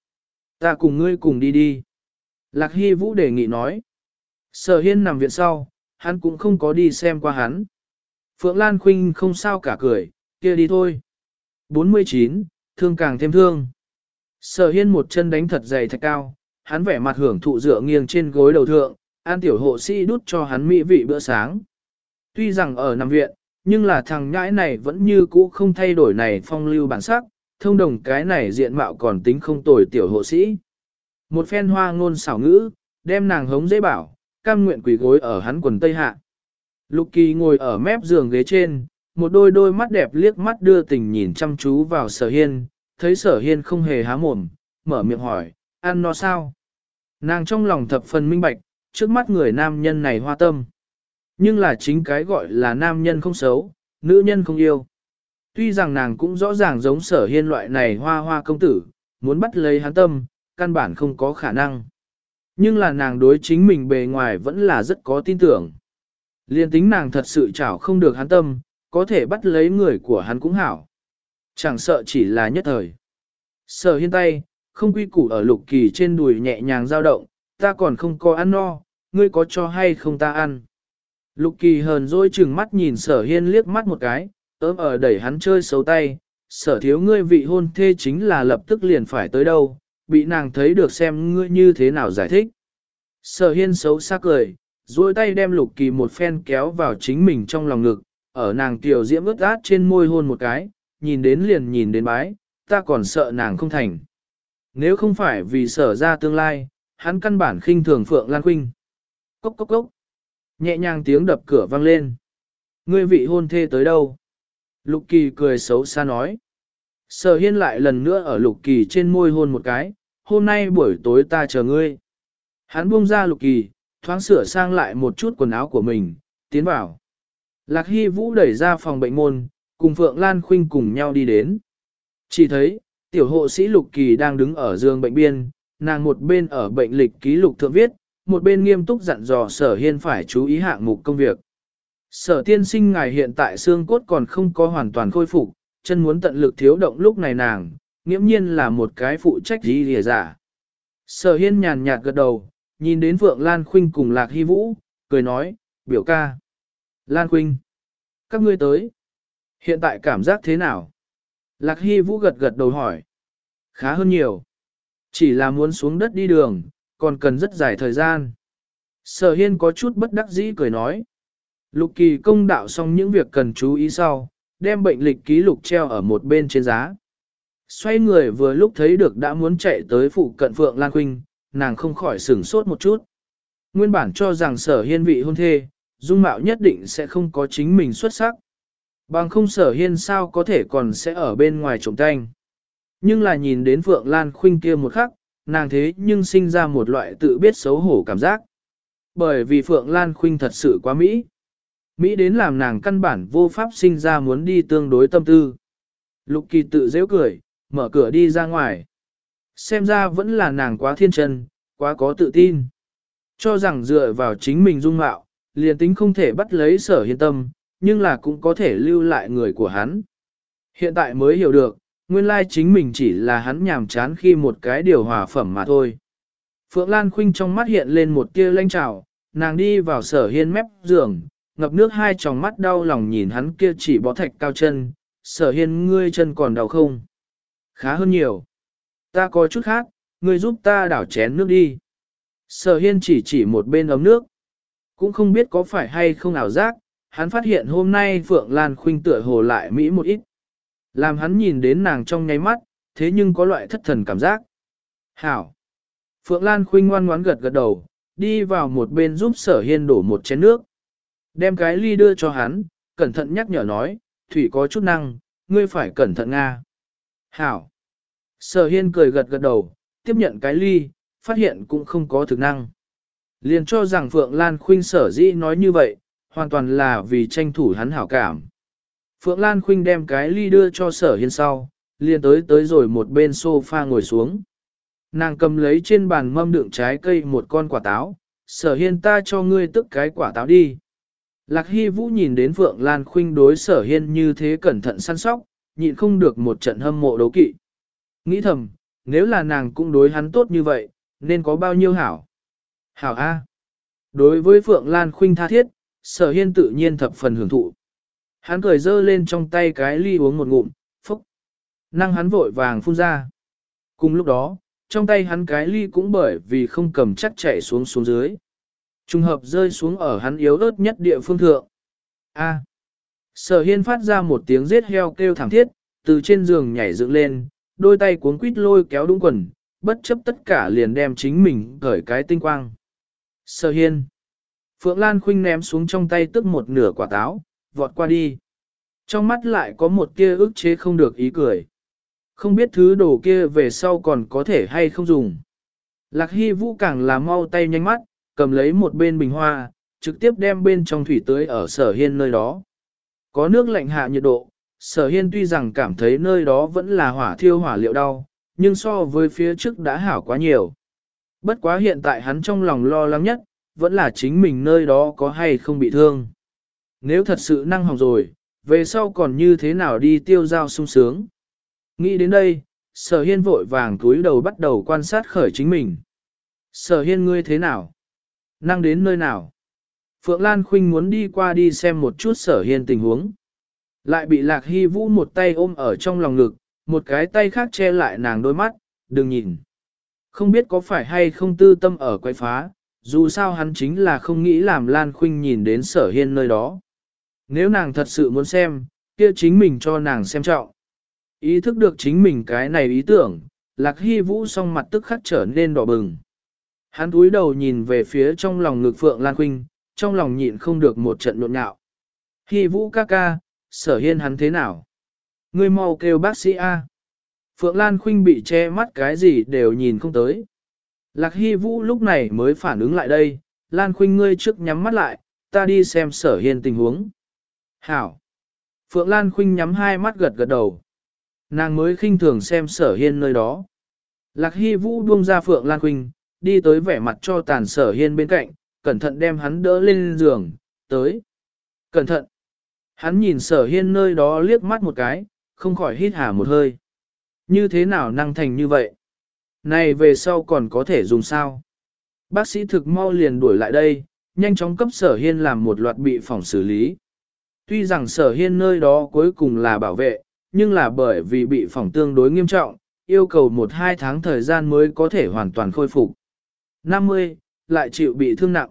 S1: Ta cùng ngươi cùng đi đi. Lạc Hy Vũ đề nghị nói. Sở hiên nằm viện sau, hắn cũng không có đi xem qua hắn. Phượng Lan Quynh không sao cả cười, kia đi thôi. 49, thương càng thêm thương. Sở hiên một chân đánh thật dày thật cao, hắn vẻ mặt hưởng thụ dựa nghiêng trên gối đầu thượng, an tiểu hộ sĩ đút cho hắn mỹ vị bữa sáng. Tuy rằng ở nằm viện, nhưng là thằng nhãi này vẫn như cũ không thay đổi này phong lưu bản sắc, thông đồng cái này diện mạo còn tính không tồi tiểu hộ sĩ. Một phen hoa ngôn xảo ngữ, đem nàng hống dễ bảo, cam nguyện quỷ gối ở hắn quần tây hạ. Lục kỳ ngồi ở mép giường ghế trên, một đôi đôi mắt đẹp liếc mắt đưa tình nhìn chăm chú vào sở hiên, thấy sở hiên không hề há mồm, mở miệng hỏi, ăn no sao? Nàng trong lòng thập phần minh bạch, trước mắt người nam nhân này hoa tâm. Nhưng là chính cái gọi là nam nhân không xấu, nữ nhân không yêu. Tuy rằng nàng cũng rõ ràng giống sở hiên loại này hoa hoa công tử, muốn bắt lấy hắn tâm, căn bản không có khả năng. Nhưng là nàng đối chính mình bề ngoài vẫn là rất có tin tưởng. Liên tính nàng thật sự chảo không được hắn tâm, có thể bắt lấy người của hắn cũng hảo. Chẳng sợ chỉ là nhất thời. Sở hiên tay, không quy củ ở lục kỳ trên đùi nhẹ nhàng dao động, ta còn không có ăn no, ngươi có cho hay không ta ăn. Lục kỳ hờn dỗi chừng mắt nhìn sở hiên liếc mắt một cái, ớm ở đẩy hắn chơi xấu tay, sở thiếu ngươi vị hôn thê chính là lập tức liền phải tới đâu, bị nàng thấy được xem ngươi như thế nào giải thích. Sở hiên xấu xa cười, duỗi tay đem lục kỳ một phen kéo vào chính mình trong lòng ngực, ở nàng tiểu diễm ướt át trên môi hôn một cái, nhìn đến liền nhìn đến bái, ta còn sợ nàng không thành. Nếu không phải vì sở ra tương lai, hắn căn bản khinh thường Phượng Lan Khuynh. Cốc cốc cốc. Nhẹ nhàng tiếng đập cửa vang lên. Ngươi vị hôn thê tới đâu? Lục kỳ cười xấu xa nói. Sở hiên lại lần nữa ở lục kỳ trên môi hôn một cái, hôm nay buổi tối ta chờ ngươi. Hắn buông ra lục kỳ, thoáng sửa sang lại một chút quần áo của mình, tiến vào. Lạc Hy Vũ đẩy ra phòng bệnh môn, cùng Phượng Lan Khuynh cùng nhau đi đến. Chỉ thấy, tiểu hộ sĩ Lục Kỳ đang đứng ở giường bệnh biên, nàng một bên ở bệnh lịch ký lục thượng viết, một bên nghiêm túc dặn dò sở hiên phải chú ý hạng mục công việc. Sở tiên sinh ngài hiện tại xương cốt còn không có hoàn toàn khôi phục, chân muốn tận lực thiếu động lúc này nàng, nghiễm nhiên là một cái phụ trách gì lìa giả. Sở hiên nhàn nhạt gật đầu, nhìn đến Phượng Lan Khuynh cùng Lạc Hy Vũ, cười nói, biểu ca. Lan Khuynh, các ngươi tới. Hiện tại cảm giác thế nào? Lạc Hy Vũ gật gật đầu hỏi. Khá hơn nhiều. Chỉ là muốn xuống đất đi đường, còn cần rất dài thời gian. Sở Hiên có chút bất đắc dĩ cười nói. Lục kỳ công đạo xong những việc cần chú ý sau, đem bệnh lịch ký lục treo ở một bên trên giá. Xoay người vừa lúc thấy được đã muốn chạy tới phụ cận Phượng Lan Khuynh, nàng không khỏi sửng sốt một chút. Nguyên bản cho rằng sở hiên vị hôn thê, dung mạo nhất định sẽ không có chính mình xuất sắc. Bằng không sở hiên sao có thể còn sẽ ở bên ngoài trộm tanh. Nhưng là nhìn đến Phượng Lan Khuynh kia một khắc, nàng thế nhưng sinh ra một loại tự biết xấu hổ cảm giác. Bởi vì Phượng Lan Khuynh thật sự quá Mỹ. Mỹ đến làm nàng căn bản vô pháp sinh ra muốn đi tương đối tâm tư. Lục kỳ tự dễ cười, mở cửa đi ra ngoài. Xem ra vẫn là nàng quá thiên chân, quá có tự tin. Cho rằng dựa vào chính mình dung mạo, liền tính không thể bắt lấy sở hiên tâm, nhưng là cũng có thể lưu lại người của hắn. Hiện tại mới hiểu được, nguyên lai chính mình chỉ là hắn nhàm chán khi một cái điều hòa phẩm mà thôi. Phượng Lan Khuynh trong mắt hiện lên một tia lanh trào, nàng đi vào sở hiên mép giường, ngập nước hai tròng mắt đau lòng nhìn hắn kia chỉ bó thạch cao chân, sở hiên ngươi chân còn đau không? Khá hơn nhiều. Ta có chút khác, ngươi giúp ta đảo chén nước đi. Sở hiên chỉ chỉ một bên ấm nước. Cũng không biết có phải hay không ảo giác, hắn phát hiện hôm nay Phượng Lan Khuynh tựa hồ lại Mỹ một ít. Làm hắn nhìn đến nàng trong nháy mắt, thế nhưng có loại thất thần cảm giác. Hảo! Phượng Lan Khuynh ngoan ngoãn gật gật đầu, đi vào một bên giúp sở hiên đổ một chén nước. Đem cái ly đưa cho hắn, cẩn thận nhắc nhở nói, thủy có chút năng, ngươi phải cẩn thận Nga. Hảo! Sở hiên cười gật gật đầu, tiếp nhận cái ly, phát hiện cũng không có thực năng. Liền cho rằng Phượng Lan Khuynh sở dĩ nói như vậy, hoàn toàn là vì tranh thủ hắn hảo cảm. Phượng Lan Khuynh đem cái ly đưa cho sở hiên sau, liền tới tới rồi một bên sofa ngồi xuống. Nàng cầm lấy trên bàn mâm đựng trái cây một con quả táo, sở hiên ta cho ngươi tức cái quả táo đi. Lạc Hy Vũ nhìn đến Phượng Lan Khuynh đối sở hiên như thế cẩn thận săn sóc, nhịn không được một trận hâm mộ đấu kỵ. Nghĩ thầm, nếu là nàng cũng đối hắn tốt như vậy, nên có bao nhiêu hảo. Hảo A. Đối với Phượng Lan Khuynh tha thiết, sở hiên tự nhiên thập phần hưởng thụ. Hắn cười dơ lên trong tay cái ly uống một ngụm, phúc. Năng hắn vội vàng phun ra. Cùng lúc đó, trong tay hắn cái ly cũng bởi vì không cầm chắc chạy xuống xuống dưới. Trùng hợp rơi xuống ở hắn yếu ớt nhất địa phương thượng. A. Sở hiên phát ra một tiếng giết heo kêu thảm thiết, từ trên giường nhảy dựng lên, đôi tay cuống quýt lôi kéo đúng quần, bất chấp tất cả liền đem chính mình cởi cái tinh quang. Sở hiên. Phượng Lan Khuynh ném xuống trong tay tức một nửa quả táo, vọt qua đi. Trong mắt lại có một tia ức chế không được ý cười. Không biết thứ đồ kia về sau còn có thể hay không dùng. Lạc Hy Vũ càng là mau tay nhanh mắt, cầm lấy một bên bình hoa, trực tiếp đem bên trong thủy tưới ở sở hiên nơi đó. Có nước lạnh hạ nhiệt độ, sở hiên tuy rằng cảm thấy nơi đó vẫn là hỏa thiêu hỏa liệu đau, nhưng so với phía trước đã hảo quá nhiều. Bất quá hiện tại hắn trong lòng lo lắng nhất, vẫn là chính mình nơi đó có hay không bị thương. Nếu thật sự năng hỏng rồi, về sau còn như thế nào đi tiêu giao sung sướng. Nghĩ đến đây, sở hiên vội vàng túi đầu bắt đầu quan sát khởi chính mình. Sở hiên ngươi thế nào? Năng đến nơi nào? Phượng Lan Khuynh muốn đi qua đi xem một chút sở hiên tình huống. Lại bị Lạc Hy Vũ một tay ôm ở trong lòng ngực, một cái tay khác che lại nàng đôi mắt, đừng nhìn. Không biết có phải hay không tư tâm ở quay phá, dù sao hắn chính là không nghĩ làm Lan Khuynh nhìn đến sở hiên nơi đó. Nếu nàng thật sự muốn xem, kia chính mình cho nàng xem trọng. Ý thức được chính mình cái này ý tưởng, Lạc Hy Vũ song mặt tức khắc trở nên đỏ bừng. Hắn cúi đầu nhìn về phía trong lòng ngực Phượng Lan Quynh, trong lòng nhịn không được một trận nộn nhạo. Hy Vũ ca ca, sở hiên hắn thế nào? Ngươi mau kêu bác sĩ A. Phượng Lan Khuynh bị che mắt cái gì đều nhìn không tới. Lạc Hy Vũ lúc này mới phản ứng lại đây, Lan Khuynh ngươi trước nhắm mắt lại, ta đi xem sở hiên tình huống. Hảo. Phượng Lan Khuynh nhắm hai mắt gật gật đầu. Nàng mới khinh thường xem sở hiên nơi đó. Lạc Hy Vũ buông ra Phượng Lan Khuynh, đi tới vẻ mặt cho tàn sở hiên bên cạnh, cẩn thận đem hắn đỡ lên giường, tới. Cẩn thận. Hắn nhìn sở hiên nơi đó liếc mắt một cái, không khỏi hít hà một hơi. Như thế nào năng thành như vậy? Này về sau còn có thể dùng sao? Bác sĩ thực mau liền đuổi lại đây, nhanh chóng cấp sở hiên làm một loạt bị phỏng xử lý. Tuy rằng sở hiên nơi đó cuối cùng là bảo vệ, nhưng là bởi vì bị phỏng tương đối nghiêm trọng, yêu cầu một hai tháng thời gian mới có thể hoàn toàn khôi phục. 50, lại chịu bị thương nặng.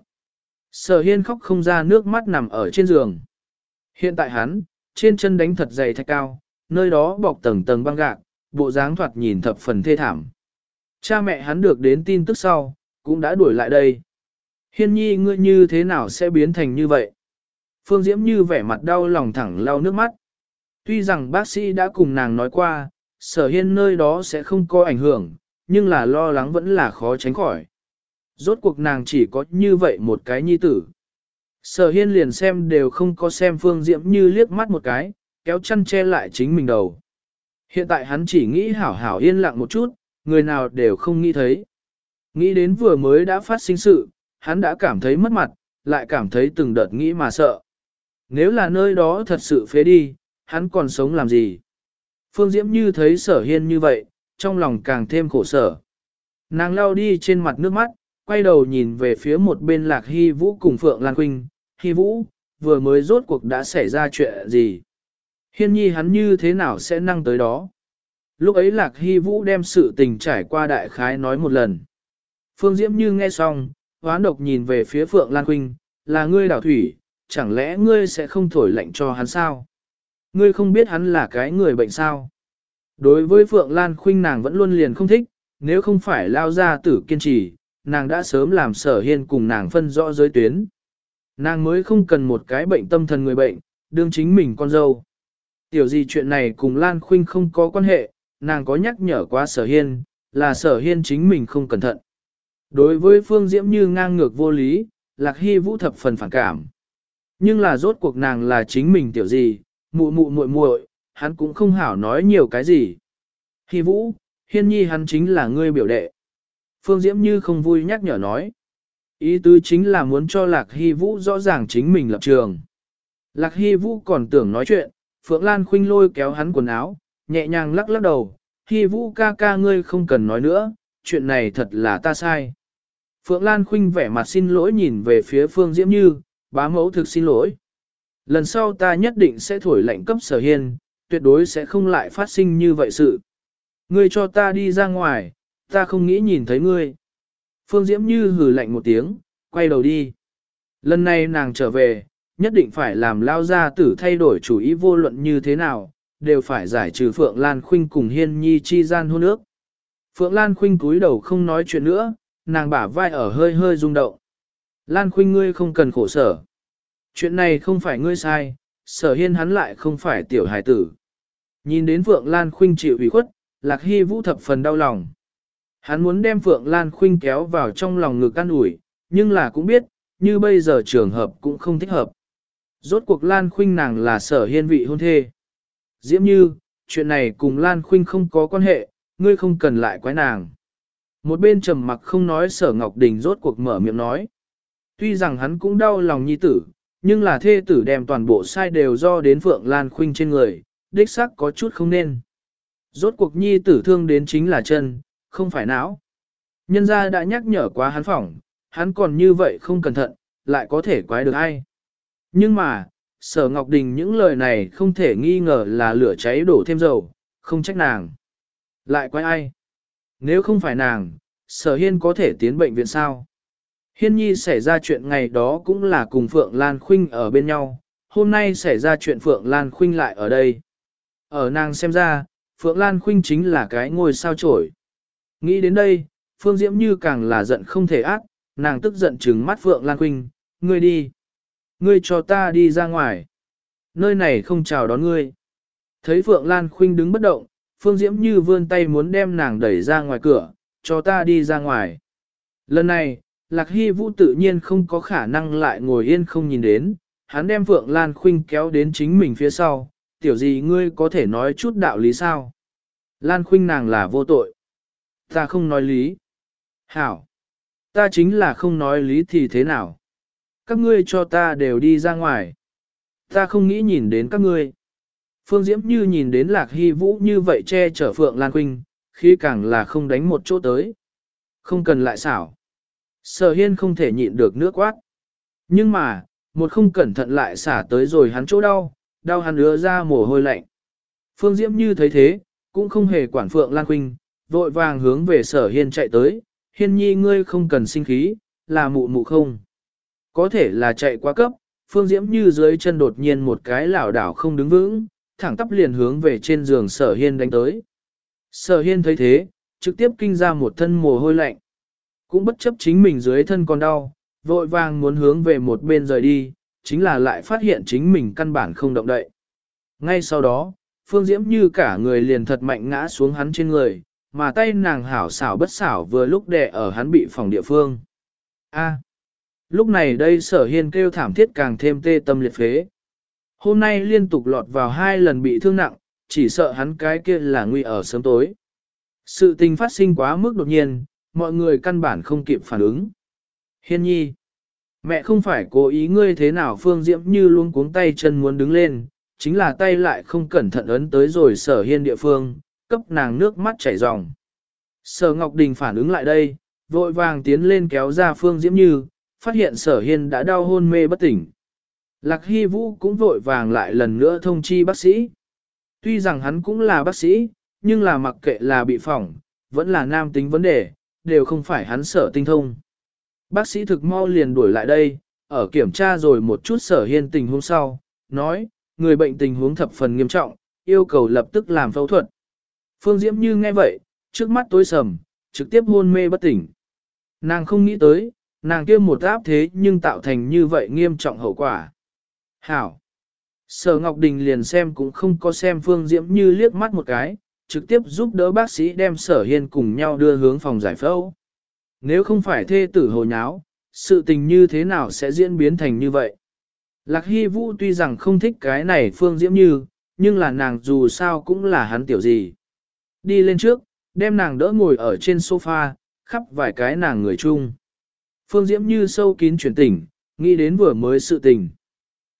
S1: Sở hiên khóc không ra nước mắt nằm ở trên giường. Hiện tại hắn, trên chân đánh thật dày thạch cao, nơi đó bọc tầng tầng băng gạc, bộ dáng thoạt nhìn thập phần thê thảm. Cha mẹ hắn được đến tin tức sau, cũng đã đuổi lại đây. Hiên nhi ngươi như thế nào sẽ biến thành như vậy? Phương Diễm như vẻ mặt đau lòng thẳng lau nước mắt. Tuy rằng bác sĩ đã cùng nàng nói qua, sở hiên nơi đó sẽ không có ảnh hưởng, nhưng là lo lắng vẫn là khó tránh khỏi. Rốt cuộc nàng chỉ có như vậy một cái nhi tử. Sở hiên liền xem đều không có xem Phương Diễm như liếc mắt một cái, kéo chăn che lại chính mình đầu. Hiện tại hắn chỉ nghĩ hảo hảo yên lặng một chút, người nào đều không nghĩ thấy. Nghĩ đến vừa mới đã phát sinh sự, hắn đã cảm thấy mất mặt, lại cảm thấy từng đợt nghĩ mà sợ. Nếu là nơi đó thật sự phế đi, hắn còn sống làm gì? Phương Diễm như thấy sở hiên như vậy, trong lòng càng thêm khổ sở. Nàng lao đi trên mặt nước mắt, quay đầu nhìn về phía một bên lạc hy vũ cùng Phượng Lan Quynh. Hy vũ, vừa mới rốt cuộc đã xảy ra chuyện gì? Hiên nhi hắn như thế nào sẽ năng tới đó? Lúc ấy lạc hy vũ đem sự tình trải qua đại khái nói một lần. Phương Diễm như nghe xong, hoán độc nhìn về phía Phượng Lan Quynh, là ngươi đảo thủy, chẳng lẽ ngươi sẽ không thổi lệnh cho hắn sao? Ngươi không biết hắn là cái người bệnh sao? Đối với Phượng Lan Khuynh nàng vẫn luôn liền không thích, nếu không phải lao ra tử kiên trì, nàng đã sớm làm sở hiên cùng nàng phân rõ giới tuyến. Nàng mới không cần một cái bệnh tâm thần người bệnh, đương chính mình con dâu. Tiểu gì chuyện này cùng Lan Khuynh không có quan hệ, nàng có nhắc nhở qua sở hiên, là sở hiên chính mình không cẩn thận. Đối với Phương Diễm như ngang ngược vô lý, Lạc Hy Vũ thập phần phản cảm. Nhưng là rốt cuộc nàng là chính mình tiểu gì, mụ mụ muội muội, hắn cũng không hảo nói nhiều cái gì. Hi Vũ, Hiên Nhi hắn chính là ngươi biểu đệ. Phương Diễm như không vui nhắc nhở nói. Ý tứ chính là muốn cho Lạc Hi Vũ rõ ràng chính mình lập trường. Lạc Hi Vũ còn tưởng nói chuyện, Phượng Lan Khuynh lôi kéo hắn quần áo, nhẹ nhàng lắc lắc đầu. Hi Vũ ca ca ngươi không cần nói nữa, chuyện này thật là ta sai. Phượng Lan Khuynh vẻ mặt xin lỗi nhìn về phía Phương Diễm Như, bá mẫu thực xin lỗi. Lần sau ta nhất định sẽ thổi lệnh cấp sở hiên, tuyệt đối sẽ không lại phát sinh như vậy sự. Ngươi cho ta đi ra ngoài, ta không nghĩ nhìn thấy ngươi. Phương Diễm Như hừ lạnh một tiếng, quay đầu đi. Lần này nàng trở về, nhất định phải làm lao gia tử thay đổi chủ ý vô luận như thế nào, đều phải giải trừ Phượng Lan Khuynh cùng Hiên Nhi chi gian hôn ước. Phượng Lan Khuynh cúi đầu không nói chuyện nữa, nàng bả vai ở hơi hơi rung động. Lan Khuynh ngươi không cần khổ sở. Chuyện này không phải ngươi sai, sở hiên hắn lại không phải tiểu hài tử. Nhìn đến Phượng Lan Khuynh chịu ủy khuất, Lạc Hy Vũ thập phần đau lòng. Hắn muốn đem Phượng Lan Khuynh kéo vào trong lòng ngực an ủi, nhưng là cũng biết, như bây giờ trường hợp cũng không thích hợp. Rốt cuộc Lan Khuynh nàng là sở hiên vị hôn thê. Diễm Như, chuyện này cùng Lan Khuynh không có quan hệ, ngươi không cần lại quái nàng. Một bên trầm mặc không nói sở Ngọc Đình rốt cuộc mở miệng nói. Tuy rằng hắn cũng đau lòng nhi tử, nhưng là thê tử đem toàn bộ sai đều do đến Phượng Lan Khuynh trên người, đích xác có chút không nên. Rốt cuộc nhi tử thương đến chính là chân, không phải não. Nhân gia đã nhắc nhở quá hắn phỏng, hắn còn như vậy không cẩn thận, lại có thể quái được ai. Nhưng mà, sở Ngọc Đình những lời này không thể nghi ngờ là lửa cháy đổ thêm dầu, không trách nàng. Lại quái ai? Nếu không phải nàng, sở hiên có thể tiến bệnh viện sao? Hiên nhi xảy ra chuyện ngày đó cũng là cùng Phượng Lan Khuynh ở bên nhau, hôm nay xảy ra chuyện Phượng Lan Khuynh lại ở đây. Ở nàng xem ra, Phượng Lan Khuynh chính là cái ngôi sao trổi. Nghĩ đến đây, Phương Diễm Như càng là giận không thể ác, nàng tức giận trừng mắt Phượng Lan Khuynh, ngươi đi. Ngươi cho ta đi ra ngoài. Nơi này không chào đón ngươi. Thấy Phượng Lan Khuynh đứng bất động, Phương Diễm Như vươn tay muốn đem nàng đẩy ra ngoài cửa, cho ta đi ra ngoài. Lần này, Lạc Hy Vũ tự nhiên không có khả năng lại ngồi yên không nhìn đến, hắn đem Phượng Lan Khuynh kéo đến chính mình phía sau, tiểu gì ngươi có thể nói chút đạo lý sao? Lan Khuynh nàng là vô tội. Ta không nói lý. Hảo. Ta chính là không nói lý thì thế nào? Các ngươi cho ta đều đi ra ngoài. Ta không nghĩ nhìn đến các ngươi. Phương Diễm như nhìn đến Lạc Hy Vũ như vậy che chở Phượng Lan Khuynh, khi càng là không đánh một chỗ tới. Không cần lại xảo. Sở hiên không thể nhịn được nước quát. Nhưng mà, một không cẩn thận lại xả tới rồi hắn chỗ đau, đau hắn ứa ra mồ hôi lạnh. Phương Diễm như thấy thế, cũng không hề quản Phượng Lan Quynh, vội vàng hướng về sở hiên chạy tới, hiên nhi ngươi không cần sinh khí, là mụ mụ không. Có thể là chạy quá cấp, Phương Diễm như dưới chân đột nhiên một cái lảo đảo không đứng vững, thẳng tắp liền hướng về trên giường sở hiên đánh tới. Sở hiên thấy thế, trực tiếp kinh ra một thân mồ hôi lạnh. Cũng bất chấp chính mình dưới thân còn đau, vội vàng muốn hướng về một bên rời đi, chính là lại phát hiện chính mình căn bản không động đậy. Ngay sau đó, Phương Diễm như cả người liền thật mạnh ngã xuống hắn trên người, mà tay nàng hảo xảo bất xảo vừa lúc đè ở hắn bị phòng địa phương. A. lúc này đây sở hiên kêu thảm thiết càng thêm tê tâm liệt phế. Hôm nay liên tục lọt vào hai lần bị thương nặng, chỉ sợ hắn cái kia là nguy ở sớm tối. Sự tình phát sinh quá mức đột nhiên, mọi người căn bản không kịp phản ứng. Hiên nhi, mẹ không phải cố ý ngươi thế nào Phương Diễm như luôn cuống tay chân muốn đứng lên, chính là tay lại không cẩn thận ấn tới rồi sở hiên địa phương, cấp nàng nước mắt chảy ròng. Sở Ngọc Đình phản ứng lại đây, vội vàng tiến lên kéo ra Phương Diễm Như, phát hiện sở hiên đã đau hôn mê bất tỉnh. Lạc Hy Vũ cũng vội vàng lại lần nữa thông chi bác sĩ. Tuy rằng hắn cũng là bác sĩ, nhưng là mặc kệ là bị phỏng, vẫn là nam tính vấn đề, đều không phải hắn sở tinh thông. Bác sĩ thực mau liền đuổi lại đây, ở kiểm tra rồi một chút sở hiên tình huống sau, nói, người bệnh tình huống thập phần nghiêm trọng, yêu cầu lập tức làm phẫu thuật. Phương Diễm Như nghe vậy, trước mắt tối sầm, trực tiếp hôn mê bất tỉnh. Nàng không nghĩ tới, nàng kia một áp thế nhưng tạo thành như vậy nghiêm trọng hậu quả. Hảo! Sở Ngọc Đình liền xem cũng không có xem Phương Diễm Như liếc mắt một cái, trực tiếp giúp đỡ bác sĩ đem sở hiên cùng nhau đưa hướng phòng giải phẫu. Nếu không phải thê tử hồ nháo, sự tình như thế nào sẽ diễn biến thành như vậy? Lạc Hy Vũ tuy rằng không thích cái này Phương Diễm Như, nhưng là nàng dù sao cũng là hắn tiểu gì. Đi lên trước, đem nàng đỡ ngồi ở trên sofa, khắp vài cái nàng người chung. Phương Diễm Như sâu kín chuyển tỉnh, nghĩ đến vừa mới sự tình.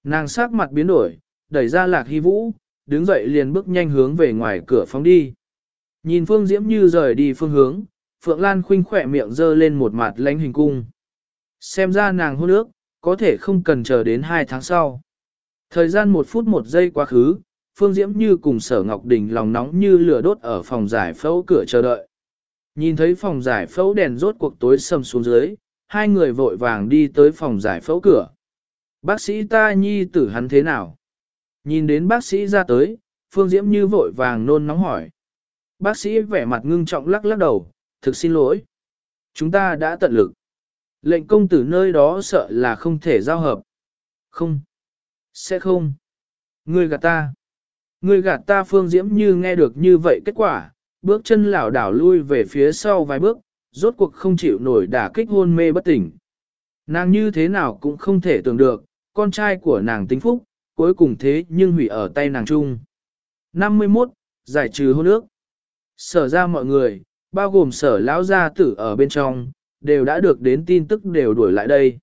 S1: Nàng sắc mặt biến đổi, đẩy ra Lạc Hy Vũ, đứng dậy liền bước nhanh hướng về ngoài cửa phóng đi. Nhìn Phương Diễm Như rời đi phương hướng, Phượng Lan khinh khỏe miệng dơ lên một mặt lánh hình cung. Xem ra nàng hôn ước, có thể không cần chờ đến hai tháng sau. Thời gian một phút một giây quá khứ, Phương Diễm Như cùng Sở Ngọc Đình lòng nóng như lửa đốt ở phòng giải phẫu cửa chờ đợi. Nhìn thấy phòng giải phẫu đèn rốt cuộc tối sầm xuống dưới, hai người vội vàng đi tới phòng giải phẫu cửa. Bác sĩ ta nhi tử hắn thế nào? Nhìn đến bác sĩ ra tới, Phương Diễm Như vội vàng nôn nóng hỏi. Bác sĩ vẻ mặt ngưng trọng lắc lắc đầu, thực xin lỗi. Chúng ta đã tận lực. Lệnh công tử nơi đó sợ là không thể giao hợp. Không. Sẽ không. Ngươi gạt ta. Ngươi gạt ta Phương Diễm Như nghe được như vậy kết quả, bước chân lảo đảo lui về phía sau vài bước, rốt cuộc không chịu nổi đả kích hôn mê bất tỉnh. Nàng như thế nào cũng không thể tưởng được, con trai của nàng tính phúc, cuối cùng thế nhưng hủy ở tay nàng chung. 51. Giải trừ hôn ước. Sở ra mọi người, bao gồm sở lão gia tử ở bên trong, đều đã được đến tin tức đều đuổi lại đây.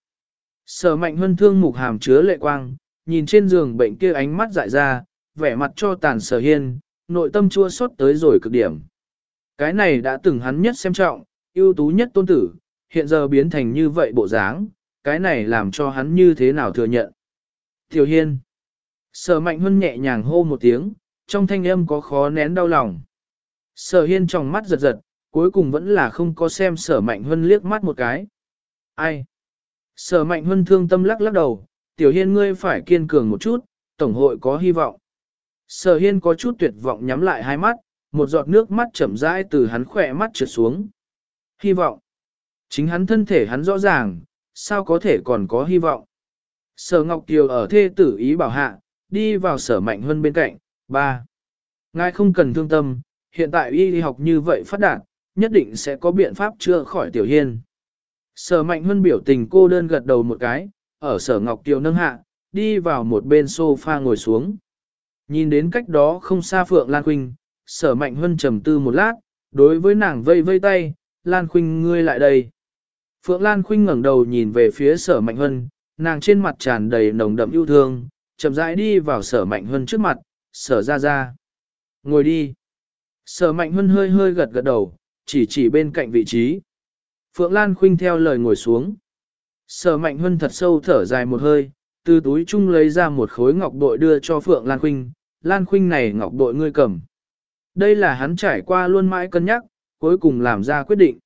S1: Sở mạnh hơn thương mục hàm chứa lệ quang, nhìn trên giường bệnh kia ánh mắt dại ra, vẻ mặt cho tàn sở hiên, nội tâm chua xót tới rồi cực điểm. Cái này đã từng hắn nhất xem trọng, ưu tú nhất tôn tử, hiện giờ biến thành như vậy bộ dáng, cái này làm cho hắn như thế nào thừa nhận. Tiểu Hiên. Sở Mạnh hơn nhẹ nhàng hô một tiếng, trong thanh âm có khó nén đau lòng. Sở Hiên trong mắt giật giật, cuối cùng vẫn là không có xem Sở Mạnh hơn liếc mắt một cái. Ai? Sở Mạnh hơn thương tâm lắc lắc đầu, Tiểu Hiên ngươi phải kiên cường một chút, Tổng hội có hy vọng. Sở Hiên có chút tuyệt vọng nhắm lại hai mắt, một giọt nước mắt chậm rãi từ hắn khỏe mắt trượt xuống. Hy vọng. Chính hắn thân thể hắn rõ ràng, sao có thể còn có hy vọng. Sở Ngọc Kiều ở thê tử ý bảo hạ, đi vào sở mạnh hơn bên cạnh. Ba. Ngài không cần thương tâm, hiện tại y học như vậy phát đạt, nhất định sẽ có biện pháp chữa khỏi tiểu hiên. Sở mạnh hơn biểu tình cô đơn gật đầu một cái, ở sở Ngọc tiểu nâng hạ, đi vào một bên sofa ngồi xuống. Nhìn đến cách đó không xa Phượng Lan Khuynh, sở mạnh hơn trầm tư một lát, đối với nàng vây vây tay, Lan Khuynh ngươi lại đây. Phượng Lan Khuynh ngẩng đầu nhìn về phía sở mạnh hơn nàng trên mặt tràn đầy nồng đậm yêu thương, chậm rãi đi vào sở mạnh hơn trước mặt, sở ra ra. Ngồi đi. Sở mạnh hơn hơi hơi gật gật đầu, chỉ chỉ bên cạnh vị trí. Phượng Lan Khuynh theo lời ngồi xuống. Sở mạnh hơn thật sâu thở dài một hơi, từ túi chung lấy ra một khối ngọc bội đưa cho Phượng Lan Khuynh. Lan Khuynh này ngọc bội ngươi cầm. Đây là hắn trải qua luôn mãi cân nhắc, cuối cùng làm ra quyết định.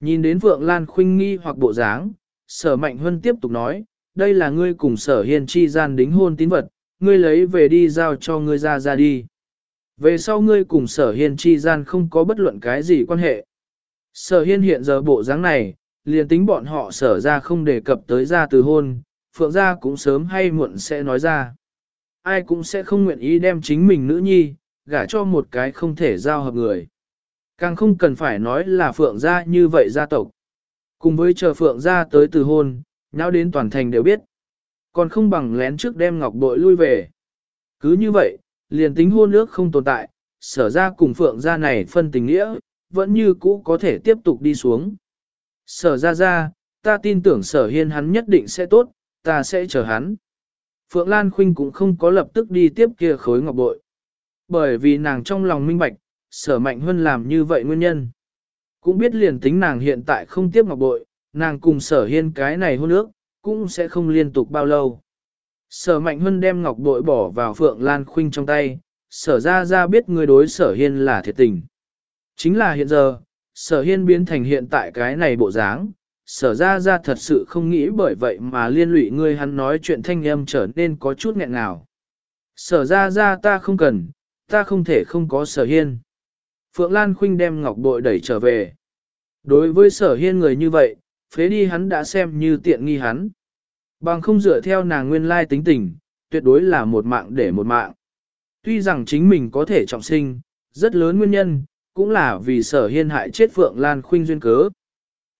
S1: Nhìn đến Phượng Lan khuynh nghi hoặc bộ dáng, sở mạnh hơn tiếp tục nói, đây là ngươi cùng sở hiên chi gian đính hôn tín vật, ngươi lấy về đi giao cho ngươi ra ra đi. Về sau ngươi cùng sở hiên chi gian không có bất luận cái gì quan hệ. Sở hiên hiện giờ bộ dáng này, liền tính bọn họ sở ra không đề cập tới ra từ hôn, phượng gia cũng sớm hay muộn sẽ nói ra. Ai cũng sẽ không nguyện ý đem chính mình nữ nhi, gả cho một cái không thể giao hợp người. Càng không cần phải nói là phượng gia như vậy gia tộc. Cùng với chờ phượng gia tới từ hôn, nháo đến toàn thành đều biết. Còn không bằng lén trước đem ngọc bội lui về. Cứ như vậy, liền tính hôn ước không tồn tại, sở ra cùng phượng gia này phân tình nghĩa, vẫn như cũ có thể tiếp tục đi xuống. Sở ra ra, ta tin tưởng sở hiên hắn nhất định sẽ tốt, ta sẽ chờ hắn. Phượng Lan Khuynh cũng không có lập tức đi tiếp kia khối ngọc bội. Bởi vì nàng trong lòng minh bạch, sở mạnh hơn làm như vậy nguyên nhân. Cũng biết liền tính nàng hiện tại không tiếp ngọc bội, nàng cùng sở hiên cái này hôn ước, cũng sẽ không liên tục bao lâu. Sở mạnh hơn đem ngọc bội bỏ vào phượng lan khuynh trong tay, sở ra ra biết người đối sở hiên là thiệt tình. Chính là hiện giờ, sở hiên biến thành hiện tại cái này bộ dáng, sở ra ra thật sự không nghĩ bởi vậy mà liên lụy ngươi hắn nói chuyện thanh âm trở nên có chút nghẹn ngào. Sở ra ra ta không cần, ta không thể không có sở hiên. Phượng Lan Khuynh đem ngọc bội đẩy trở về. Đối với sở hiên người như vậy, phế đi hắn đã xem như tiện nghi hắn. Bằng không dựa theo nàng nguyên lai tính tình, tuyệt đối là một mạng để một mạng. Tuy rằng chính mình có thể trọng sinh, rất lớn nguyên nhân, cũng là vì sở hiên hại chết Phượng Lan Khuynh duyên cớ.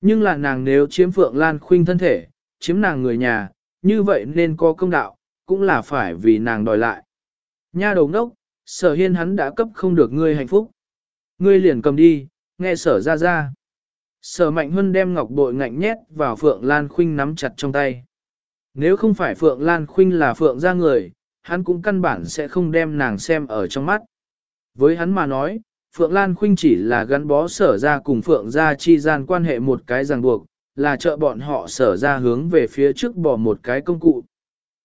S1: Nhưng là nàng nếu chiếm Phượng Lan Khuynh thân thể, chiếm nàng người nhà, như vậy nên có công đạo, cũng là phải vì nàng đòi lại. Nha đầu ngốc, sở hiên hắn đã cấp không được ngươi hạnh phúc. Ngươi liền cầm đi, nghe sở ra ra. Sở mạnh hơn đem ngọc bội ngạnh nhét vào Phượng Lan Khuynh nắm chặt trong tay. Nếu không phải Phượng Lan Khuynh là Phượng ra người, hắn cũng căn bản sẽ không đem nàng xem ở trong mắt. Với hắn mà nói, Phượng Lan Khuynh chỉ là gắn bó sở ra cùng Phượng ra chi gian quan hệ một cái ràng buộc, là trợ bọn họ sở ra hướng về phía trước bỏ một cái công cụ.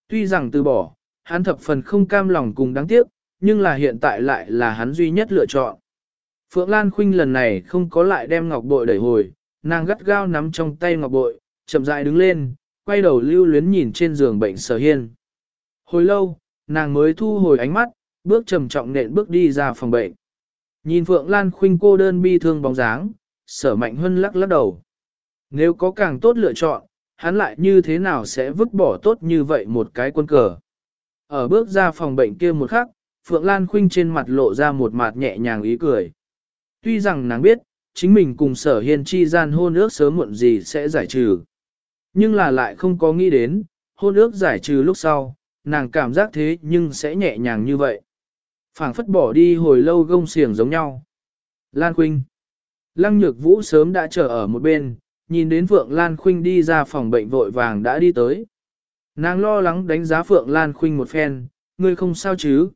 S1: Tuy rằng từ bỏ, hắn thập phần không cam lòng cùng đáng tiếc, nhưng là hiện tại lại là hắn duy nhất lựa chọn. Phượng Lan Khuynh lần này không có lại đem ngọc bội đẩy hồi, nàng gắt gao nắm trong tay ngọc bội, chậm rãi đứng lên, quay đầu lưu luyến nhìn trên giường bệnh sở hiên. Hồi lâu, nàng mới thu hồi ánh mắt, bước trầm trọng nện bước đi ra phòng bệnh. Nhìn Phượng Lan Khuynh cô đơn bi thương bóng dáng, sở mạnh hân lắc lắc đầu. Nếu có càng tốt lựa chọn, hắn lại như thế nào sẽ vứt bỏ tốt như vậy một cái quân cờ. Ở bước ra phòng bệnh kia một khắc, Phượng Lan Khuynh trên mặt lộ ra một mặt nhẹ nhàng ý cười. Tuy rằng nàng biết, chính mình cùng sở hiên chi gian hôn ước sớm muộn gì sẽ giải trừ. Nhưng là lại không có nghĩ đến, hôn ước giải trừ lúc sau, nàng cảm giác thế nhưng sẽ nhẹ nhàng như vậy. phảng phất bỏ đi hồi lâu gông xiềng giống nhau. Lan Khuynh Lăng Nhược Vũ sớm đã chờ ở một bên, nhìn đến Phượng Lan Khuynh đi ra phòng bệnh vội vàng đã đi tới. Nàng lo lắng đánh giá Phượng Lan Khuynh một phen, ngươi không sao chứ.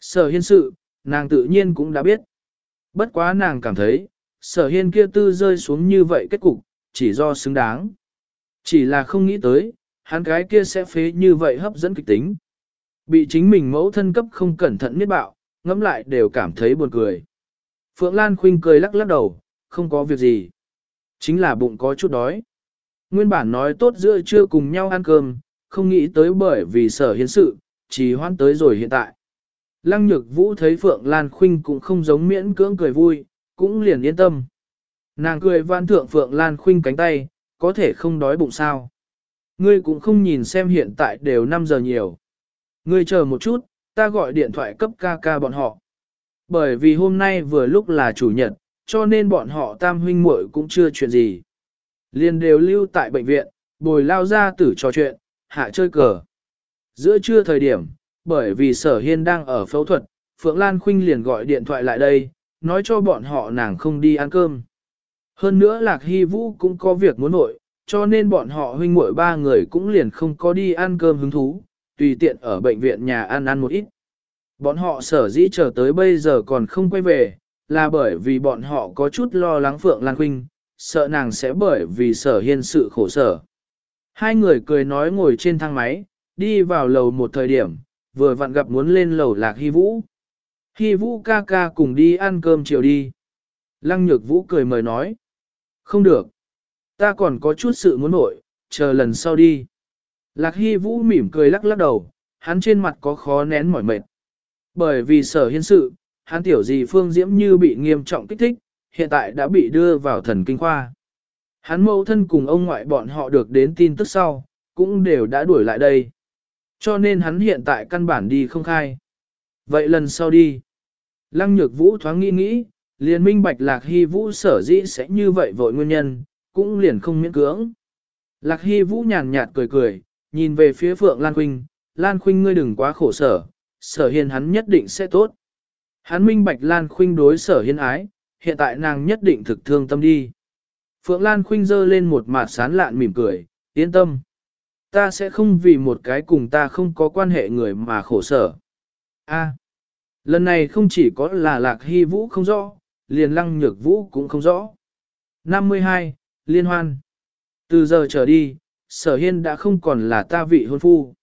S1: Sở hiên sự, nàng tự nhiên cũng đã biết. Bất quá nàng cảm thấy, sở hiên kia tư rơi xuống như vậy kết cục, chỉ do xứng đáng. Chỉ là không nghĩ tới, hắn cái kia sẽ phế như vậy hấp dẫn kịch tính. Bị chính mình mẫu thân cấp không cẩn thận miết bạo, ngẫm lại đều cảm thấy buồn cười. Phượng Lan Khuynh cười lắc lắc đầu, không có việc gì. Chính là bụng có chút đói. Nguyên bản nói tốt giữa trưa cùng nhau ăn cơm, không nghĩ tới bởi vì sở hiến sự, chỉ hoan tới rồi hiện tại. Lăng nhược vũ thấy Phượng Lan Khuynh cũng không giống miễn cưỡng cười vui, cũng liền yên tâm. Nàng cười van thượng Phượng Lan Khuynh cánh tay, có thể không đói bụng sao. Ngươi cũng không nhìn xem hiện tại đều 5 giờ nhiều. Ngươi chờ một chút, ta gọi điện thoại cấp ca ca bọn họ. Bởi vì hôm nay vừa lúc là chủ nhật, cho nên bọn họ tam huynh muội cũng chưa chuyện gì. Liền đều lưu tại bệnh viện, bồi lao ra tử trò chuyện, hạ chơi cờ. Giữa trưa thời điểm, bởi vì sở hiên đang ở phẫu thuật, Phượng Lan Khuynh liền gọi điện thoại lại đây, nói cho bọn họ nàng không đi ăn cơm. Hơn nữa Lạc Hy Vũ cũng có việc muốn nội, cho nên bọn họ huynh muội ba người cũng liền không có đi ăn cơm hứng thú, tùy tiện ở bệnh viện nhà ăn ăn một ít. Bọn họ sở dĩ chờ tới bây giờ còn không quay về, là bởi vì bọn họ có chút lo lắng Phượng Lan Khuynh, sợ nàng sẽ bởi vì sở hiên sự khổ sở. Hai người cười nói ngồi trên thang máy, đi vào lầu một thời điểm, vừa vặn gặp muốn lên lầu lạc hy vũ. Hy vũ ca ca cùng đi ăn cơm chiều đi. Lăng nhược vũ cười mời nói. Không được. Ta còn có chút sự muốn nội, chờ lần sau đi. Lạc hy vũ mỉm cười lắc lắc đầu, hắn trên mặt có khó nén mỏi mệt. Bởi vì sở hiên sự, hắn tiểu gì phương diễm như bị nghiêm trọng kích thích, hiện tại đã bị đưa vào thần kinh khoa. Hắn mẫu thân cùng ông ngoại bọn họ được đến tin tức sau, cũng đều đã đuổi lại đây. Cho nên hắn hiện tại căn bản đi không khai. Vậy lần sau đi. Lăng nhược vũ thoáng nghĩ nghĩ, liền minh bạch lạc hy vũ sở dĩ sẽ như vậy vội nguyên nhân, cũng liền không miễn cưỡng. Lạc hy vũ nhàn nhạt cười cười, nhìn về phía phượng Lan Khuynh, Lan Khuynh ngươi đừng quá khổ sở, sở hiên hắn nhất định sẽ tốt. Hắn minh bạch Lan Khuynh đối sở hiên ái, hiện tại nàng nhất định thực thương tâm đi. Phượng Lan Khuynh dơ lên một mặt sán lạn mỉm cười, yên tâm. Ta sẽ không vì một cái cùng ta không có quan hệ người mà khổ sở. A, lần này không chỉ có là lạc hy vũ không rõ, liền lăng nhược vũ cũng không rõ. 52. Liên hoan. Từ giờ trở đi, sở hiên đã không còn là ta vị hôn phu.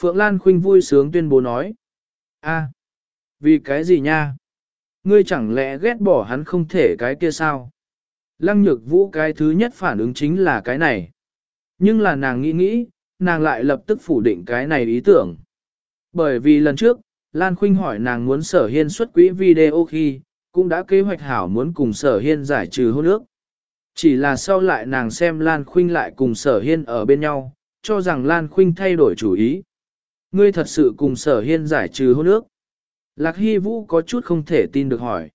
S1: Phượng Lan Khuynh vui sướng tuyên bố nói. A, vì cái gì nha? Ngươi chẳng lẽ ghét bỏ hắn không thể cái kia sao? Lăng nhược vũ cái thứ nhất phản ứng chính là cái này. Nhưng là nàng nghĩ nghĩ, nàng lại lập tức phủ định cái này ý tưởng. Bởi vì lần trước, Lan Khuynh hỏi nàng muốn sở hiên xuất quỹ video khi, cũng đã kế hoạch hảo muốn cùng sở hiên giải trừ hôn ước. Chỉ là sau lại nàng xem Lan Khuynh lại cùng sở hiên ở bên nhau, cho rằng Lan Khuynh thay đổi chủ ý. Ngươi thật sự cùng sở hiên giải trừ hôn ước. Lạc Hy Vũ có chút không thể tin được hỏi.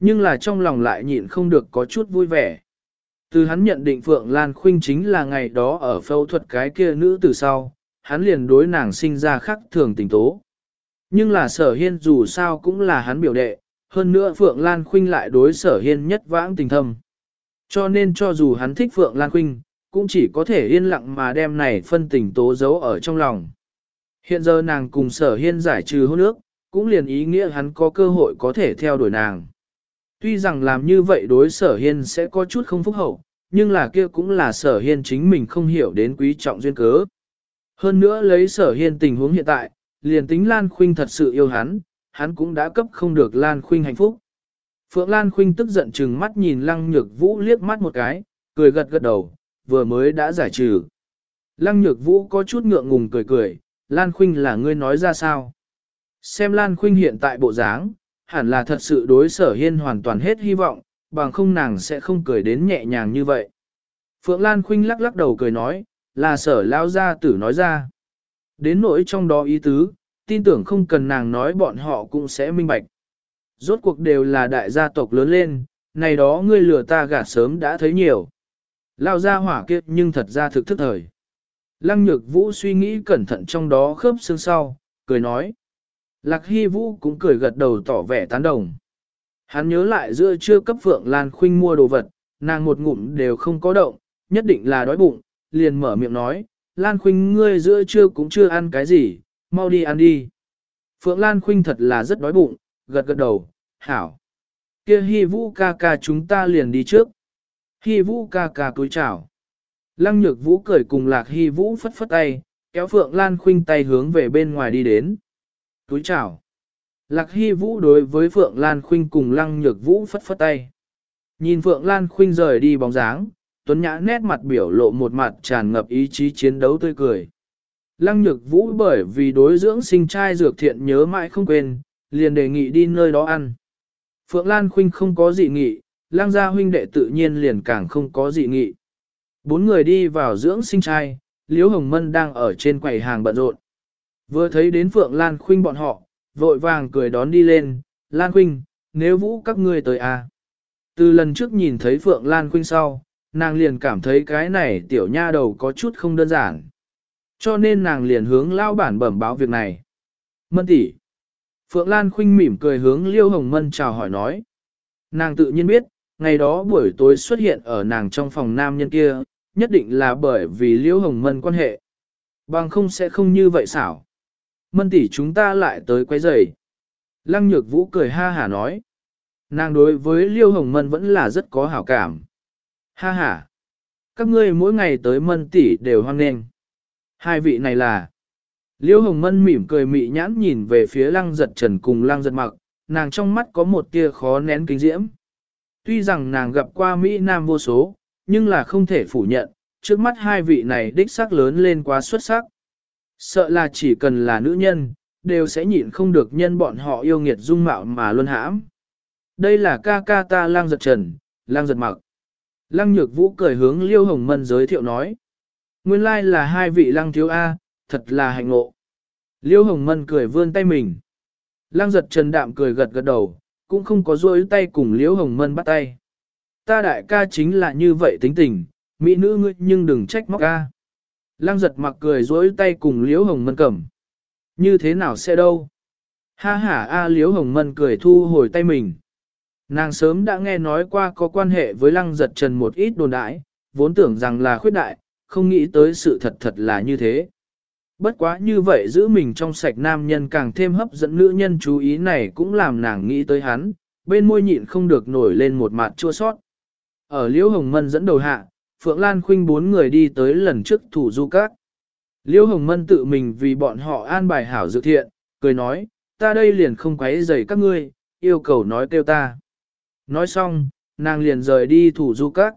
S1: Nhưng là trong lòng lại nhịn không được có chút vui vẻ. Từ hắn nhận định Phượng Lan Khuynh chính là ngày đó ở phẫu thuật cái kia nữ từ sau, hắn liền đối nàng sinh ra khắc thường tình tố. Nhưng là sở hiên dù sao cũng là hắn biểu đệ, hơn nữa Phượng Lan Khuynh lại đối sở hiên nhất vãng tình thâm. Cho nên cho dù hắn thích Phượng Lan Khuynh, cũng chỉ có thể yên lặng mà đem này phân tình tố giấu ở trong lòng. Hiện giờ nàng cùng sở hiên giải trừ hôn ước, cũng liền ý nghĩa hắn có cơ hội có thể theo đuổi nàng. Tuy rằng làm như vậy đối sở hiên sẽ có chút không phúc hậu, nhưng là kia cũng là sở hiên chính mình không hiểu đến quý trọng duyên cớ. Hơn nữa lấy sở hiên tình huống hiện tại, liền tính Lan Khuynh thật sự yêu hắn, hắn cũng đã cấp không được Lan Khuynh hạnh phúc. Phượng Lan Khuynh tức giận chừng mắt nhìn Lăng Nhược Vũ liếc mắt một cái, cười gật gật đầu, vừa mới đã giải trừ. Lăng Nhược Vũ có chút ngượng ngùng cười cười, Lan Khuynh là ngươi nói ra sao? Xem Lan Khuynh hiện tại bộ dáng, hẳn là thật sự đối sở hiên hoàn toàn hết hy vọng, bằng không nàng sẽ không cười đến nhẹ nhàng như vậy. Phượng Lan Khuynh lắc lắc đầu cười nói, là sở lao gia tử nói ra. Đến nỗi trong đó ý tứ, tin tưởng không cần nàng nói bọn họ cũng sẽ minh bạch. Rốt cuộc đều là đại gia tộc lớn lên, này đó ngươi lừa ta gạt sớm đã thấy nhiều. Lao ra hỏa kiếp nhưng thật ra thực thức thời. Lăng nhược vũ suy nghĩ cẩn thận trong đó khớp xương sau, cười nói. Lạc Hy Vũ cũng cười gật đầu tỏ vẻ tán đồng. Hắn nhớ lại giữa trưa cấp Phượng Lan Khuynh mua đồ vật, nàng một ngụm đều không có động, nhất định là đói bụng, liền mở miệng nói, Lan Khuynh ngươi giữa trưa cũng chưa ăn cái gì, mau đi ăn đi. Phượng Lan Khuynh thật là rất đói bụng, gật gật đầu, hảo. Kia hy vũ ca ca chúng ta liền đi trước. Hy vũ ca ca cúi chào. Lăng nhược vũ cười cùng lạc hy vũ phất phất tay, kéo Phượng Lan Khuynh tay hướng về bên ngoài đi đến. Túi chào. Lạc hy vũ đối với Phượng Lan Khuynh cùng lăng nhược vũ phất phất tay. Nhìn Phượng Lan Khuynh rời đi bóng dáng, Tuấn Nhã nét mặt biểu lộ một mặt tràn ngập ý chí chiến đấu tươi cười. Lăng nhược vũ bởi vì đối dưỡng sinh trai dược thiện nhớ mãi không quên, liền đề nghị đi nơi đó ăn. Phượng Lan Khuynh không có dị nghị, Lăng gia huynh đệ tự nhiên liền càng không có dị nghị. Bốn người đi vào dưỡng sinh trai, Liễu Hồng Mân đang ở trên quầy hàng bận rộn. Vừa thấy đến Phượng Lan Khuynh bọn họ, vội vàng cười đón đi lên, Lan Khuynh, nếu vũ các ngươi tới à. Từ lần trước nhìn thấy Phượng Lan Khuynh sau, nàng liền cảm thấy cái này tiểu nha đầu có chút không đơn giản. Cho nên nàng liền hướng lao bản bẩm báo việc này. Mân tỷ. Phượng Lan Khuynh mỉm cười hướng Liêu Hồng Mân chào hỏi nói. Nàng tự nhiên biết, ngày đó buổi tối xuất hiện ở nàng trong phòng nam nhân kia, nhất định là bởi vì Liêu Hồng Mân quan hệ. Bằng không sẽ không như vậy xảo. Mân tỷ chúng ta lại tới quấy rầy. Lăng Nhược Vũ cười ha hả nói. Nàng đối với Liêu Hồng Mân vẫn là rất có hảo cảm. Ha ha. Các ngươi mỗi ngày tới Mân tỷ đều hoan nghênh. Hai vị này là Liêu Hồng Mân mỉm cười mị nhãn nhìn về phía lăng giật trần cùng lăng giật mặc, nàng trong mắt có một tia khó nén kinh diễm. Tuy rằng nàng gặp qua Mỹ Nam vô số, nhưng là không thể phủ nhận, trước mắt hai vị này đích sắc lớn lên quá xuất sắc. Sợ là chỉ cần là nữ nhân, đều sẽ nhịn không được nhân bọn họ yêu nghiệt dung mạo mà luôn hãm. Đây là ca ca ta lang giật trần, lang giật mặc. Lăng nhược vũ cười hướng Liêu Hồng Mân giới thiệu nói. Nguyên lai là hai vị lăng thiếu A, thật là hạnh ngộ. Liêu Hồng Mân cười vươn tay mình. Lăng giật trần đạm cười gật gật đầu, cũng không có rối tay cùng Liêu Hồng Mân bắt tay. Ta đại ca chính là như vậy tính tình, mỹ nữ ngươi nhưng đừng trách móc ca. Lăng giật mặc cười dối tay cùng Liễu Hồng Mân cầm. Như thế nào sẽ đâu? Ha ha a Liễu Hồng Mân cười thu hồi tay mình. Nàng sớm đã nghe nói qua có quan hệ với lăng giật trần một ít đồn đãi, vốn tưởng rằng là khuyết đại, không nghĩ tới sự thật thật là như thế. Bất quá như vậy giữ mình trong sạch nam nhân càng thêm hấp dẫn nữ nhân chú ý này cũng làm nàng nghĩ tới hắn, bên môi nhịn không được nổi lên một mặt chua sót. Ở Liễu Hồng Mân dẫn đầu hạ, Phượng Lan Khuynh bốn người đi tới lần trước thủ du các. Liễu Hồng Mân tự mình vì bọn họ an bài hảo dự thiện, cười nói, ta đây liền không quấy rầy các ngươi, yêu cầu nói kêu ta. Nói xong, nàng liền rời đi thủ du các.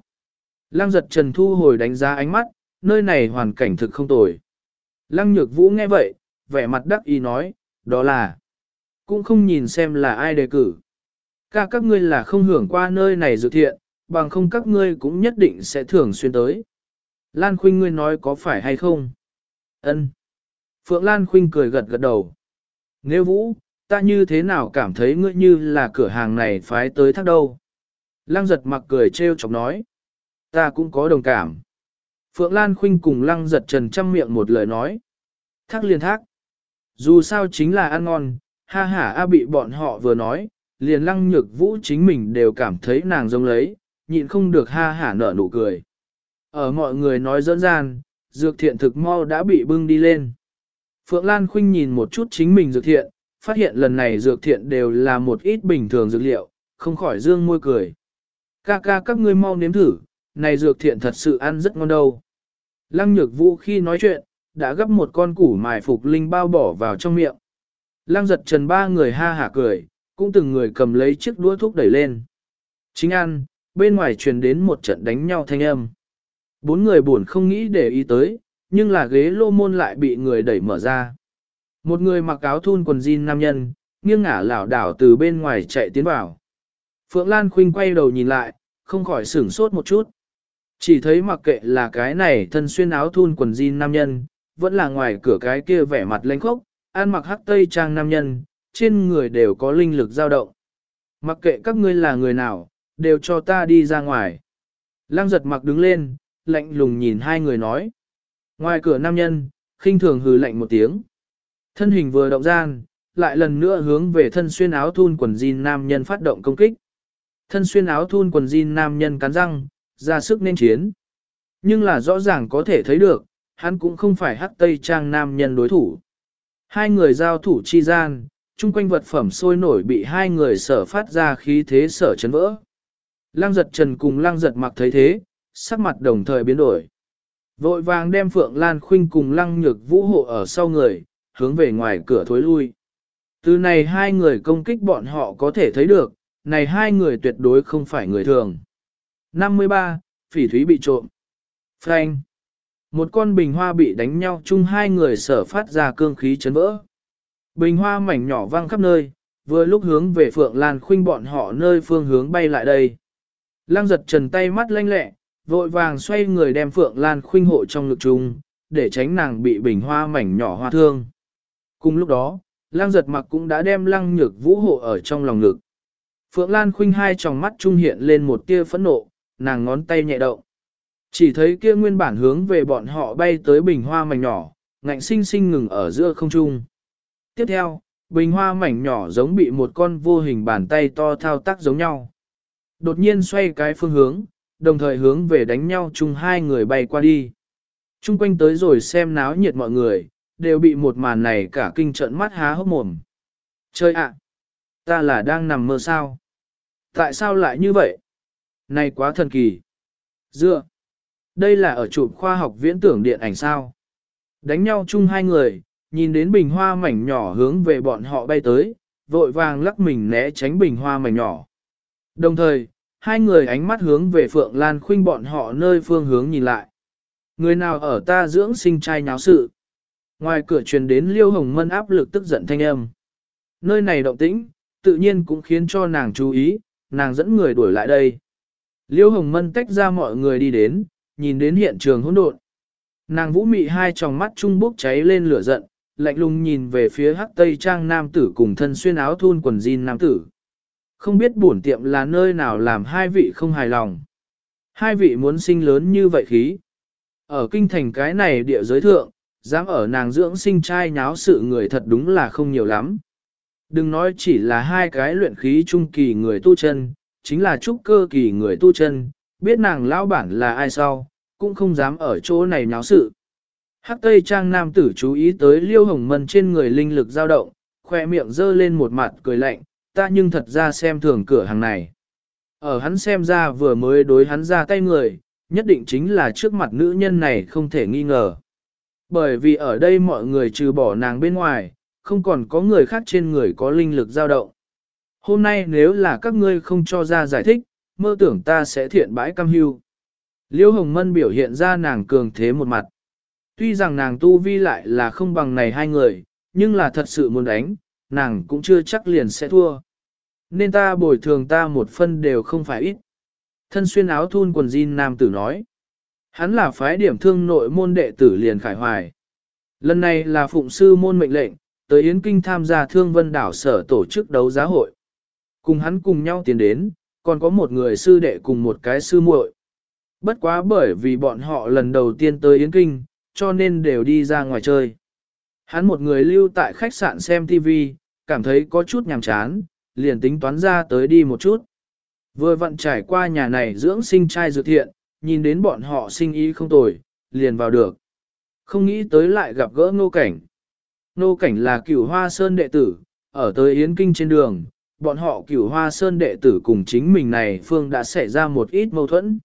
S1: Lăng giật trần thu hồi đánh giá ánh mắt, nơi này hoàn cảnh thực không tồi. Lăng nhược vũ nghe vậy, vẻ mặt đắc ý nói, đó là, cũng không nhìn xem là ai đề cử. cả các ngươi là không hưởng qua nơi này dự thiện, bằng không các ngươi cũng nhất định sẽ thường xuyên tới. Lan Khuynh ngươi nói có phải hay không? Ân. Phượng Lan Khuynh cười gật gật đầu. Nếu vũ, ta như thế nào cảm thấy ngươi như là cửa hàng này phái tới thác đâu? Lăng giật mặc cười trêu chọc nói. Ta cũng có đồng cảm. Phượng Lan Khuynh cùng lăng giật trần trăm miệng một lời nói. Thác liền thác. Dù sao chính là ăn ngon, ha ha a bị bọn họ vừa nói, liền lăng nhược vũ chính mình đều cảm thấy nàng giống lấy, nhịn không được ha hả nở nụ cười. Ở mọi người nói dẫn gian, dược thiện thực mau đã bị bưng đi lên. Phượng Lan Khuynh nhìn một chút chính mình dược thiện, phát hiện lần này dược thiện đều là một ít bình thường dược liệu, không khỏi dương môi cười. Ca ca các ngươi mau nếm thử, này dược thiện thật sự ăn rất ngon đâu. Lăng nhược vũ khi nói chuyện, đã gấp một con củ mài phục linh bao bỏ vào trong miệng. Lăng giật trần ba người ha hả cười, cũng từng người cầm lấy chiếc đũa thuốc đẩy lên. Chính ăn, bên ngoài truyền đến một trận đánh nhau thanh âm. Bốn người buồn không nghĩ để ý tới, nhưng là ghế lô môn lại bị người đẩy mở ra. Một người mặc áo thun quần jean nam nhân, nghiêng ngả lảo đảo từ bên ngoài chạy tiến vào. Phượng Lan Khuynh quay đầu nhìn lại, không khỏi sửng sốt một chút. Chỉ thấy mặc kệ là cái này thân xuyên áo thun quần jean nam nhân, vẫn là ngoài cửa cái kia vẻ mặt lãnh khốc, ăn mặc hắc tây trang nam nhân, trên người đều có linh lực dao động. Mặc kệ các ngươi là người nào, đều cho ta đi ra ngoài. Lăng giật mặc đứng lên, lạnh lùng nhìn hai người nói. Ngoài cửa nam nhân, khinh thường hừ lạnh một tiếng. Thân hình vừa động gian, lại lần nữa hướng về thân xuyên áo thun quần jean nam nhân phát động công kích. Thân xuyên áo thun quần jean nam nhân cắn răng, ra sức nên chiến. Nhưng là rõ ràng có thể thấy được, hắn cũng không phải hắc tây trang nam nhân đối thủ. Hai người giao thủ chi gian, chung quanh vật phẩm sôi nổi bị hai người sở phát ra khí thế sở chấn vỡ. Lăng giật trần cùng lăng giật mặc thấy thế, sắc mặt đồng thời biến đổi. Vội vàng đem Phượng Lan Khuynh cùng lăng nhược vũ hộ ở sau người, hướng về ngoài cửa thối lui. Từ này hai người công kích bọn họ có thể thấy được, này hai người tuyệt đối không phải người thường. 53. Phỉ thúy bị trộm. Frank. Một con bình hoa bị đánh nhau chung hai người sở phát ra cương khí chấn vỡ. Bình hoa mảnh nhỏ văng khắp nơi, vừa lúc hướng về Phượng Lan Khuynh bọn họ nơi phương hướng bay lại đây. Lăng giật trần tay mắt lanh lẹ, vội vàng xoay người đem Phượng Lan Khuynh hộ trong ngực chung, để tránh nàng bị bình hoa mảnh nhỏ hoa thương. Cùng lúc đó, Lăng giật mặc cũng đã đem lăng nhược vũ hộ ở trong lòng ngực. Phượng Lan Khuynh hai tròng mắt trung hiện lên một tia phẫn nộ, nàng ngón tay nhẹ động. Chỉ thấy kia nguyên bản hướng về bọn họ bay tới bình hoa mảnh nhỏ, ngạnh sinh sinh ngừng ở giữa không trung. Tiếp theo, bình hoa mảnh nhỏ giống bị một con vô hình bàn tay to thao tác giống nhau. Đột nhiên xoay cái phương hướng, đồng thời hướng về đánh nhau chung hai người bay qua đi. Trung quanh tới rồi xem náo nhiệt mọi người, đều bị một màn này cả kinh trận mắt há hốc mồm. Chơi ạ! ta là đang nằm mơ sao? Tại sao lại như vậy? Này quá thần kỳ! Dựa! Đây là ở chụp khoa học viễn tưởng điện ảnh sao? Đánh nhau chung hai người, nhìn đến bình hoa mảnh nhỏ hướng về bọn họ bay tới, vội vàng lắc mình né tránh bình hoa mảnh nhỏ. Đồng thời, hai người ánh mắt hướng về Phượng Lan Khuynh bọn họ nơi phương hướng nhìn lại. Người nào ở ta dưỡng sinh trai nháo sự? Ngoài cửa truyền đến Liêu Hồng Mân áp lực tức giận thanh âm. Nơi này động tĩnh, tự nhiên cũng khiến cho nàng chú ý, nàng dẫn người đuổi lại đây. Liêu Hồng Mân tách ra mọi người đi đến, nhìn đến hiện trường hỗn độn. Nàng vũ mị hai tròng mắt trung bốc cháy lên lửa giận, lạnh lùng nhìn về phía hắc tây trang nam tử cùng thân xuyên áo thun quần jean nam tử. Không biết bổn tiệm là nơi nào làm hai vị không hài lòng. Hai vị muốn sinh lớn như vậy khí. Ở kinh thành cái này địa giới thượng, dám ở nàng dưỡng sinh trai nháo sự người thật đúng là không nhiều lắm. Đừng nói chỉ là hai cái luyện khí trung kỳ người tu chân, chính là trúc cơ kỳ người tu chân, biết nàng lão bản là ai sau, cũng không dám ở chỗ này nháo sự. Hắc Tây Trang nam tử chú ý tới Liêu Hồng Mân trên người linh lực dao động, khoe miệng dơ lên một mặt cười lạnh, ta nhưng thật ra xem thường cửa hàng này. Ở hắn xem ra vừa mới đối hắn ra tay người, nhất định chính là trước mặt nữ nhân này không thể nghi ngờ. Bởi vì ở đây mọi người trừ bỏ nàng bên ngoài, không còn có người khác trên người có linh lực dao động. Hôm nay nếu là các ngươi không cho ra giải thích, mơ tưởng ta sẽ thiện bãi cam hưu. Liêu Hồng Mân biểu hiện ra nàng cường thế một mặt. Tuy rằng nàng tu vi lại là không bằng này hai người, nhưng là thật sự muốn đánh, nàng cũng chưa chắc liền sẽ thua. Nên ta bồi thường ta một phân đều không phải ít. Thân xuyên áo thun quần jean nam tử nói. Hắn là phái điểm thương nội môn đệ tử liền khải hoài. Lần này là phụng sư môn mệnh lệnh, tới Yến Kinh tham gia thương vân đảo sở tổ chức đấu giá hội. Cùng hắn cùng nhau tiến đến, còn có một người sư đệ cùng một cái sư muội. Bất quá bởi vì bọn họ lần đầu tiên tới Yến Kinh, cho nên đều đi ra ngoài chơi. Hắn một người lưu tại khách sạn xem TV, cảm thấy có chút nhàm chán, liền tính toán ra tới đi một chút. Vừa vặn trải qua nhà này dưỡng sinh trai dự thiện, nhìn đến bọn họ sinh ý không tồi, liền vào được. Không nghĩ tới lại gặp gỡ nô cảnh. Nô cảnh là cửu hoa sơn đệ tử, ở tới Yến Kinh trên đường, bọn họ cửu hoa sơn đệ tử cùng chính mình này phương đã xảy ra một ít mâu thuẫn.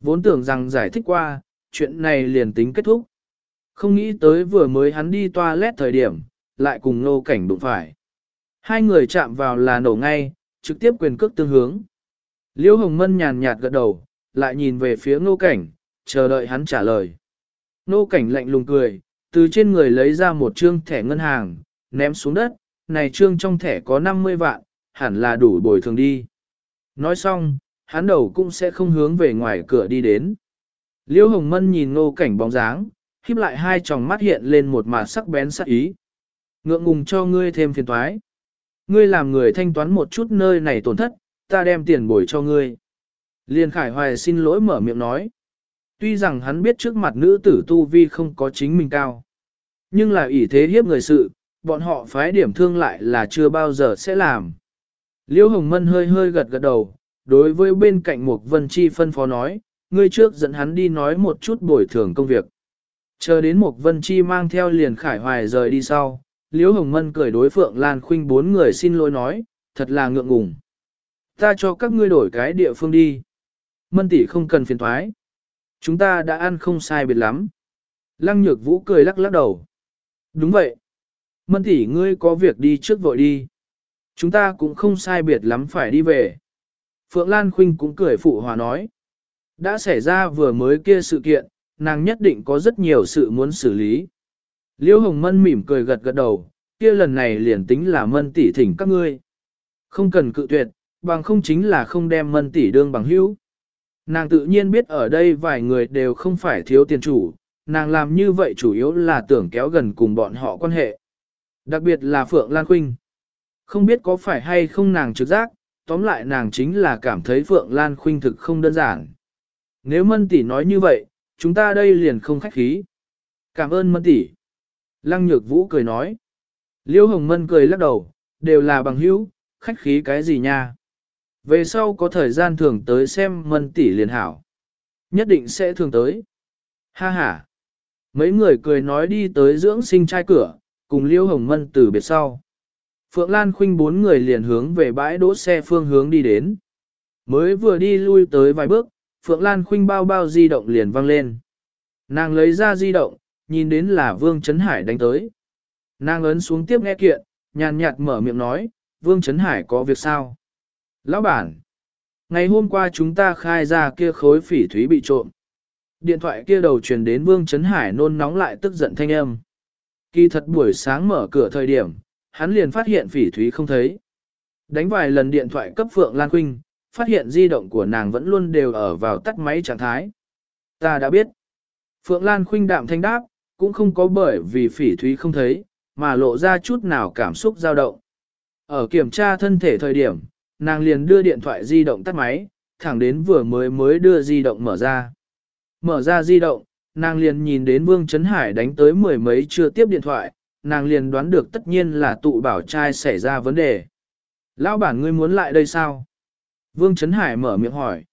S1: Vốn tưởng rằng giải thích qua, chuyện này liền tính kết thúc. Không nghĩ tới vừa mới hắn đi toilet thời điểm, lại cùng nô cảnh đụng phải. Hai người chạm vào là nổ ngay, trực tiếp quyền cước tương hướng. Liễu Hồng Mân nhàn nhạt gật đầu, lại nhìn về phía nô cảnh, chờ đợi hắn trả lời. Nô cảnh lạnh lùng cười, từ trên người lấy ra một trương thẻ ngân hàng, ném xuống đất, này trương trong thẻ có 50 vạn, hẳn là đủ bồi thường đi. Nói xong, hắn đầu cũng sẽ không hướng về ngoài cửa đi đến. Liễu Hồng Mân nhìn nô cảnh bóng dáng, khiếp lại hai tròng mắt hiện lên một mặt sắc bén sắc ý. Ngượng ngùng cho ngươi thêm phiền toái. Ngươi làm người thanh toán một chút nơi này tổn thất, ta đem tiền bồi cho ngươi. Liên Khải Hoài xin lỗi mở miệng nói. Tuy rằng hắn biết trước mặt nữ tử tu vi không có chính mình cao. Nhưng là ỷ thế hiếp người sự, bọn họ phái điểm thương lại là chưa bao giờ sẽ làm. Liễu Hồng Mân hơi hơi gật gật đầu, đối với bên cạnh Mục Vân Chi phân phó nói, ngươi trước dẫn hắn đi nói một chút bồi thường công việc. Chờ đến Mục Vân Chi mang theo liền khải hoài rời đi sau, Liễu Hồng Mân cười đối Phượng Lan Khuynh bốn người xin lỗi nói, thật là ngượng ngùng. Ta cho các ngươi đổi cái địa phương đi. Mân tỷ không cần phiền thoái. Chúng ta đã ăn không sai biệt lắm. Lăng nhược vũ cười lắc lắc đầu. Đúng vậy. Mân tỷ ngươi có việc đi trước vội đi. Chúng ta cũng không sai biệt lắm phải đi về. Phượng Lan Khuynh cũng cười phụ hòa nói. Đã xảy ra vừa mới kia sự kiện, nàng nhất định có rất nhiều sự muốn xử lý. Liêu Hồng Mân mỉm cười gật gật đầu, kia lần này liền tính là Mân tỷ thỉnh các ngươi. Không cần cự tuyệt, bằng không chính là không đem Mân tỷ đương bằng hữu. Nàng tự nhiên biết ở đây vài người đều không phải thiếu tiền chủ, nàng làm như vậy chủ yếu là tưởng kéo gần cùng bọn họ quan hệ. Đặc biệt là Phượng Lan Khuynh. Không biết có phải hay không nàng trực giác, tóm lại nàng chính là cảm thấy Phượng Lan Khuynh thực không đơn giản. Nếu Mân tỷ nói như vậy, chúng ta đây liền không khách khí. Cảm ơn Mân tỷ. Lăng Nhược Vũ cười nói. Liêu Hồng Mân cười lắc đầu, đều là bằng hữu, khách khí cái gì nha. Về sau có thời gian thường tới xem Mân tỷ liền hảo. Nhất định sẽ thường tới. Ha ha. Mấy người cười nói đi tới dưỡng sinh trai cửa, cùng Liêu Hồng Mân từ biệt sau. Phượng Lan Khuynh bốn người liền hướng về bãi đỗ xe phương hướng đi đến. Mới vừa đi lui tới vài bước, Phượng Lan Khuynh bao bao di động liền vang lên. Nàng lấy ra di động, nhìn đến là Vương Trấn Hải đánh tới. Nàng ấn xuống tiếp nghe kiện, nhàn nhạt mở miệng nói, Vương Trấn Hải có việc sao? Lão bản, ngày hôm qua chúng ta khai ra kia khối phỉ thúy bị trộm. Điện thoại kia đầu truyền đến Vương Trấn Hải nôn nóng lại tức giận thanh âm. Kỳ thật buổi sáng mở cửa thời điểm, hắn liền phát hiện phỉ thúy không thấy. Đánh vài lần điện thoại cấp Phượng Lan Quynh, phát hiện di động của nàng vẫn luôn đều ở vào tắt máy trạng thái. Ta đã biết. Phượng Lan Khuynh đạm thanh đáp, cũng không có bởi vì phỉ thúy không thấy, mà lộ ra chút nào cảm xúc dao động. Ở kiểm tra thân thể thời điểm, nàng liền đưa điện thoại di động tắt máy, thẳng đến vừa mới mới đưa di động mở ra. Mở ra di động, nàng liền nhìn đến Vương Trấn Hải đánh tới mười mấy chưa tiếp điện thoại, nàng liền đoán được tất nhiên là tụ bảo trai xảy ra vấn đề. Lão bản ngươi muốn lại đây sao? Vương Trấn Hải mở miệng hỏi.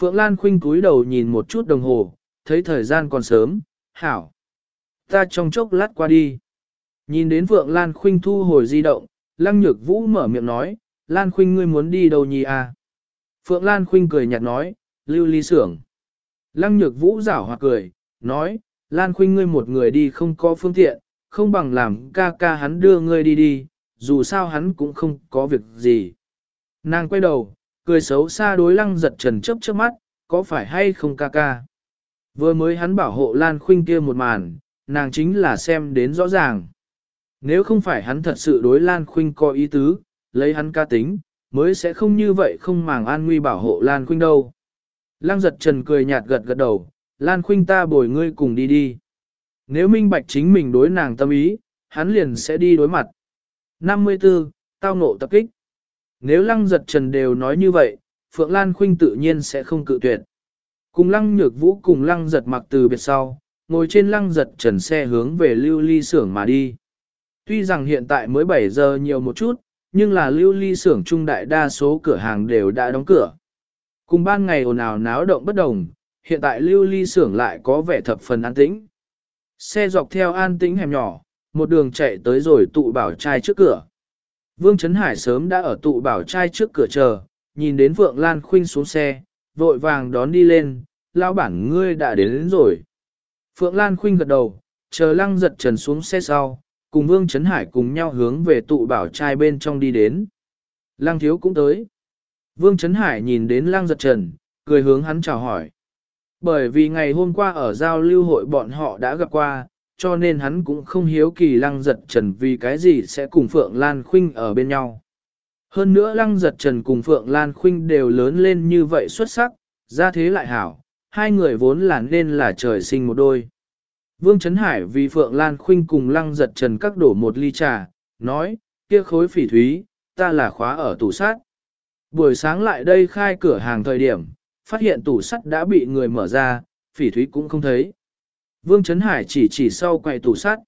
S1: Phượng Lan khinh cúi đầu nhìn một chút đồng hồ, thấy thời gian còn sớm, hảo. Ta trong chốc lát qua đi. Nhìn đến Phượng Lan Khuynh thu hồi di động, Lăng Nhược Vũ mở miệng nói, Lan Khuynh ngươi muốn đi đâu nhỉ à? Phượng Lan Khuynh cười nhạt nói, lưu ly sưởng. Lăng Nhược Vũ giảo hoặc cười, nói, Lan Khuynh ngươi một người đi không có phương tiện, không bằng làm ca ca hắn đưa ngươi đi đi, dù sao hắn cũng không có việc gì. Nàng quay đầu, cười xấu xa đối lăng giật trần chớp trước mắt, có phải hay không ca ca. Vừa mới hắn bảo hộ Lan Khuynh kia một màn, nàng chính là xem đến rõ ràng. Nếu không phải hắn thật sự đối Lan Khuynh có ý tứ, lấy hắn ca tính, mới sẽ không như vậy không màng an nguy bảo hộ Lan Khuynh đâu. Lăng giật trần cười nhạt gật gật đầu, Lan Khuynh ta bồi ngươi cùng đi đi. Nếu minh bạch chính mình đối nàng tâm ý, hắn liền sẽ đi đối mặt. 54. Tao nộ tập kích. Nếu lăng giật trần đều nói như vậy, Phượng Lan Khuynh tự nhiên sẽ không cự tuyệt. Cùng lăng nhược vũ cùng lăng giật mặc từ biệt sau, ngồi trên lăng giật trần xe hướng về lưu ly xưởng mà đi. Tuy rằng hiện tại mới 7 giờ nhiều một chút, nhưng là lưu ly xưởng trung đại đa số cửa hàng đều đã đóng cửa. Cùng ban ngày ồn ào náo động bất đồng, hiện tại lưu ly xưởng lại có vẻ thập phần an tĩnh. Xe dọc theo an tĩnh hẻm nhỏ, một đường chạy tới rồi tụ bảo trai trước cửa. Vương Trấn Hải sớm đã ở tụ bảo trai trước cửa chờ, nhìn đến Phượng Lan Khuynh xuống xe, vội vàng đón đi lên, lao bản ngươi đã đến, đến rồi. Phượng Lan Khuynh gật đầu, chờ lăng giật trần xuống xe sau, cùng Vương Trấn Hải cùng nhau hướng về tụ bảo trai bên trong đi đến. Lăng thiếu cũng tới. Vương Trấn Hải nhìn đến lăng giật trần, cười hướng hắn chào hỏi. Bởi vì ngày hôm qua ở giao lưu hội bọn họ đã gặp qua, cho nên hắn cũng không hiếu kỳ lăng giật trần vì cái gì sẽ cùng Phượng Lan Khuynh ở bên nhau. Hơn nữa lăng giật trần cùng Phượng Lan Khuynh đều lớn lên như vậy xuất sắc, ra thế lại hảo, hai người vốn là nên là trời sinh một đôi. Vương Trấn Hải vì Phượng Lan Khuynh cùng lăng giật trần các đổ một ly trà, nói, kia khối phỉ thúy, ta là khóa ở tủ sát. Buổi sáng lại đây khai cửa hàng thời điểm, phát hiện tủ sắt đã bị người mở ra, phỉ thúy cũng không thấy. Vương Trấn Hải chỉ chỉ sau quầy tủ sắt.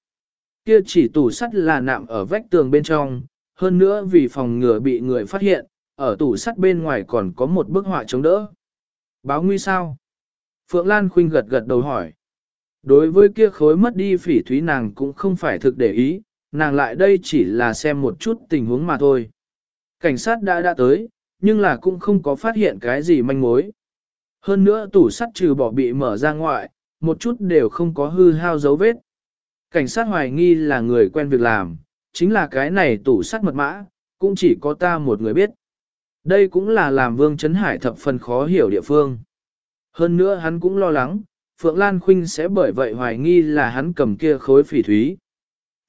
S1: Kia chỉ tủ sắt là nạm ở vách tường bên trong, hơn nữa vì phòng ngừa bị người phát hiện, ở tủ sắt bên ngoài còn có một bức họa chống đỡ. Báo nguy sao? Phượng Lan Khuynh gật gật đầu hỏi. Đối với kia khối mất đi phỉ thúy nàng cũng không phải thực để ý, nàng lại đây chỉ là xem một chút tình huống mà thôi. Cảnh sát đã đã tới, nhưng là cũng không có phát hiện cái gì manh mối. Hơn nữa tủ sắt trừ bỏ bị mở ra ngoại, một chút đều không có hư hao dấu vết. Cảnh sát hoài nghi là người quen việc làm, chính là cái này tủ sắt mật mã, cũng chỉ có ta một người biết. Đây cũng là làm Vương Trấn Hải thập phần khó hiểu địa phương. Hơn nữa hắn cũng lo lắng, Phượng Lan Khuynh sẽ bởi vậy hoài nghi là hắn cầm kia khối phỉ thúy.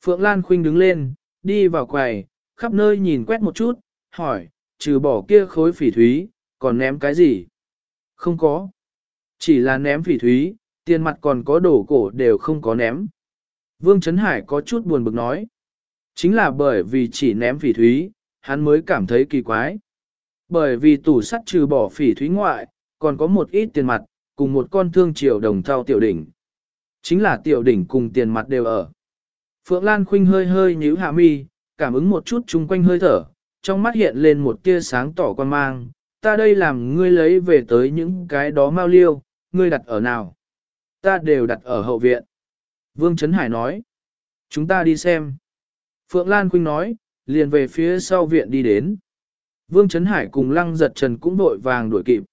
S1: Phượng Lan Khuynh đứng lên, đi vào quầy, khắp nơi nhìn quét một chút, hỏi, trừ bỏ kia khối phỉ thúy, còn ném cái gì? Không có. Chỉ là ném phỉ thúy, tiền mặt còn có đổ cổ đều không có ném. Vương Trấn Hải có chút buồn bực nói. Chính là bởi vì chỉ ném phỉ thúy, hắn mới cảm thấy kỳ quái. Bởi vì tủ sắt trừ bỏ phỉ thúy ngoại, còn có một ít tiền mặt, cùng một con thương triều đồng thao tiểu đỉnh. Chính là tiểu đỉnh cùng tiền mặt đều ở. Phượng Lan Khuynh hơi hơi nhíu hạ mi, cảm ứng một chút chung quanh hơi thở, trong mắt hiện lên một tia sáng tỏ quan mang, ta đây làm ngươi lấy về tới những cái đó mau liêu, ngươi đặt ở nào? Ta đều đặt ở hậu viện. Vương Trấn Hải nói, chúng ta đi xem. Phượng Lan Khuynh nói, liền về phía sau viện đi đến. Vương Trấn Hải cùng Lăng Giật Trần cũng đội vàng đuổi kịp.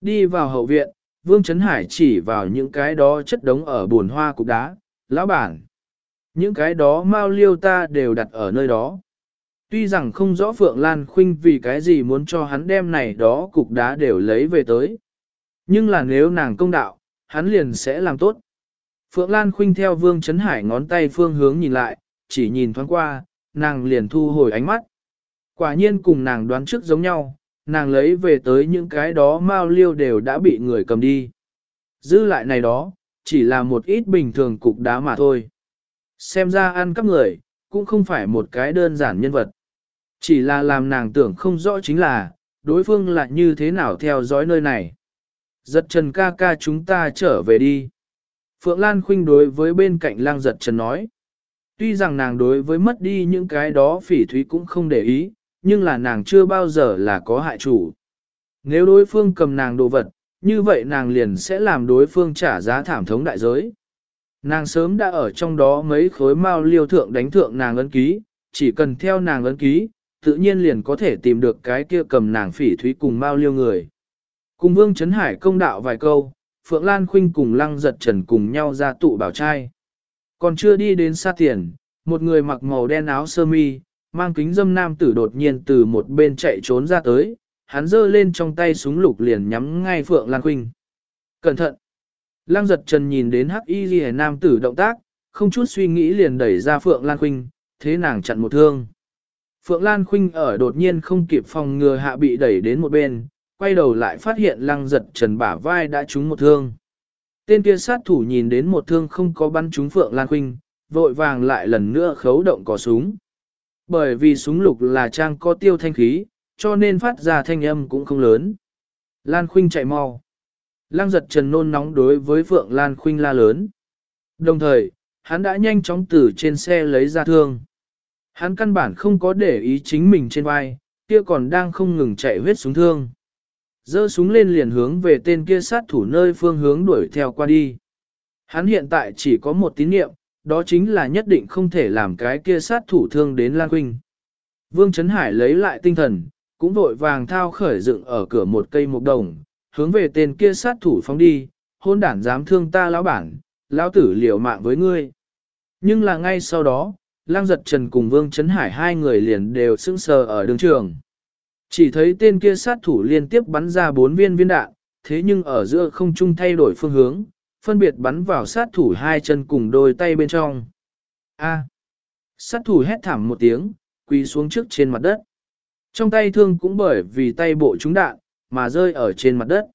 S1: Đi vào hậu viện, Vương Trấn Hải chỉ vào những cái đó chất đống ở buồn hoa cục đá, lão bản. Những cái đó mau liêu ta đều đặt ở nơi đó. Tuy rằng không rõ Phượng Lan Khuynh vì cái gì muốn cho hắn đem này đó cục đá đều lấy về tới. Nhưng là nếu nàng công đạo, hắn liền sẽ làm tốt. Phượng Lan Khuynh theo Vương Trấn Hải ngón tay phương hướng nhìn lại, chỉ nhìn thoáng qua, nàng liền thu hồi ánh mắt. Quả nhiên cùng nàng đoán trước giống nhau, nàng lấy về tới những cái đó mao liêu đều đã bị người cầm đi. Dư lại này đó, chỉ là một ít bình thường cục đá mà thôi. Xem ra ăn các người, cũng không phải một cái đơn giản nhân vật. Chỉ là làm nàng tưởng không rõ chính là, đối phương là như thế nào theo dõi nơi này. Giật trần ca ca chúng ta trở về đi. Phượng Lan Khuynh đối với bên cạnh lang giật trần nói. Tuy rằng nàng đối với mất đi những cái đó phỉ thúy cũng không để ý, nhưng là nàng chưa bao giờ là có hại chủ. Nếu đối phương cầm nàng đồ vật, như vậy nàng liền sẽ làm đối phương trả giá thảm thống đại giới. Nàng sớm đã ở trong đó mấy khối mao liêu thượng đánh thượng nàng ấn ký, chỉ cần theo nàng ấn ký, tự nhiên liền có thể tìm được cái kia cầm nàng phỉ thúy cùng mao liêu người. Cùng Vương Trấn Hải công đạo vài câu, Phượng Lan Khuynh cùng Lăng Giật Trần cùng nhau ra tụ bảo trai. Còn chưa đi đến xa tiền, một người mặc màu đen áo sơ mi, mang kính dâm nam tử đột nhiên từ một bên chạy trốn ra tới, hắn giơ lên trong tay súng lục liền nhắm ngay Phượng Lan Khuynh. Cẩn thận! Lăng giật trần nhìn đến hắc y ghi nam tử động tác, không chút suy nghĩ liền đẩy ra Phượng Lan Khuynh, thế nàng chặn một thương. Phượng Lan Khuynh ở đột nhiên không kịp phòng ngừa hạ bị đẩy đến một bên, quay đầu lại phát hiện lăng giật trần bả vai đã trúng một thương. Tên kia sát thủ nhìn đến một thương không có bắn trúng Phượng Lan Khuynh, vội vàng lại lần nữa khấu động cò súng. Bởi vì súng lục là trang có tiêu thanh khí, cho nên phát ra thanh âm cũng không lớn. Lan Khuynh chạy mau. Lăng giật trần nôn nóng đối với Phượng Lan Khuynh la lớn. Đồng thời, hắn đã nhanh chóng từ trên xe lấy ra thương. Hắn căn bản không có để ý chính mình trên vai, kia còn đang không ngừng chạy huyết súng thương. Dơ súng lên liền hướng về tên kia sát thủ nơi phương hướng đuổi theo qua đi. Hắn hiện tại chỉ có một tín niệm, đó chính là nhất định không thể làm cái kia sát thủ thương đến Lan Quynh. Vương Trấn Hải lấy lại tinh thần, cũng vội vàng thao khởi dựng ở cửa một cây mục đồng, hướng về tên kia sát thủ phóng đi, hôn đản dám thương ta lão bản, lão tử liều mạng với ngươi. Nhưng là ngay sau đó, Lang Giật Trần cùng Vương Trấn Hải hai người liền đều sững sờ ở đường trường. Chỉ thấy tên kia sát thủ liên tiếp bắn ra bốn viên viên đạn, thế nhưng ở giữa không trung thay đổi phương hướng, phân biệt bắn vào sát thủ hai chân cùng đôi tay bên trong. A. Sát thủ hét thảm một tiếng, quỳ xuống trước trên mặt đất. Trong tay thương cũng bởi vì tay bộ trúng đạn, mà rơi ở trên mặt đất.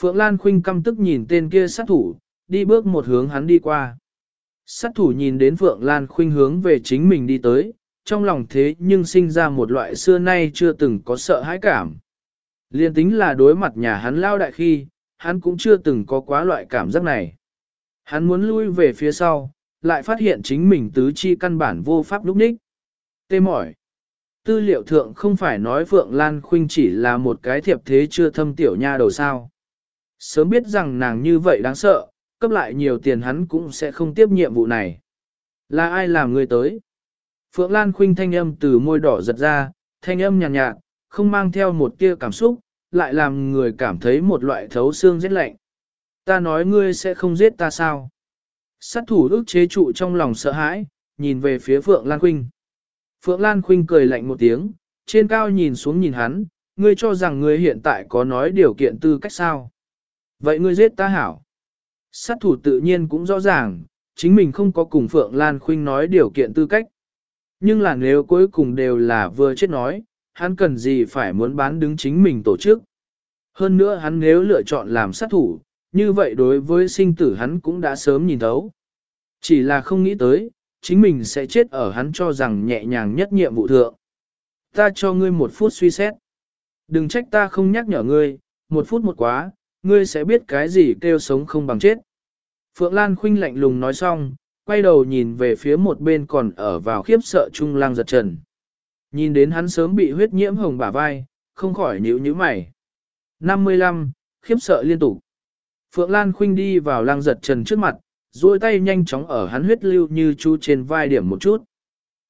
S1: Phượng Lan Khuynh căm tức nhìn tên kia sát thủ, đi bước một hướng hắn đi qua. Sát thủ nhìn đến Phượng Lan Khuynh hướng về chính mình đi tới, trong lòng thế nhưng sinh ra một loại xưa nay chưa từng có sợ hãi cảm. Liên tính là đối mặt nhà hắn lao đại khi, hắn cũng chưa từng có quá loại cảm giác này. Hắn muốn lui về phía sau, lại phát hiện chính mình tứ chi căn bản vô pháp lúc ních. Tê mỏi. Tư liệu thượng không phải nói Phượng Lan Khuynh chỉ là một cái thiệp thế chưa thâm tiểu nha đầu sao. Sớm biết rằng nàng như vậy đáng sợ, cấp lại nhiều tiền hắn cũng sẽ không tiếp nhiệm vụ này. Là ai làm người tới? Phượng Lan Khuynh thanh âm từ môi đỏ giật ra, thanh âm nhàn nhạt, nhạt, không mang theo một tia cảm xúc, lại làm người cảm thấy một loại thấu xương rét lạnh. Ta nói ngươi sẽ không giết ta sao? Sát thủ ức chế trụ trong lòng sợ hãi, nhìn về phía Phượng Lan Khuynh. Phượng Lan Khuynh cười lạnh một tiếng, trên cao nhìn xuống nhìn hắn, ngươi cho rằng ngươi hiện tại có nói điều kiện tư cách sao? Vậy ngươi giết ta hảo. Sát thủ tự nhiên cũng rõ ràng, chính mình không có cùng Phượng Lan Khuynh nói điều kiện tư cách. Nhưng là nếu cuối cùng đều là vừa chết nói, hắn cần gì phải muốn bán đứng chính mình tổ chức. Hơn nữa hắn nếu lựa chọn làm sát thủ, như vậy đối với sinh tử hắn cũng đã sớm nhìn thấu. Chỉ là không nghĩ tới, chính mình sẽ chết ở hắn cho rằng nhẹ nhàng nhất nhiệm vụ thượng. Ta cho ngươi một phút suy xét. Đừng trách ta không nhắc nhở ngươi, một phút một quá, ngươi sẽ biết cái gì kêu sống không bằng chết. Phượng Lan khinh lạnh lùng nói xong, quay đầu nhìn về phía một bên còn ở vào khiếp sợ trung lang giật trần. Nhìn đến hắn sớm bị huyết nhiễm hồng bả vai, không khỏi nhíu nhíu mày. 55, khiếp sợ liên tục. Phượng Lan khinh đi vào lang giật trần trước mặt, duỗi tay nhanh chóng ở hắn huyết lưu như chu trên vai điểm một chút.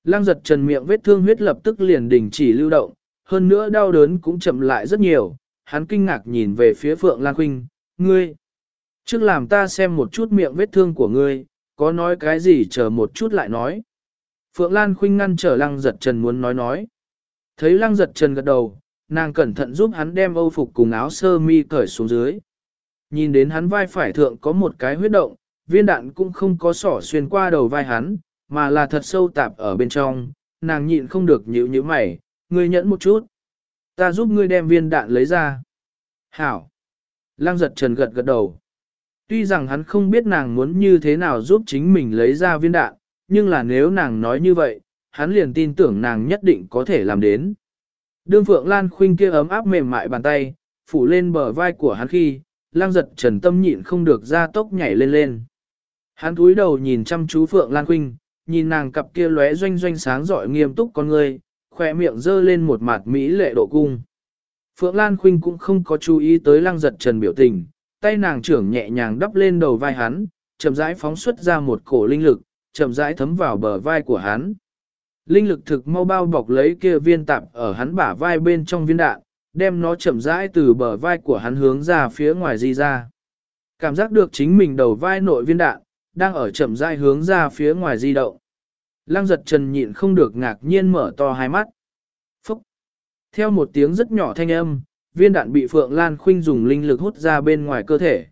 S1: Lang giật trần miệng vết thương huyết lập tức liền đình chỉ lưu động, hơn nữa đau đớn cũng chậm lại rất nhiều. Hắn kinh ngạc nhìn về phía Phượng Lan Khuynh, ngươi, trước làm ta xem một chút miệng vết thương của ngươi, có nói cái gì chờ một chút lại nói. Phượng Lan Khuynh ngăn trở lăng giật trần muốn nói nói. Thấy lăng giật trần gật đầu, nàng cẩn thận giúp hắn đem âu phục cùng áo sơ mi cởi xuống dưới. Nhìn đến hắn vai phải thượng có một cái huyết động, viên đạn cũng không có sỏ xuyên qua đầu vai hắn, mà là thật sâu tạp ở bên trong, nàng nhịn không được nhíu nhíu mày, ngươi nhẫn một chút. Ta giúp ngươi đem viên đạn lấy ra. Hảo. Lăng giật trần gật gật đầu. Tuy rằng hắn không biết nàng muốn như thế nào giúp chính mình lấy ra viên đạn, nhưng là nếu nàng nói như vậy, hắn liền tin tưởng nàng nhất định có thể làm đến. Đương Phượng Lan Khuynh kia ấm áp mềm mại bàn tay, phủ lên bờ vai của hắn khi, lang giật trần tâm nhịn không được ra tốc nhảy lên lên. Hắn cúi đầu nhìn chăm chú Phượng Lan Khuynh, nhìn nàng cặp kia lóe doanh doanh sáng giỏi nghiêm túc con người, khỏe miệng dơ lên một mặt mỹ lệ độ cung. Phượng Lan Khuynh cũng không có chú ý tới lăng giật trần biểu tình, tay nàng trưởng nhẹ nhàng đắp lên đầu vai hắn, chậm rãi phóng xuất ra một cổ linh lực, chậm rãi thấm vào bờ vai của hắn. Linh lực thực mau bao bọc lấy kia viên tạp ở hắn bả vai bên trong viên đạn, đem nó chậm rãi từ bờ vai của hắn hướng ra phía ngoài di ra. Cảm giác được chính mình đầu vai nội viên đạn, đang ở chậm rãi hướng ra phía ngoài di động. Lăng giật trần nhịn không được ngạc nhiên mở to hai mắt. Phúc! Theo một tiếng rất nhỏ thanh âm, viên đạn bị Phượng Lan Khuynh dùng linh lực hút ra bên ngoài cơ thể.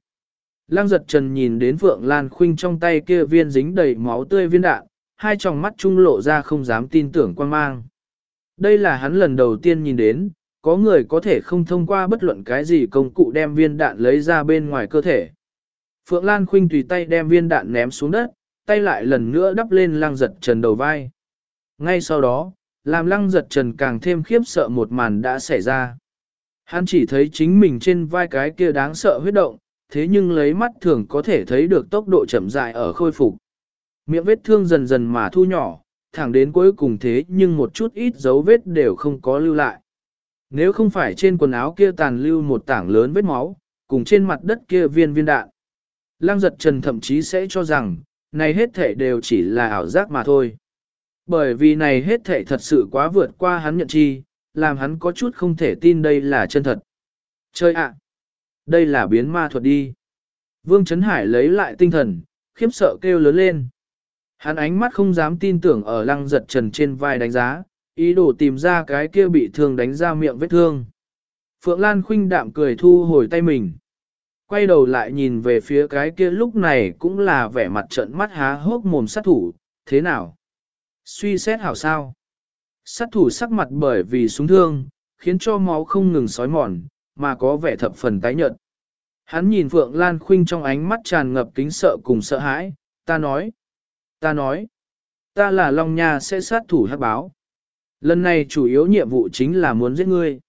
S1: Lăng giật trần nhìn đến Phượng Lan Khuynh trong tay kia viên dính đầy máu tươi viên đạn, hai tròng mắt trung lộ ra không dám tin tưởng quan mang. Đây là hắn lần đầu tiên nhìn đến, có người có thể không thông qua bất luận cái gì công cụ đem viên đạn lấy ra bên ngoài cơ thể. Phượng Lan Khuynh tùy tay đem viên đạn ném xuống đất, tay lại lần nữa đắp lên lăng giật trần đầu vai. Ngay sau đó, làm lăng giật trần càng thêm khiếp sợ một màn đã xảy ra. Hắn chỉ thấy chính mình trên vai cái kia đáng sợ huyết động, thế nhưng lấy mắt thường có thể thấy được tốc độ chậm dại ở khôi phục. Miệng vết thương dần dần mà thu nhỏ, thẳng đến cuối cùng thế nhưng một chút ít dấu vết đều không có lưu lại. Nếu không phải trên quần áo kia tàn lưu một tảng lớn vết máu, cùng trên mặt đất kia viên viên đạn. Lăng giật trần thậm chí sẽ cho rằng, này hết thể đều chỉ là ảo giác mà thôi. Bởi vì này hết thể thật sự quá vượt qua hắn nhận chi, làm hắn có chút không thể tin đây là chân thật. Chơi ạ! Đây là biến ma thuật đi. Vương Trấn Hải lấy lại tinh thần, khiếp sợ kêu lớn lên. Hắn ánh mắt không dám tin tưởng ở lăng giật trần trên vai đánh giá, ý đồ tìm ra cái kia bị thương đánh ra miệng vết thương. Phượng Lan khinh đạm cười thu hồi tay mình. Quay đầu lại nhìn về phía cái kia lúc này cũng là vẻ mặt trận mắt há hốc mồm sát thủ, thế nào? Suy xét hảo sao? Sát thủ sắc mặt bởi vì súng thương, khiến cho máu không ngừng sói mòn, mà có vẻ thập phần tái nhợt. Hắn nhìn Phượng Lan Khuynh trong ánh mắt tràn ngập kính sợ cùng sợ hãi, ta nói, ta nói, ta là Long Nha sẽ sát thủ hắc báo. Lần này chủ yếu nhiệm vụ chính là muốn giết ngươi.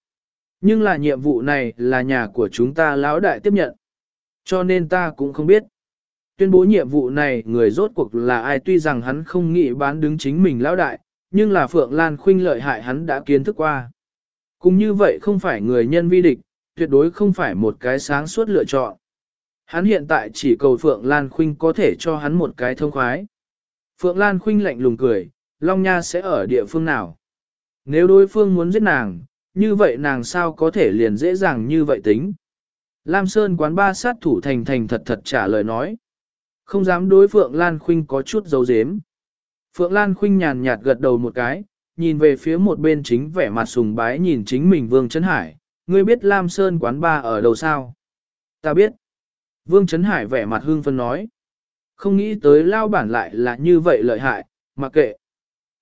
S1: Nhưng là nhiệm vụ này là nhà của chúng ta lão đại tiếp nhận. Cho nên ta cũng không biết. Tuyên bố nhiệm vụ này người rốt cuộc là ai tuy rằng hắn không nghĩ bán đứng chính mình lão đại, nhưng là Phượng Lan Khuynh lợi hại hắn đã kiến thức qua. Cũng như vậy không phải người nhân vi địch, tuyệt đối không phải một cái sáng suốt lựa chọn. Hắn hiện tại chỉ cầu Phượng Lan Khuynh có thể cho hắn một cái thông khoái. Phượng Lan Khuynh lạnh lùng cười, Long Nha sẽ ở địa phương nào? Nếu đối phương muốn giết nàng, như vậy nàng sao có thể liền dễ dàng như vậy tính? Lam Sơn quán ba sát thủ thành thành thật thật trả lời nói. Không dám đối Phượng Lan Khuynh có chút dấu dếm. Phượng Lan Khuynh nhàn nhạt gật đầu một cái, nhìn về phía một bên chính vẻ mặt sùng bái nhìn chính mình Vương Trấn Hải. Ngươi biết Lam Sơn quán ba ở đâu sao? Ta biết. Vương Trấn Hải vẻ mặt hương phân nói. Không nghĩ tới lao bản lại là như vậy lợi hại, mặc kệ.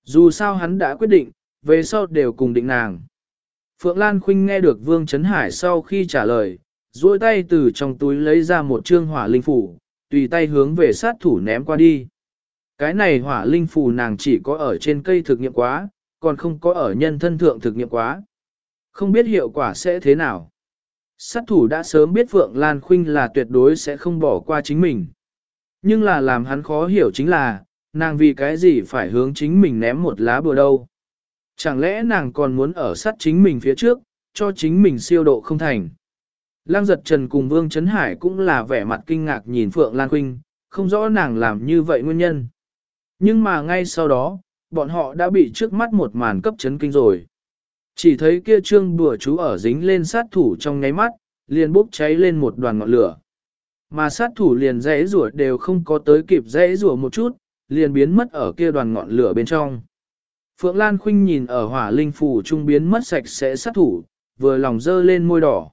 S1: Dù sao hắn đã quyết định, về sau đều cùng định nàng. Phượng Lan Khuynh nghe được Vương Trấn Hải sau khi trả lời, duỗi tay từ trong túi lấy ra một trương hỏa linh phủ, tùy tay hướng về sát thủ ném qua đi. Cái này hỏa linh phù nàng chỉ có ở trên cây thực nghiệm quá, còn không có ở nhân thân thượng thực nghiệm quá. Không biết hiệu quả sẽ thế nào. Sát thủ đã sớm biết Phượng Lan Khuynh là tuyệt đối sẽ không bỏ qua chính mình. Nhưng là làm hắn khó hiểu chính là, nàng vì cái gì phải hướng chính mình ném một lá bừa đâu. Chẳng lẽ nàng còn muốn ở sát chính mình phía trước, cho chính mình siêu độ không thành. Lăng giật trần cùng Vương Trấn Hải cũng là vẻ mặt kinh ngạc nhìn Phượng Lan Khuynh, không rõ nàng làm như vậy nguyên nhân. Nhưng mà ngay sau đó, bọn họ đã bị trước mắt một màn cấp chấn kinh rồi. Chỉ thấy kia trương bùa chú ở dính lên sát thủ trong ngáy mắt, liền bốc cháy lên một đoàn ngọn lửa. Mà sát thủ liền rẽ rủa đều không có tới kịp rẽ rủa một chút, liền biến mất ở kia đoàn ngọn lửa bên trong. Phượng Lan Khuynh nhìn ở hỏa linh phủ trung biến mất sạch sẽ sát thủ, vừa lòng dơ lên môi đỏ.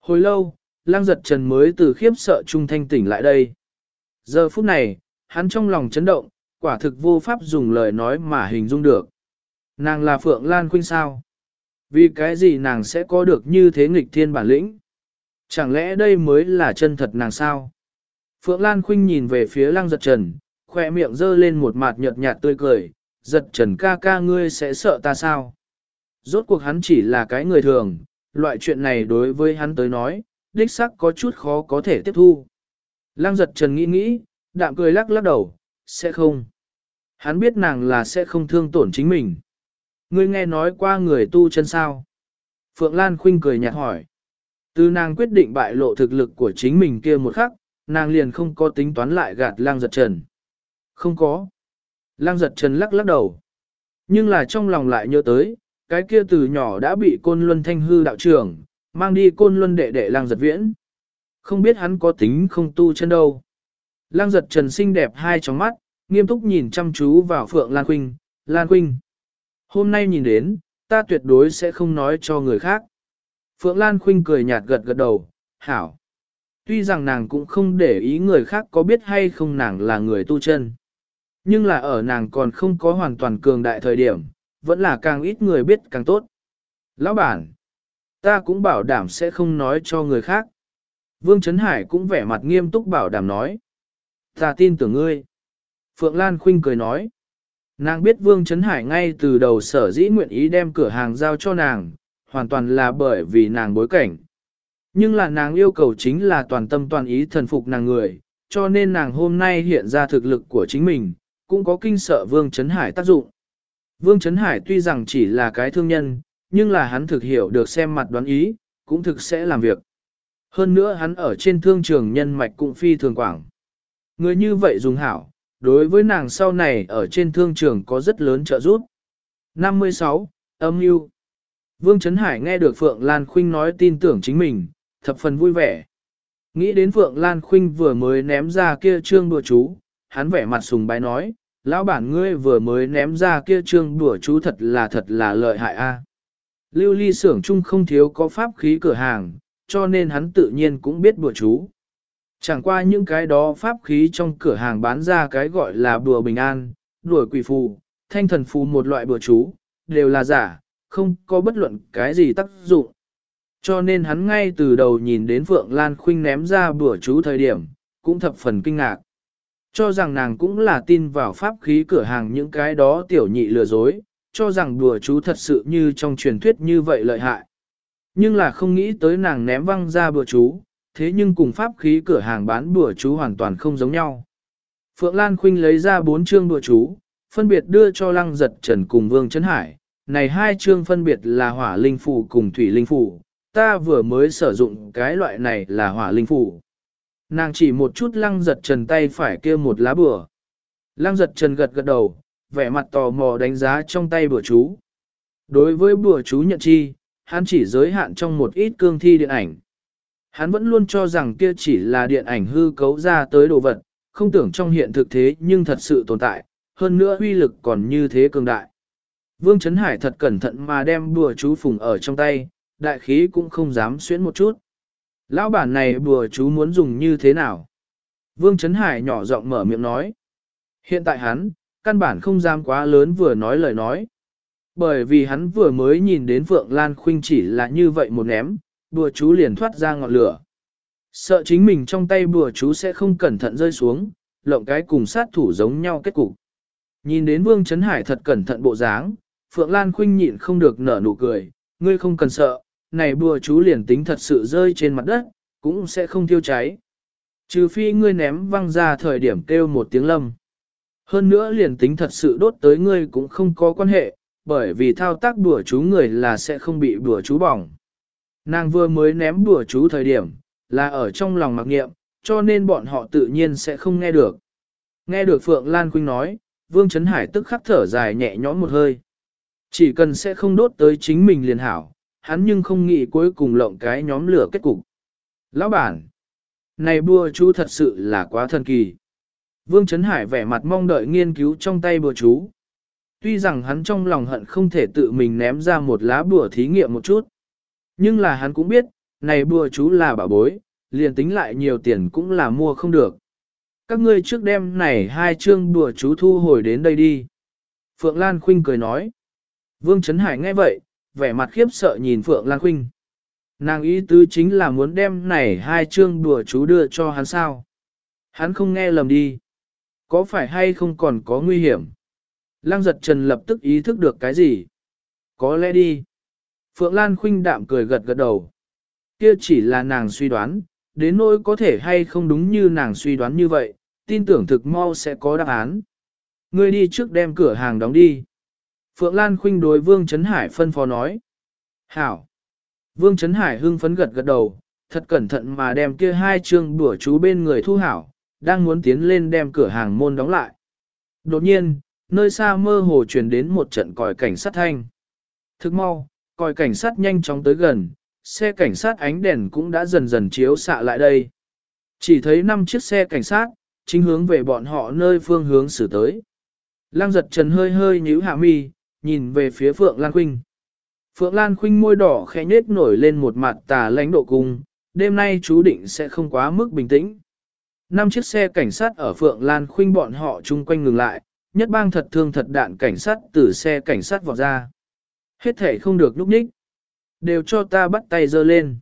S1: Hồi lâu, lang giật trần mới từ khiếp sợ trung thanh tỉnh lại đây. Giờ phút này, hắn trong lòng chấn động, quả thực vô pháp dùng lời nói mà hình dung được. Nàng là Phượng Lan Khuynh sao? Vì cái gì nàng sẽ có được như thế nghịch thiên bản lĩnh? Chẳng lẽ đây mới là chân thật nàng sao? Phượng Lan Khuynh nhìn về phía lăng giật trần, khoe miệng dơ lên một mặt nhợt nhạt tươi cười, giật trần ca ca ngươi sẽ sợ ta sao? Rốt cuộc hắn chỉ là cái người thường, loại chuyện này đối với hắn tới nói, đích sắc có chút khó có thể tiếp thu. Lăng giật trần nghĩ nghĩ, đạm cười lắc lắc đầu, sẽ không. Hắn biết nàng là sẽ không thương tổn chính mình. Ngươi nghe nói qua người tu chân sao? Phượng Lan Khuynh cười nhạt hỏi. Từ nàng quyết định bại lộ thực lực của chính mình kia một khắc, nàng liền không có tính toán lại gạt lang giật trần. Không có. Lang giật trần lắc lắc đầu. Nhưng là trong lòng lại nhớ tới, cái kia từ nhỏ đã bị côn luân thanh hư đạo trưởng, mang đi côn luân đệ đệ lang giật viễn. Không biết hắn có tính không tu chân đâu. Lang giật trần xinh đẹp hai tròng mắt, nghiêm túc nhìn chăm chú vào Phượng Lan Khuynh, Lan Khuynh. Hôm nay nhìn đến, ta tuyệt đối sẽ không nói cho người khác. Phượng Lan Khuynh cười nhạt gật gật đầu, hảo. Tuy rằng nàng cũng không để ý người khác có biết hay không nàng là người tu chân. Nhưng là ở nàng còn không có hoàn toàn cường đại thời điểm, vẫn là càng ít người biết càng tốt. Lão bản, ta cũng bảo đảm sẽ không nói cho người khác. Vương Trấn Hải cũng vẻ mặt nghiêm túc bảo đảm nói. Ta tin tưởng ngươi. Phượng Lan Khuynh cười nói. Nàng biết Vương Trấn Hải ngay từ đầu sở dĩ nguyện ý đem cửa hàng giao cho nàng, hoàn toàn là bởi vì nàng bối cảnh. Nhưng là nàng yêu cầu chính là toàn tâm toàn ý thần phục nàng người, cho nên nàng hôm nay hiện ra thực lực của chính mình, cũng có kinh sợ Vương Trấn Hải tác dụng. Vương Trấn Hải tuy rằng chỉ là cái thương nhân, nhưng là hắn thực hiểu được xem mặt đoán ý, cũng thực sẽ làm việc. Hơn nữa hắn ở trên thương trường nhân mạch cũng phi thường quảng. Người như vậy dùng hảo, đối với nàng sau này ở trên thương trường có rất lớn trợ giúp. 56. Âm mưu Vương Trấn Hải nghe được Phượng Lan Khuynh nói tin tưởng chính mình, thập phần vui vẻ. Nghĩ đến Phượng Lan Khuynh vừa mới ném ra kia trương đùa chú, hắn vẻ mặt sùng bái nói, lão bản ngươi vừa mới ném ra kia trương đùa chú thật là thật là lợi hại a. Lưu ly xưởng chung không thiếu có pháp khí cửa hàng, cho nên hắn tự nhiên cũng biết đùa chú. Chẳng qua những cái đó pháp khí trong cửa hàng bán ra cái gọi là bùa bình an, đuổi quỷ phù, thanh thần phù một loại bùa chú, đều là giả, không có bất luận cái gì tác dụng. Cho nên hắn ngay từ đầu nhìn đến Phượng Lan Khuynh ném ra bùa chú thời điểm, cũng thập phần kinh ngạc. Cho rằng nàng cũng là tin vào pháp khí cửa hàng những cái đó tiểu nhị lừa dối, cho rằng đùa chú thật sự như trong truyền thuyết như vậy lợi hại. Nhưng là không nghĩ tới nàng ném văng ra bùa chú, thế nhưng cùng pháp khí cửa hàng bán bùa chú hoàn toàn không giống nhau. Phượng Lan Khuynh lấy ra bốn chương bùa chú, phân biệt đưa cho Lăng Giật Trần cùng Vương Trấn Hải, này hai chương phân biệt là hỏa linh phủ cùng thủy linh phủ, ta vừa mới sử dụng cái loại này là hỏa linh phủ. Nàng chỉ một chút lăng giật trần tay phải kia một lá bừa. Lăng giật trần gật gật đầu, vẻ mặt tò mò đánh giá trong tay bùa chú. Đối với bùa chú nhận chi, hắn chỉ giới hạn trong một ít cương thi điện ảnh. Hắn vẫn luôn cho rằng kia chỉ là điện ảnh hư cấu ra tới đồ vật, không tưởng trong hiện thực thế nhưng thật sự tồn tại, hơn nữa uy lực còn như thế cường đại. Vương Trấn Hải thật cẩn thận mà đem bùa chú phùng ở trong tay, đại khí cũng không dám xuyến một chút. Lão bản này bùa chú muốn dùng như thế nào? Vương Trấn Hải nhỏ giọng mở miệng nói. Hiện tại hắn, căn bản không dám quá lớn vừa nói lời nói. Bởi vì hắn vừa mới nhìn đến Phượng Lan Khuynh chỉ là như vậy một ném, bùa chú liền thoát ra ngọn lửa. Sợ chính mình trong tay bùa chú sẽ không cẩn thận rơi xuống, lộng cái cùng sát thủ giống nhau kết cục. Nhìn đến Vương Trấn Hải thật cẩn thận bộ dáng, Phượng Lan Khuynh nhịn không được nở nụ cười, ngươi không cần sợ, này bùa chú liền tính thật sự rơi trên mặt đất, cũng sẽ không thiêu cháy. Trừ phi ngươi ném văng ra thời điểm kêu một tiếng lâm. Hơn nữa liền tính thật sự đốt tới ngươi cũng không có quan hệ, bởi vì thao tác đùa chú người là sẽ không bị đùa chú bỏng. Nàng vừa mới ném bùa chú thời điểm, là ở trong lòng mặc nghiệm, cho nên bọn họ tự nhiên sẽ không nghe được. Nghe được Phượng Lan Quynh nói, Vương Trấn Hải tức khắc thở dài nhẹ nhõm một hơi. Chỉ cần sẽ không đốt tới chính mình liền hảo, hắn nhưng không nghĩ cuối cùng lộng cái nhóm lửa kết cục. Lão bản, này bùa chú thật sự là quá thần kỳ. Vương Trấn Hải vẻ mặt mong đợi nghiên cứu trong tay bùa chú. Tuy rằng hắn trong lòng hận không thể tự mình ném ra một lá bùa thí nghiệm một chút. Nhưng là hắn cũng biết, này bùa chú là bảo bối, liền tính lại nhiều tiền cũng là mua không được. Các ngươi trước đêm này hai chương bùa chú thu hồi đến đây đi. Phượng Lan Khuynh cười nói. Vương Trấn Hải nghe vậy, vẻ mặt khiếp sợ nhìn Phượng Lan Khuynh. Nàng ý tứ chính là muốn đem này hai chương đùa chú đưa cho hắn sao. Hắn không nghe lầm đi. Có phải hay không còn có nguy hiểm? Lăng giật trần lập tức ý thức được cái gì? Có lẽ đi. Phượng Lan khinh đạm cười gật gật đầu. Kia chỉ là nàng suy đoán, đến nỗi có thể hay không đúng như nàng suy đoán như vậy, tin tưởng thực mau sẽ có đáp án. Ngươi đi trước đem cửa hàng đóng đi. Phượng Lan khinh đối Vương Trấn Hải phân phó nói. Hảo. Vương Trấn Hải hưng phấn gật gật đầu, thật cẩn thận mà đem kia hai chương bửa chú bên người thu hảo, đang muốn tiến lên đem cửa hàng môn đóng lại. Đột nhiên, nơi xa mơ hồ truyền đến một trận còi cảnh sát thanh. Thức mau, còi cảnh sát nhanh chóng tới gần, xe cảnh sát ánh đèn cũng đã dần dần chiếu xạ lại đây. Chỉ thấy năm chiếc xe cảnh sát, chính hướng về bọn họ nơi phương hướng xử tới. Lăng giật trần hơi hơi nhíu hạ mi, nhìn về phía Phượng Lan Khuynh. Phượng Lan Khuynh môi đỏ khẽ nết nổi lên một mặt tà lãnh độ cung, đêm nay chú định sẽ không quá mức bình tĩnh. Năm chiếc xe cảnh sát ở Phượng Lan Khuynh bọn họ chung quanh ngừng lại, nhất bang thật thương thật đạn cảnh sát từ xe cảnh sát vọt ra. Hết thể không được núp nhích. Đều cho ta bắt tay giơ lên.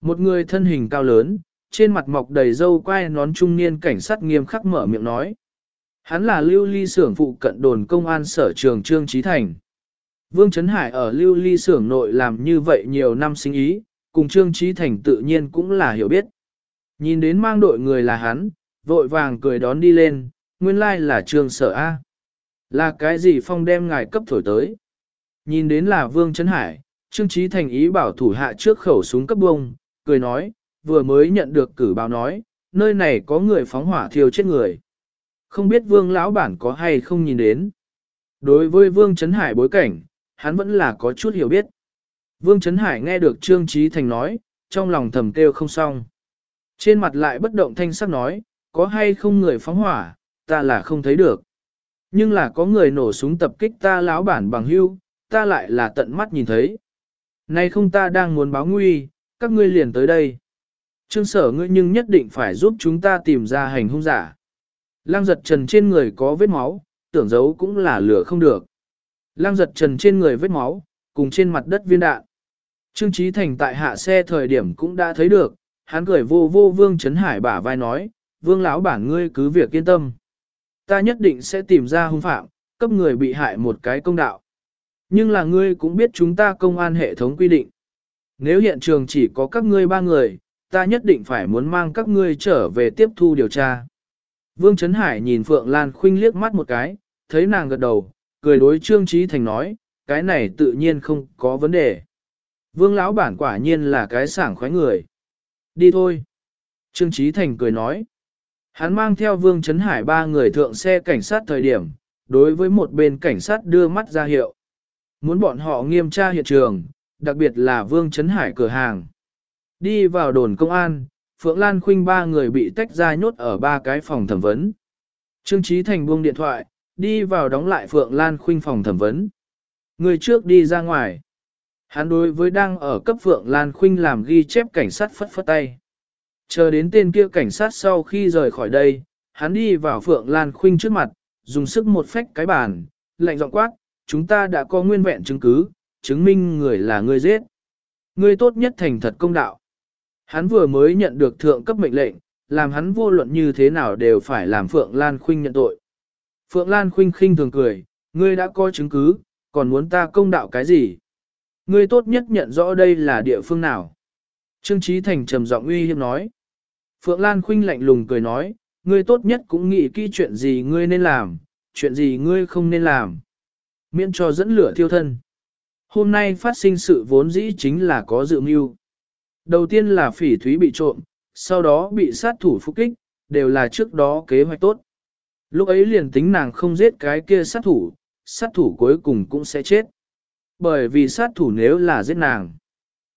S1: Một người thân hình cao lớn, trên mặt mọc đầy râu quai nón trung niên cảnh sát nghiêm khắc mở miệng nói. Hắn là lưu ly xưởng phụ cận đồn công an sở trường Trương Trí Thành. Vương Trấn Hải ở lưu ly xưởng nội làm như vậy nhiều năm sinh ý, cùng Trương Trí Thành tự nhiên cũng là hiểu biết. Nhìn đến mang đội người là hắn, vội vàng cười đón đi lên, nguyên lai là Trương Sở A. Là cái gì phong đem ngài cấp thổi tới? Nhìn đến là Vương Trấn Hải, Trương Trí Thành ý bảo thủ hạ trước khẩu súng cấp bông, cười nói, vừa mới nhận được cử báo nói, nơi này có người phóng hỏa thiêu chết người. Không biết Vương lão bản có hay không nhìn đến. Đối với Vương Trấn Hải bối cảnh, hắn vẫn là có chút hiểu biết. Vương Trấn Hải nghe được Trương Trí Thành nói, trong lòng thầm kêu không xong. Trên mặt lại bất động thanh sắc nói, có hay không người phóng hỏa, ta là không thấy được. Nhưng là có người nổ súng tập kích ta lão bản bằng hưu, ta lại là tận mắt nhìn thấy. Nay không ta đang muốn báo nguy, các ngươi liền tới đây. Trương sở ngươi nhưng nhất định phải giúp chúng ta tìm ra hành hung giả. Lăng giật trần trên người có vết máu, tưởng giấu cũng là lửa không được. Lăng giật trần trên người vết máu, cùng trên mặt đất viên đạn. Trương Trí Thành tại hạ xe thời điểm cũng đã thấy được, hắn cười vô vô Vương Trấn Hải bả vai nói, Vương lão bản ngươi cứ việc yên tâm. Ta nhất định sẽ tìm ra hung phạm, cấp người bị hại một cái công đạo. Nhưng là ngươi cũng biết chúng ta công an hệ thống quy định. Nếu hiện trường chỉ có các ngươi ba người, ta nhất định phải muốn mang các ngươi trở về tiếp thu điều tra. Vương Trấn Hải nhìn Phượng Lan Khuynh liếc mắt một cái, thấy nàng gật đầu, cười đối Trương Trí Thành nói, cái này tự nhiên không có vấn đề. Vương lão bản quả nhiên là cái sảng khoái người. Đi thôi. Trương Trí Thành cười nói. Hắn mang theo Vương Trấn Hải ba người thượng xe cảnh sát thời điểm, đối với một bên cảnh sát đưa mắt ra hiệu. Muốn bọn họ nghiêm tra hiện trường, đặc biệt là Vương Trấn Hải cửa hàng. Đi vào đồn công an, Phượng Lan Khuynh ba người bị tách ra nhốt ở ba cái phòng thẩm vấn. Trương Trí Thành buông điện thoại, đi vào đóng lại Phượng Lan Khuynh phòng thẩm vấn. Người trước đi ra ngoài. Hắn đối với đang ở cấp Phượng Lan Khuynh làm ghi chép cảnh sát phất phất tay. Chờ đến tên kia cảnh sát sau khi rời khỏi đây, hắn đi vào Phượng Lan Khuynh trước mặt, dùng sức một phách cái bàn, lạnh giọng quát, chúng ta đã có nguyên vẹn chứng cứ, chứng minh người là người giết. Người tốt nhất thành thật công đạo. Hắn vừa mới nhận được thượng cấp mệnh lệnh, làm hắn vô luận như thế nào đều phải làm Phượng Lan Khuynh nhận tội. Phượng Lan Khuynh khinh thường cười, ngươi đã có chứng cứ, còn muốn ta công đạo cái gì? Ngươi tốt nhất nhận rõ đây là địa phương nào. Trương Trí Thành trầm giọng uy hiếp nói. Phượng Lan Khuynh lạnh lùng cười nói, ngươi tốt nhất cũng nghĩ kỹ chuyện gì ngươi nên làm, chuyện gì ngươi không nên làm. Miễn cho dẫn lửa thiêu thân. Hôm nay phát sinh sự vốn dĩ chính là có dự mưu. Đầu tiên là phỉ thúy bị trộm, sau đó bị sát thủ phục kích, đều là trước đó kế hoạch tốt. Lúc ấy liền tính nàng không giết cái kia sát thủ, sát thủ cuối cùng cũng sẽ chết. Bởi vì sát thủ nếu là giết nàng.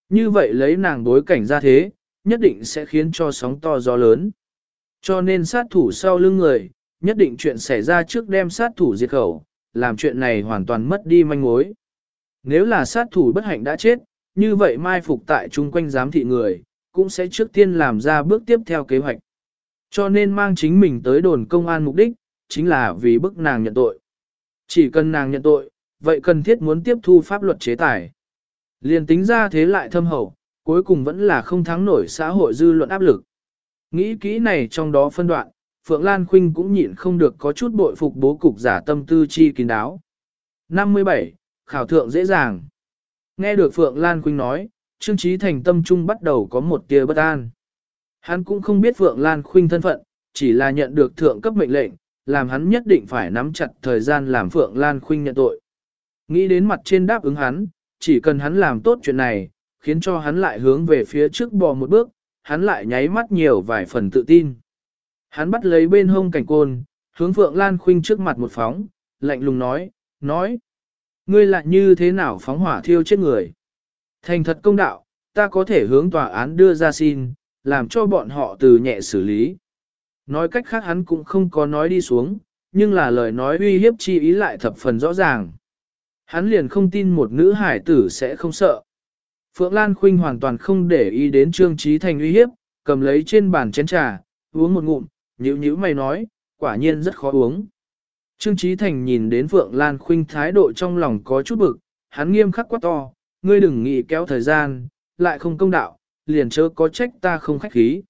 S1: Như vậy lấy nàng đối cảnh ra thế, nhất định sẽ khiến cho sóng to gió lớn. Cho nên sát thủ sau lưng người, nhất định chuyện xảy ra trước đem sát thủ diệt khẩu, làm chuyện này hoàn toàn mất đi manh mối. Nếu là sát thủ bất hạnh đã chết, như vậy mai phục tại chung quanh giám thị người, cũng sẽ trước tiên làm ra bước tiếp theo kế hoạch. Cho nên mang chính mình tới đồn công an mục đích, chính là vì bức nàng nhận tội. Chỉ cần nàng nhận tội, vậy cần thiết muốn tiếp thu pháp luật chế tài. Liền tính ra thế lại thâm hậu, cuối cùng vẫn là không thắng nổi xã hội dư luận áp lực. Nghĩ kỹ này trong đó phân đoạn, Phượng Lan Khuynh cũng nhịn không được có chút bội phục bố cục giả tâm tư chi kín đáo. 57. Khảo thượng dễ dàng. Nghe được Phượng Lan Khuynh nói, Trương Trí Thành tâm trung bắt đầu có một tia bất an. Hắn cũng không biết Phượng Lan Khuynh thân phận, chỉ là nhận được thượng cấp mệnh lệnh, làm hắn nhất định phải nắm chặt thời gian làm Phượng Lan Khuynh nhận tội. Nghĩ đến mặt trên đáp ứng hắn, chỉ cần hắn làm tốt chuyện này, khiến cho hắn lại hướng về phía trước bò một bước, hắn lại nháy mắt nhiều vài phần tự tin. Hắn bắt lấy bên hông cảnh côn, hướng Phượng Lan Khuynh trước mặt một phóng, lạnh lùng nói, nói. Ngươi lại như thế nào phóng hỏa thiêu chết người? Thành thật công đạo, ta có thể hướng tòa án đưa ra xin, làm cho bọn họ từ nhẹ xử lý. Nói cách khác hắn cũng không có nói đi xuống, nhưng là lời nói uy hiếp chi ý lại thập phần rõ ràng. Hắn liền không tin một nữ hải tử sẽ không sợ. Phượng Lan Khuynh hoàn toàn không để ý đến Trương Trí Thành uy hiếp, cầm lấy trên bàn chén trà, uống một ngụm, nhữ nhữ mày nói, quả nhiên rất khó uống. Trương Trí Thành nhìn đến Phượng Lan Khuynh thái độ trong lòng có chút bực, hắn nghiêm khắc quá to, ngươi đừng nghĩ kéo thời gian, lại không công đạo, liền chớ có trách ta không khách khí.